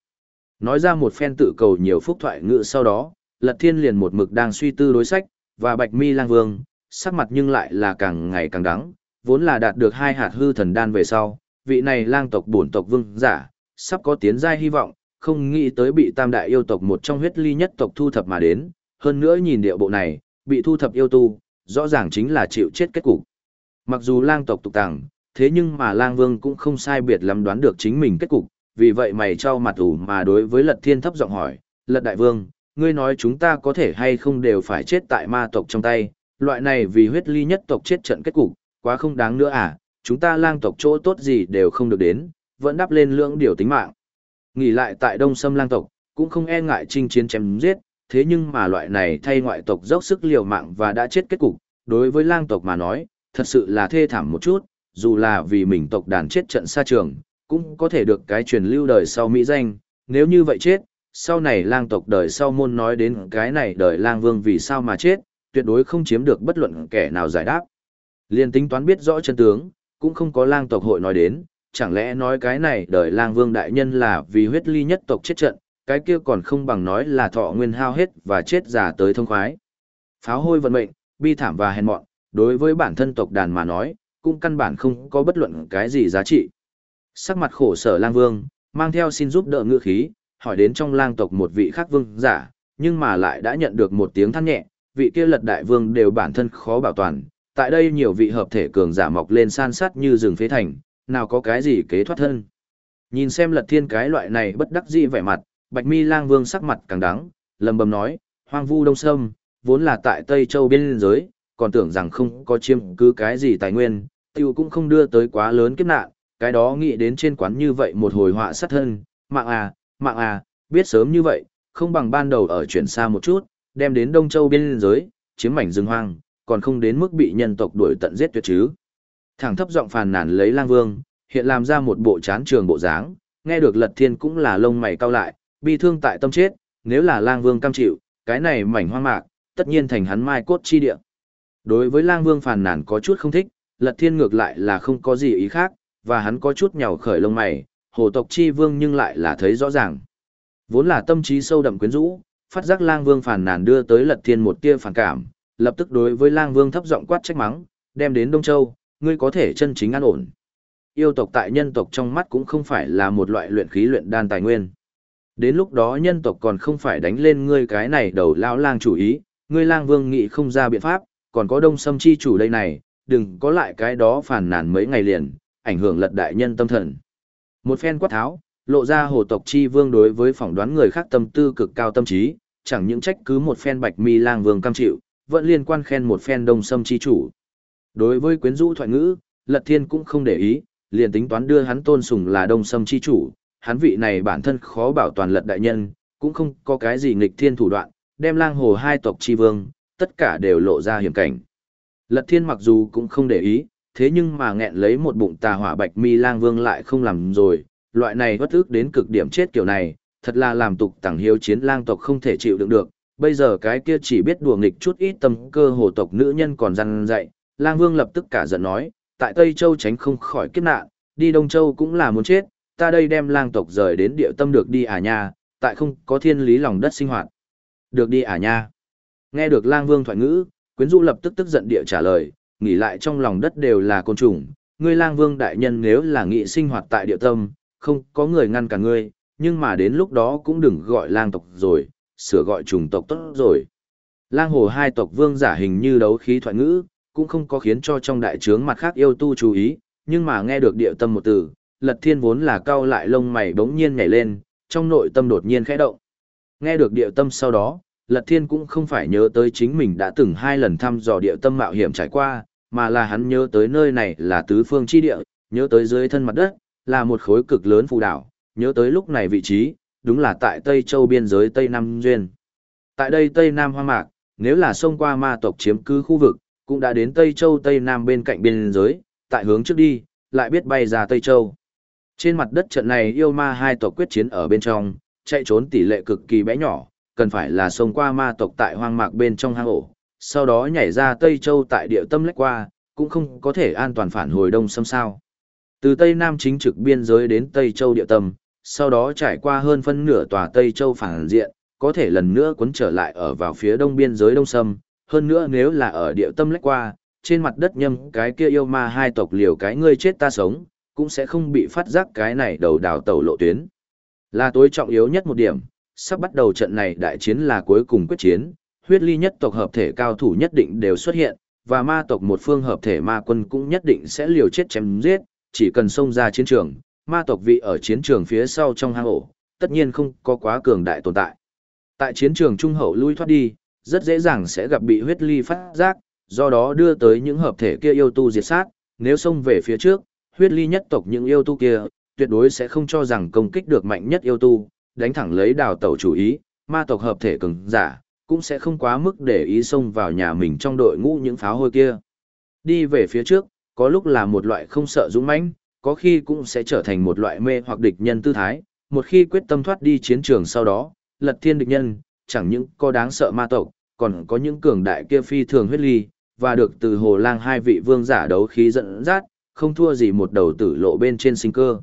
Nói ra một phen tự cầu nhiều phúc thoại ngữ sau đó, Lật Thiên liền một mực đang suy tư đối sách, và Bạch Mi Lang Vương, sắc mặt nhưng lại là càng ngày càng đắng, vốn là đạt được hai hạt hư thần đan về sau, vị này lang tộc bổn tộc vương giả, sắp có tiến giai hy vọng, không nghĩ tới bị tam đại yêu tộc một trong huyết ly nhất tộc thu thập mà đến, hơn nữa nhìn điệu bộ này, bị thu thập yêu tu, rõ ràng chính là chịu chết kết cục. Mặc dù lang tộc tục tàng, thế nhưng mà lang vương cũng không sai biệt lắm đoán được chính mình kết cục, vì vậy mày trao mặt ủ mà đối với lật thiên thấp giọng hỏi, lật đại vương, ngươi nói chúng ta có thể hay không đều phải chết tại ma tộc trong tay, loại này vì huyết ly nhất tộc chết trận kết cục, quá không đáng nữa à, chúng ta lang tộc chỗ tốt gì đều không được đến, vẫn đắp lên lưỡng điều tính mạng. Nghỉ lại tại đông sâm lang tộc, cũng không e ngại chinh chiến chém giết, thế nhưng mà loại này thay ngoại tộc dốc sức liều mạng và đã chết kết cục, đối với lang tộc mà nói, thật sự là thê thảm một chút, dù là vì mình tộc đàn chết trận xa trường, cũng có thể được cái truyền lưu đời sau mỹ danh, nếu như vậy chết, sau này lang tộc đời sau môn nói đến cái này đời lang vương vì sao mà chết, tuyệt đối không chiếm được bất luận kẻ nào giải đáp. Liên tính toán biết rõ chân tướng, cũng không có lang tộc hội nói đến, chẳng lẽ nói cái này đời lang vương đại nhân là vì huyết ly nhất tộc chết trận, cái kia còn không bằng nói là thọ nguyên hao hết và chết già tới thông khoái. Pháo hôi vận mệnh, bi thảm và hèn mọn, đối với bản thân tộc đàn mà nói, cũng căn bản không có bất luận cái gì giá trị. Sắc mặt khổ sở lang vương, mang theo xin giúp đỡ ngựa khí, hỏi đến trong lang tộc một vị khác vương giả, nhưng mà lại đã nhận được một tiếng than nhẹ, vị kia lật đại vương đều bản thân khó bảo toàn, tại đây nhiều vị hợp thể cường giả mọc lên san sát như rừng phế thành, nào có cái gì kế thoát thân. Nhìn xem lật thiên cái loại này bất đắc dĩ vẻ mặt, bạch mi lang vương sắc mặt càng đắng, lầm bầm nói, hoang vu đông sâm, vốn là tại Tây Châu biên giới, còn tưởng rằng không có chiếm cứ cái gì tài nguyên, tiêu cũng không đưa tới quá lớn kiếp nạn, cái đó nghĩ đến trên quán như vậy một hồi họa sát thân, mạng à, mạng à, biết sớm như vậy, không bằng ban đầu ở chuyển xa một chút, đem đến Đông Châu biên giới, chiếm mảnh rừng hoang, còn không đến mức bị nhân tộc đuổi tận giết tuyệt chứ. Thẳng thấp giọng phàn nàn lấy lang vương, hiện làm ra một bộ chán trường bộ dáng, nghe được lật thiên cũng là lông mày cau lại, bi thương tại tâm chết, nếu là lang vương cam chịu, cái này mảnh hoang mạc, tất nhiên thành hắn mai cốt chi địa. Đối với lang vương phàn nàn có chút không thích, lật thiên ngược lại là không có gì ý khác, và hắn có chút nhào khởi lông mày, hồ tộc chi vương nhưng lại là thấy rõ ràng. Vốn là tâm trí sâu đậm quyến rũ, phát giác lang vương phàn nàn đưa tới lật thiên một tia phản cảm, lập tức đối với lang vương thấp giọng quát trách mắng, đem đến Đông Châu, ngươi có thể chân chính an ổn. Yêu tộc tại nhân tộc trong mắt cũng không phải là một loại luyện khí luyện đan tài nguyên. Đến lúc đó nhân tộc còn không phải đánh lên ngươi cái này đầu lão lang chủ ý, ngươi lang vương nghĩ không ra biện pháp, còn có đông sâm chi chủ đây này, đừng có lại cái đó phản nàn mấy ngày liền, ảnh hưởng lật đại nhân tâm thần. Một phen quát tháo, lộ ra hồ tộc chi vương đối với phỏng đoán người khác tâm tư cực cao tâm trí, chẳng những trách cứ một phen bạch mi lang vương cam chịu, vẫn liên quan khen một phen đông sâm chi chủ. Đối với quyến rũ thoại ngữ, lật thiên cũng không để ý, liền tính toán đưa hắn tôn sùng là đông sâm chi chủ, hắn vị này bản thân khó bảo toàn lật đại nhân, cũng không có cái gì nghịch thiên thủ đoạn, đem lang hồ hai tộc chi vương, tất cả đều lộ ra hiểm cảnh. Lật thiên mặc dù cũng không để ý, thế nhưng mà nghẹn lấy một bụng tà hỏa bạch mi lang vương lại không làm rồi, loại này bất ức đến cực điểm chết kiểu này, thật là làm tục tẳng hiếu chiến lang tộc không thể chịu đựng được. Bây giờ cái kia chỉ biết đùa nghịch chút ít tâm cơ hồ tộc nữ nhân còn răn dạy, lang vương lập tức cả giận nói, tại Tây Châu tránh không khỏi kiếp nạn, đi Đông Châu cũng là muốn chết, ta đây đem lang tộc rời đến địa tâm được đi à nha, tại không có thiên lý lòng đất sinh hoạt. Được đi à nha. Nghe được lang vương thoại ngữ, quyến du lập tức tức giận địa trả lời, nghỉ lại trong lòng đất đều là côn trùng, ngươi lang vương đại nhân nếu là nghị sinh hoạt tại địa tâm, không có người ngăn cả ngươi, nhưng mà đến lúc đó cũng đừng gọi lang tộc rồi, sửa gọi chủng tộc tốt rồi. Lang hồ hai tộc vương giả hình như đấu khí thoại ngữ, cũng không có khiến cho trong đại trướng mặt khác yêu tu chú ý, nhưng mà nghe được địa tâm một từ, lật thiên vốn là cao lại lông mày bỗng nhiên nhảy lên, trong nội tâm đột nhiên khẽ động. Nghe được địa tâm sau đó, lật thiên cũng không phải nhớ tới chính mình đã từng hai lần thăm dò địa tâm mạo hiểm trải qua, mà là hắn nhớ tới nơi này là tứ phương chi địa, nhớ tới dưới thân mặt đất, là một khối cực lớn phù đảo, nhớ tới lúc này vị trí, đúng là tại Tây Châu biên giới Tây Nam Duyên. Tại đây Tây Nam Hoa Mạc, nếu là xông qua ma tộc chiếm cứ khu vực, cũng đã đến Tây Châu Tây Nam bên cạnh biên giới, tại hướng trước đi, lại biết bay ra Tây Châu. Trên mặt đất trận này yêu ma hai tộc quyết chiến ở bên trong, chạy trốn tỷ lệ cực kỳ bé nhỏ, cần phải là xông qua ma tộc tại hoang mạc bên trong hang ổ, sau đó nhảy ra Tây Châu tại địa tâm lách qua, cũng không có thể an toàn phản hồi đông xâm sao. Từ Tây Nam chính trực biên giới đến Tây Châu địa tâm, sau đó trải qua hơn phân nửa tòa Tây Châu phản diện, có thể lần nữa cuốn trở lại ở vào phía đông biên giới đông sâm, hơn nữa nếu là ở địa tâm lách qua, trên mặt đất nhâm cái kia yêu ma hai tộc liều cái ngươi chết ta sống, cũng sẽ không bị phát giác cái này đầu đào tàu lộ tuyến. Là tối trọng yếu nhất một điểm, sắp bắt đầu trận này đại chiến là cuối cùng quyết chiến, huyết ly nhất tộc hợp thể cao thủ nhất định đều xuất hiện, và ma tộc một phương hợp thể ma quân cũng nhất định sẽ liều chết chém giết, chỉ cần xông ra chiến trường, ma tộc vị ở chiến trường phía sau trong hang ổ, tất nhiên không có quá cường đại tồn tại. Tại chiến trường trung hậu lui thoát đi, rất dễ dàng sẽ gặp bị huyết ly phát giác, do đó đưa tới những hợp thể kia yêu tu diệt sát, nếu xông về phía trước, huyết ly nhất tộc những yêu tu kia, tuyệt đối sẽ không cho rằng công kích được mạnh nhất yêu tu, đánh thẳng lấy đào tẩu chủ ý, ma tộc hợp thể cường giả, cũng sẽ không quá mức để ý xông vào nhà mình trong đội ngũ những pháo hôi kia. Đi về phía trước, có lúc là một loại không sợ dũng mãnh, có khi cũng sẽ trở thành một loại mê hoặc địch nhân tư thái, một khi quyết tâm thoát đi chiến trường sau đó, lật thiên địch nhân, chẳng những có đáng sợ ma tộc, còn có những cường đại kia phi thường huyết ly, và được từ hồ lang hai vị vương giả đấu khí dẫn dắt, không thua gì một đầu tử lộ bên trên sinh cơ.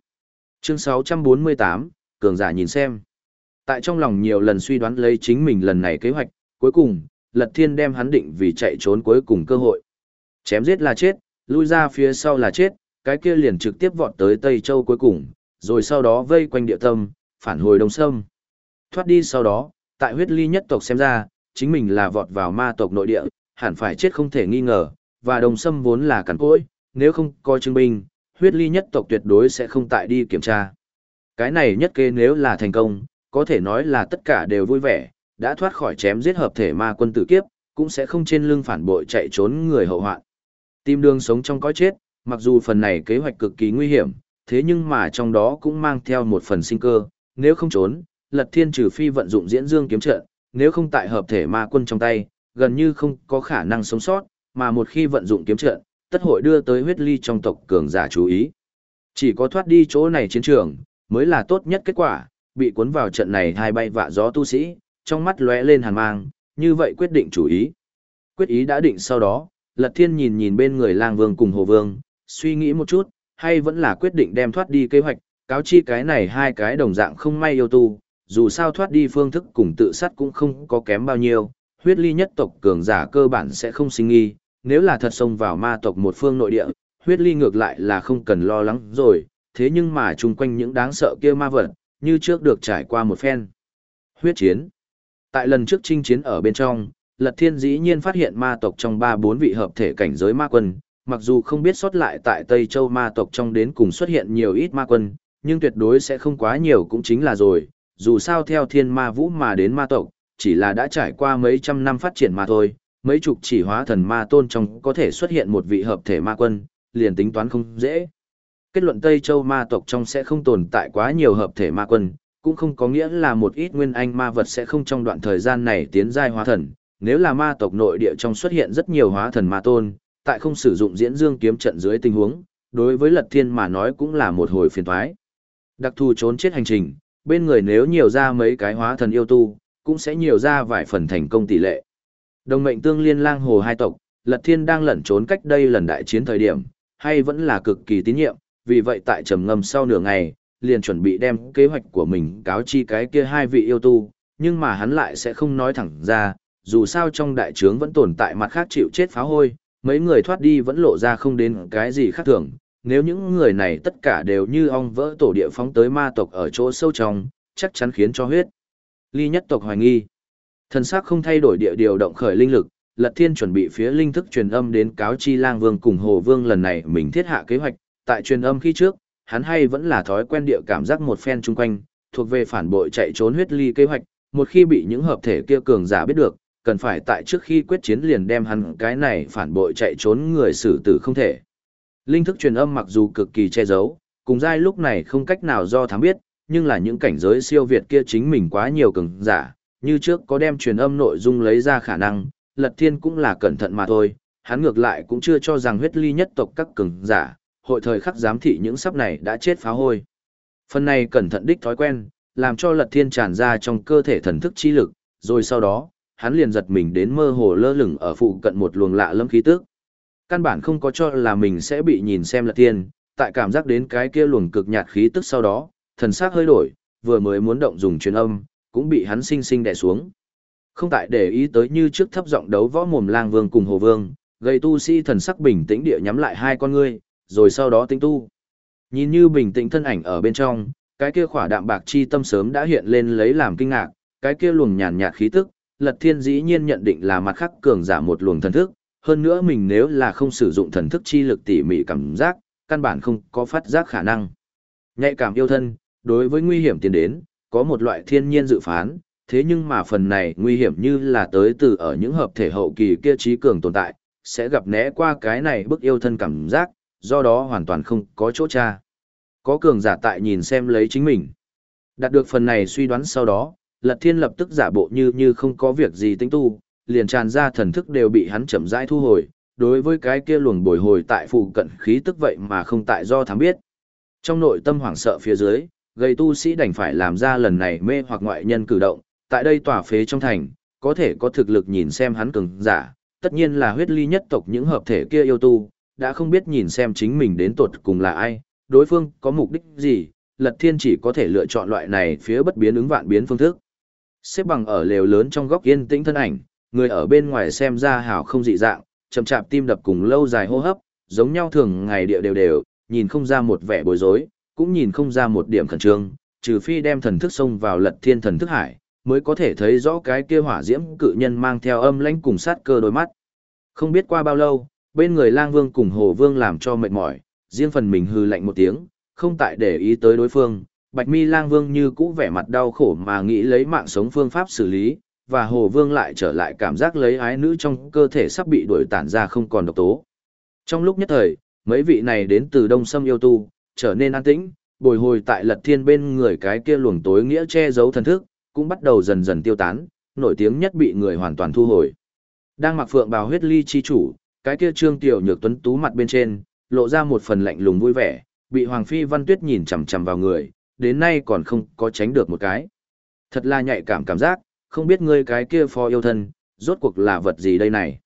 Chương 648, cường giả nhìn xem. Tại trong lòng nhiều lần suy đoán lấy chính mình lần này kế hoạch, cuối cùng, Lật Thiên đem hắn định vì chạy trốn cuối cùng cơ hội. Chém giết là chết, lui ra phía sau là chết, cái kia liền trực tiếp vọt tới Tây Châu cuối cùng, rồi sau đó vây quanh địa tâm, phản hồi Đông Sâm. Thoát đi sau đó, tại huyết ly nhất tộc xem ra, chính mình là vọt vào ma tộc nội địa, hẳn phải chết không thể nghi ngờ, và Đông Sâm vốn là cắn cỗi, nếu không có chứng minh, huyết ly nhất tộc tuyệt đối sẽ không tại đi kiểm tra. Cái này nhất kê nếu là thành công, có thể nói là tất cả đều vui vẻ, đã thoát khỏi chém giết hợp thể ma quân tử kiếp, cũng sẽ không trên lưng phản bội chạy trốn người hậu hoạn. Tìm đường sống trong cõi chết, mặc dù phần này kế hoạch cực kỳ nguy hiểm, thế nhưng mà trong đó cũng mang theo một phần sinh cơ, nếu không trốn, Lật Thiên trừ phi vận dụng diễn dương kiếm trận, nếu không tại hợp thể ma quân trong tay, gần như không có khả năng sống sót, mà một khi vận dụng kiếm trận, tất hội đưa tới huyết ly trong tộc cường giả chú ý. Chỉ có thoát đi chỗ này chiến trường, mới là tốt nhất kết quả, bị cuốn vào trận này hai bay vạ gió tu sĩ, trong mắt lóe lên hàn mang, như vậy quyết định chủ ý. Quyết ý đã định sau đó, Lật Thiên nhìn nhìn bên người lang vương cùng hồ vương, suy nghĩ một chút, hay vẫn là quyết định đem thoát đi kế hoạch, cáo chi cái này hai cái đồng dạng không may yêu tu, dù sao thoát đi phương thức cùng tự sát cũng không có kém bao nhiêu, huyết ly nhất tộc cường giả cơ bản sẽ không sinh nghi, nếu là thật xông vào ma tộc một phương nội địa, huyết ly ngược lại là không cần lo lắng rồi, thế nhưng mà chung quanh những đáng sợ kia ma vật, như trước được trải qua một phen. Huyết chiến Tại lần trước chinh chiến ở bên trong, Lật Thiên dĩ nhiên phát hiện ma tộc trong ba bốn vị hợp thể cảnh giới ma quân, mặc dù không biết sót lại tại Tây Châu ma tộc trong đến cùng xuất hiện nhiều ít ma quân, nhưng tuyệt đối sẽ không quá nhiều cũng chính là rồi, dù sao theo thiên ma vũ mà đến ma tộc, chỉ là đã trải qua mấy trăm năm phát triển mà thôi, mấy chục chỉ hóa thần ma tôn trong có thể xuất hiện một vị hợp thể ma quân, liền tính toán không dễ. Kết luận Tây Châu ma tộc trong sẽ không tồn tại quá nhiều hợp thể ma quân, cũng không có nghĩa là một ít nguyên anh ma vật sẽ không trong đoạn thời gian này tiến giai hóa thần. Nếu là ma tộc nội địa trong xuất hiện rất nhiều hóa thần ma tôn, tại không sử dụng diễn dương kiếm trận dưới tình huống, đối với lật thiên mà nói cũng là một hồi phiền thoái. Đặc thù trốn chết hành trình, bên người nếu nhiều ra mấy cái hóa thần yêu tu, cũng sẽ nhiều ra vài phần thành công tỷ lệ. Đồng mệnh tương liên lang hồ hai tộc, Lật Thiên đang lẩn trốn cách đây lần đại chiến thời điểm, hay vẫn là cực kỳ tín nhiệm, vì vậy tại trầm ngâm sau nửa ngày, liền chuẩn bị đem kế hoạch của mình cáo chi cái kia hai vị yêu tu, nhưng mà hắn lại sẽ không nói thẳng ra, dù sao trong đại trướng vẫn tồn tại mặt khác chịu chết phá hôi, mấy người thoát đi vẫn lộ ra không đến cái gì khác thường, nếu những người này tất cả đều như ong vỡ tổ địa phóng tới ma tộc ở chỗ sâu trong, chắc chắn khiến cho huyết. Ly nhất tộc hoài nghi. Thần sắc không thay đổi địa điều động khởi linh lực, Lật Thiên chuẩn bị phía linh thức truyền âm đến cáo chi lang vương cùng hồ vương lần này mình thiết hạ kế hoạch, tại truyền âm khi trước, hắn hay vẫn là thói quen địa cảm giác một phen chung quanh, thuộc về phản bội chạy trốn huyết ly kế hoạch, một khi bị những hợp thể kia cường giả biết được, cần phải tại trước khi quyết chiến liền đem hắn cái này phản bội chạy trốn người xử tử không thể. Linh thức truyền âm mặc dù cực kỳ che giấu, cùng giai lúc này không cách nào do thám biết, nhưng là những cảnh giới siêu việt kia chính mình quá nhiều cường giả, như trước có đem truyền âm nội dung lấy ra khả năng, Lật Thiên cũng là cẩn thận mà thôi, hắn ngược lại cũng chưa cho rằng huyết ly nhất tộc các cường giả, hội thời khắc giám thị những sắp này đã chết phá hôi. Phần này cẩn thận đích thói quen, làm cho Lật Thiên tràn ra trong cơ thể thần thức chi lực, rồi sau đó, hắn liền giật mình đến mơ hồ lơ lửng ở phụ cận một luồng lạ lâm khí tức. Căn bản không có cho là mình sẽ bị nhìn xem là tiên, tại cảm giác đến cái kia luồng cực nhạt khí tức sau đó, thần sắc hơi đổi, vừa mới muốn động dùng truyền âm, cũng bị hắn sinh sinh đè xuống. Không tại để ý tới như trước thấp giọng đấu võ mồm lang vương cùng hồ vương, gây tu sĩ thần sắc bình tĩnh địa nhắm lại hai con ngươi, rồi sau đó tính tu. Nhìn như bình tĩnh thân ảnh ở bên trong, cái kia khỏa đạm bạc chi tâm sớm đã hiện lên lấy làm kinh ngạc, cái kia luồng nhàn nhạt khí tức, Lật Thiên dĩ nhiên nhận định là mặt khắc cường giả một luồng thần thức, hơn nữa mình nếu là không sử dụng thần thức chi lực tỉ mỉ cảm giác, căn bản không có phát giác khả năng. Nhạy cảm yêu thân, đối với nguy hiểm tiến đến, có một loại thiên nhiên dự phán, thế nhưng mà phần này nguy hiểm như là tới từ ở những hợp thể hậu kỳ kia trí cường tồn tại, sẽ gặp né qua cái này bức yêu thân cảm giác, do đó hoàn toàn không có chỗ tra. Có cường giả tại nhìn xem lấy chính mình. Đạt được phần này suy đoán sau đó, Lật Thiên lập tức giả bộ như như không có việc gì tính tu, liền tràn ra thần thức đều bị hắn chậm rãi thu hồi, đối với cái kia luồng bồi hồi tại phụ cận khí tức vậy mà không tại do thám biết. Trong nội tâm hoảng sợ phía dưới, gây tu sĩ đành phải làm ra lần này mê hoặc ngoại nhân cử động, tại đây tỏa phế trong thành, có thể có thực lực nhìn xem hắn cường giả, tất nhiên là huyết ly nhất tộc những hợp thể kia yêu tu, đã không biết nhìn xem chính mình đến tuột cùng là ai, đối phương có mục đích gì, Lật Thiên chỉ có thể lựa chọn loại này phía bất biến ứng vạn biến phương thức. Xếp bằng ở lều lớn trong góc yên tĩnh thân ảnh, người ở bên ngoài xem ra hảo không dị dạng, chậm chạp tim đập cùng lâu dài hô hấp, giống nhau thường ngày địa đều đều, nhìn không ra một vẻ bối rối, cũng nhìn không ra một điểm khẩn trương, trừ phi đem thần thức xông vào Lật Thiên thần thức hải, mới có thể thấy rõ cái kia hỏa diễm cự nhân mang theo âm lãnh cùng sát cơ đôi mắt. Không biết qua bao lâu, bên người lang vương cùng hồ vương làm cho mệt mỏi, riêng phần mình hư lạnh một tiếng, không tại để ý tới đối phương. Bạch mi lang vương như cũ vẻ mặt đau khổ mà nghĩ lấy mạng sống phương pháp xử lý, và hồ vương lại trở lại cảm giác lấy ái nữ trong cơ thể sắp bị đuổi tản ra không còn độc tố. Trong lúc nhất thời, mấy vị này đến từ đông sâm yêu tu, trở nên an tĩnh, bồi hồi tại lật thiên bên người cái kia luồng tối nghĩa che giấu thần thức, cũng bắt đầu dần dần tiêu tán, nổi tiếng nhất bị người hoàn toàn thu hồi. Đang mặc phượng bào huyết ly chi chủ, cái kia trương tiểu nhược tuấn tú mặt bên trên, lộ ra một phần lạnh lùng vui vẻ, bị Hoàng Phi Văn Tuyết nhìn chằm chằm vào người, đến nay còn không có tránh được một cái. Thật là nhạy cảm cảm giác, không biết ngươi cái kia phò yêu thân, rốt cuộc là vật gì đây này.